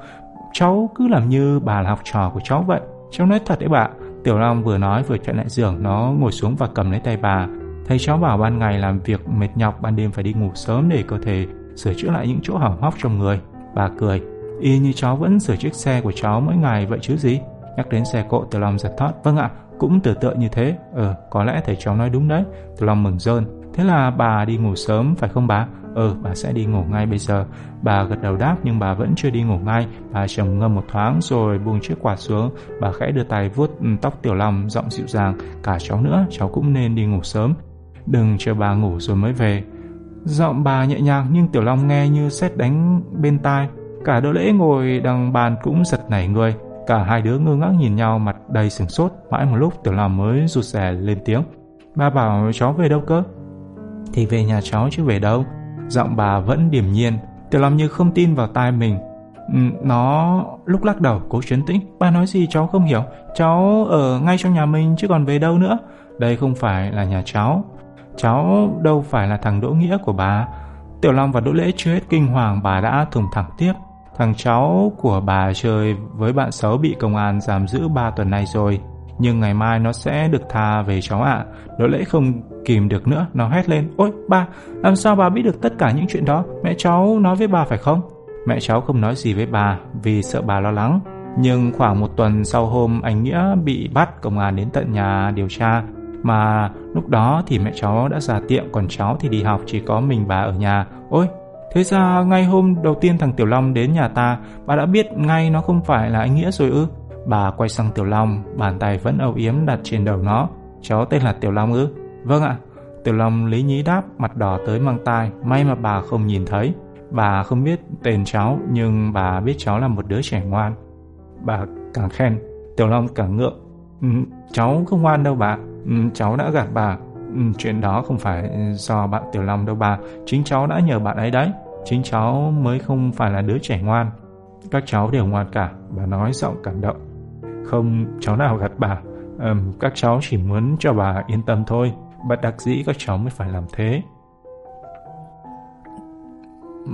Cháu cứ làm như bà là học trò của cháu vậy. Cháu nói thật đấy bà. Tiểu Long vừa nói vừa chạy lại giường, nó ngồi xuống và cầm lấy tay bà. Thầy cháu bảo ban ngày làm việc mệt nhọc, ban đêm phải đi ngủ sớm để cơ thể sửa chữa lại những chỗ hỏng hóc trong người. Bà cười, y như cháu vẫn sửa chiếc xe của cháu mỗi ngày vậy chứ gì? Nhắc đến xe cộ Tiểu Long giật thót. Vâng ạ, cũng tự tự như thế. Ờ, có lẽ thầy cháu nói đúng đấy. Tiểu Long mừng rơn. Thế là bà đi ngủ sớm phải không bà? ờ, bà sẽ đi ngủ ngay bây giờ. Bà gật đầu đáp nhưng bà vẫn chưa đi ngủ ngay. Bà trầm ngâm một thoáng rồi buông chiếc quạt xuống. Bà khẽ đưa tay vuốt ừ, tóc Tiểu Long giọng dịu dàng. Cả cháu nữa, cháu cũng nên đi ngủ sớm. Đừng chờ bà ngủ rồi mới về. Giọng bà nhẹ nhàng nhưng Tiểu Long nghe như sét đánh bên tai. Cả đỗ lễ ngồi đằng bàn cũng giật nảy người. Cả hai đứa ngơ ngác nhìn nhau mặt đầy sửng sốt. Mãi một lúc Tiểu Long mới rụt rè lên tiếng. Bà bảo cháu về đâu cơ? Thì về nhà cháu chứ về đâu. Giọng bà vẫn điềm nhiên. Tiểu Long như không tin vào tai mình. Ừ, nó lúc lắc đầu, cố chấn tĩnh. Bà nói gì cháu không hiểu. Cháu ở ngay trong nhà mình chứ còn về đâu nữa. Đây không phải là nhà cháu. Cháu đâu phải là thằng Đỗ Nghĩa của bà. Tiểu Long và Đỗ Lễ chưa hết kinh hoàng, bà đã thùng thẳng tiếp. Thằng cháu của bà chơi với bạn xấu bị công an giam giữ 3 tuần nay rồi. Nhưng ngày mai nó sẽ được tha về cháu ạ. Đỗ Lễ không kìm được nữa, nó hét lên. Ôi ba, làm sao bà biết được tất cả những chuyện đó? Mẹ cháu nói với bà phải không? Mẹ cháu không nói gì với bà vì sợ bà lo lắng. Nhưng khoảng một tuần sau hôm anh Nghĩa bị bắt, công an đến tận nhà điều tra mà lúc đó thì mẹ cháu đã ra tiệm còn cháu thì đi học chỉ có mình bà ở nhà. Ôi, Thế ra ngay hôm đầu tiên thằng Tiểu Long đến nhà ta, bà đã biết ngay nó không phải là anh Nghĩa rồi ư? Bà quay sang Tiểu Long, bàn tay vẫn âu yếm đặt trên đầu nó. Cháu tên là Tiểu Long ư? Vâng ạ. Tiểu Long lý nhí đáp, mặt đỏ tới mang tai, may mà bà không nhìn thấy. Bà không biết tên cháu, nhưng bà biết cháu là một đứa trẻ ngoan. Bà càng khen, Tiểu Long càng ngượng. Ừ, cháu không ngoan đâu bà, ừ, cháu đã gạt bà. Ừ, chuyện đó không phải do bạn Tiểu Long đâu bà, chính cháu đã nhờ bạn ấy đấy. Chính cháu mới không phải là đứa trẻ ngoan. Các cháu đều ngoan cả, bà nói giọng cảm động. Không, cháu nào gạt bà, um, các cháu chỉ muốn cho bà yên tâm thôi. Bất đắc dĩ các cháu mới phải làm thế.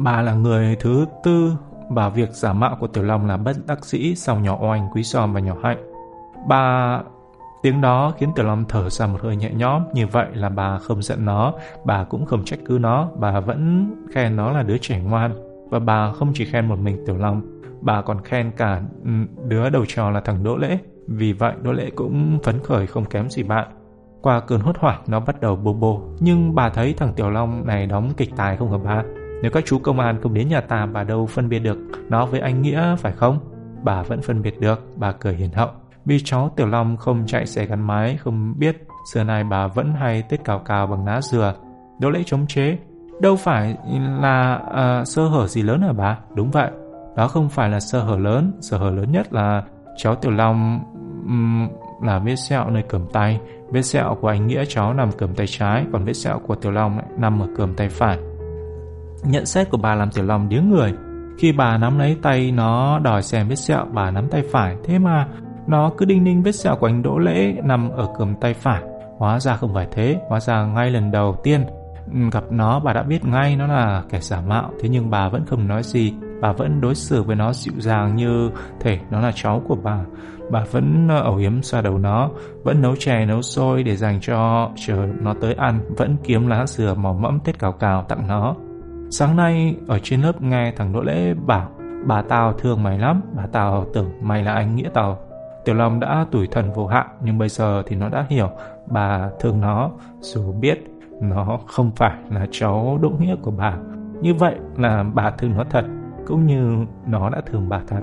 Bà là người thứ tư và việc giả mạo của Tiểu Long là bất đắc dĩ sau nhỏ oanh, quý giòm và nhỏ hạnh. Bà Tiếng đó khiến Tiểu Long thở ra một hơi nhẹ nhõm, như vậy là bà không giận nó, bà cũng không trách cứ nó, bà vẫn khen nó là đứa trẻ ngoan. Và bà không chỉ khen một mình Tiểu Long, bà còn khen cả ừ, đứa đầu trò là thằng Đỗ Lễ. Vì vậy Đỗ Lễ cũng phấn khởi không kém gì bạn. Qua cơn hốt hoảng nó bắt đầu bô bô, nhưng bà thấy thằng Tiểu Long này đóng kịch tài không hả bà? Nếu các chú công an không đến nhà ta bà đâu phân biệt được nó với anh Nghĩa phải không? Bà vẫn phân biệt được, bà cười hiền hậu. Vì cháu Tiểu Long không chạy xe gắn máy, không biết xưa nay bà vẫn hay tết cào cào bằng lá dừa. Đỗ lễ chống chế. Đâu phải là uh, sơ hở gì lớn hả bà? Đúng vậy. Đó không phải là sơ hở lớn. Sơ hở lớn nhất là cháu Tiểu Long um, là vết sẹo nơi cầm tay. Vết sẹo của anh Nghĩa cháu nằm cầm tay trái, còn vết sẹo của Tiểu Long nằm ở cầm tay phải. Nhận xét của bà làm Tiểu Long điếng người. Khi bà nắm lấy tay nó đòi xem vết sẹo, bà nắm tay phải. Thế mà nó cứ đinh ninh vết sẹo của anh Đỗ Lễ nằm ở cầm tay phải. Hóa ra không phải thế, hóa ra ngay lần đầu tiên ừ, gặp nó bà đã biết ngay nó là kẻ giả mạo. Thế nhưng bà vẫn không nói gì, bà vẫn đối xử với nó dịu dàng như thể nó là cháu của bà. Bà vẫn ờ, ẩu yếm xoa đầu nó, vẫn nấu chè nấu xôi để dành cho chờ nó tới ăn, vẫn kiếm lá dừa màu mẫm tết cào cào tặng nó. Sáng nay ở trên lớp nghe thằng Đỗ Lễ bảo Bà tao thương mày lắm, bà tao tưởng mày là anh nghĩa tao Tiểu Long đã tủi thần vô hạn nhưng bây giờ thì nó đã hiểu bà thương nó dù biết nó không phải là cháu đỗ nghĩa của bà. Như vậy là bà thương nó thật cũng như nó đã thương bà thật.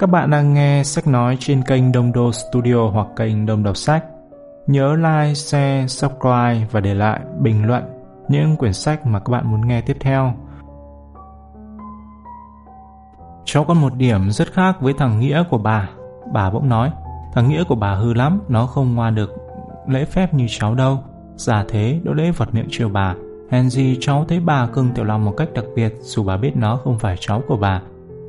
Các bạn đang nghe sách nói trên kênh Đông Đô Studio hoặc kênh Đông Đọc Sách. Nhớ like, share, subscribe và để lại bình luận những quyển sách mà các bạn muốn nghe tiếp theo. Cháu có một điểm rất khác với thằng Nghĩa của bà. Bà bỗng nói, thằng Nghĩa của bà hư lắm, nó không ngoan được lễ phép như cháu đâu. Giả thế, đỗ lễ vật miệng chiều bà. Hèn gì cháu thấy bà cưng Tiểu Long một cách đặc biệt dù bà biết nó không phải cháu của bà.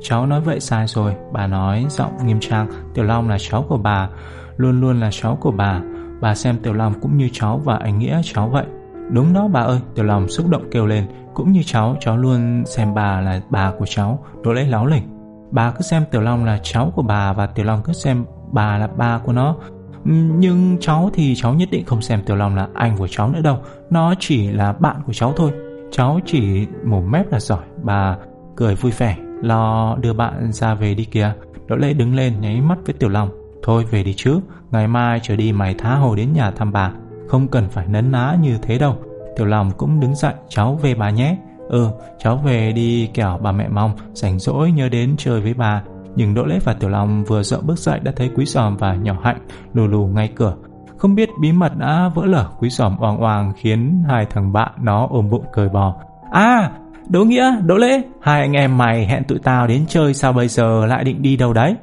Cháu nói vậy sai rồi, bà nói giọng nghiêm trang, Tiểu Long là cháu của bà, luôn luôn là cháu của bà. Bà xem Tiểu Long cũng như cháu và anh Nghĩa cháu vậy. Đúng đó bà ơi, Tiểu Long xúc động kêu lên, cũng như cháu, cháu luôn xem bà là bà của cháu, đỗ lấy láo lỉnh. Bà cứ xem Tiểu Long là cháu của bà và Tiểu Long cứ xem bà là bà của nó. Ừ, nhưng cháu thì cháu nhất định không xem Tiểu Long là anh của cháu nữa đâu. Nó chỉ là bạn của cháu thôi. Cháu chỉ mồm mép là giỏi. Bà cười vui vẻ, lo đưa bạn ra về đi kìa. Đỗ lễ đứng lên nháy mắt với Tiểu Long. Thôi về đi chứ, ngày mai trở đi mày tha hồ đến nhà thăm bà. Không cần phải nấn ná như thế đâu. Tiểu Long cũng đứng dậy, cháu về bà nhé. Ừ, cháu về đi kẻo bà mẹ mong, rảnh rỗi nhớ đến chơi với bà. Nhưng Đỗ Lễ và Tiểu Long vừa dậu bước dậy đã thấy Quý Giòm và nhỏ Hạnh lù lù ngay cửa. Không biết bí mật đã vỡ lở Quý Giòm oang oang khiến hai thằng bạn nó ôm bụng cười bò. À, Đỗ Nghĩa, Đỗ Lễ, hai anh em mày hẹn tụi tao đến chơi sao bây giờ lại định đi đâu đấy?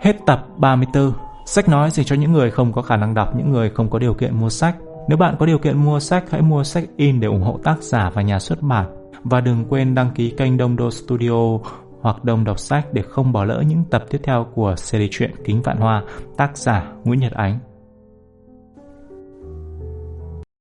Hết tập 34 Sách nói dành cho những người không có khả năng đọc, những người không có điều kiện mua sách. Nếu bạn có điều kiện mua sách, hãy mua sách in để ủng hộ tác giả và nhà xuất bản. Và đừng quên đăng ký kênh Đông Đô Studio hoặc Đông Đọc Sách để không bỏ lỡ những tập tiếp theo của series truyện Kính Vạn Hoa, tác giả Nguyễn Nhật Ánh.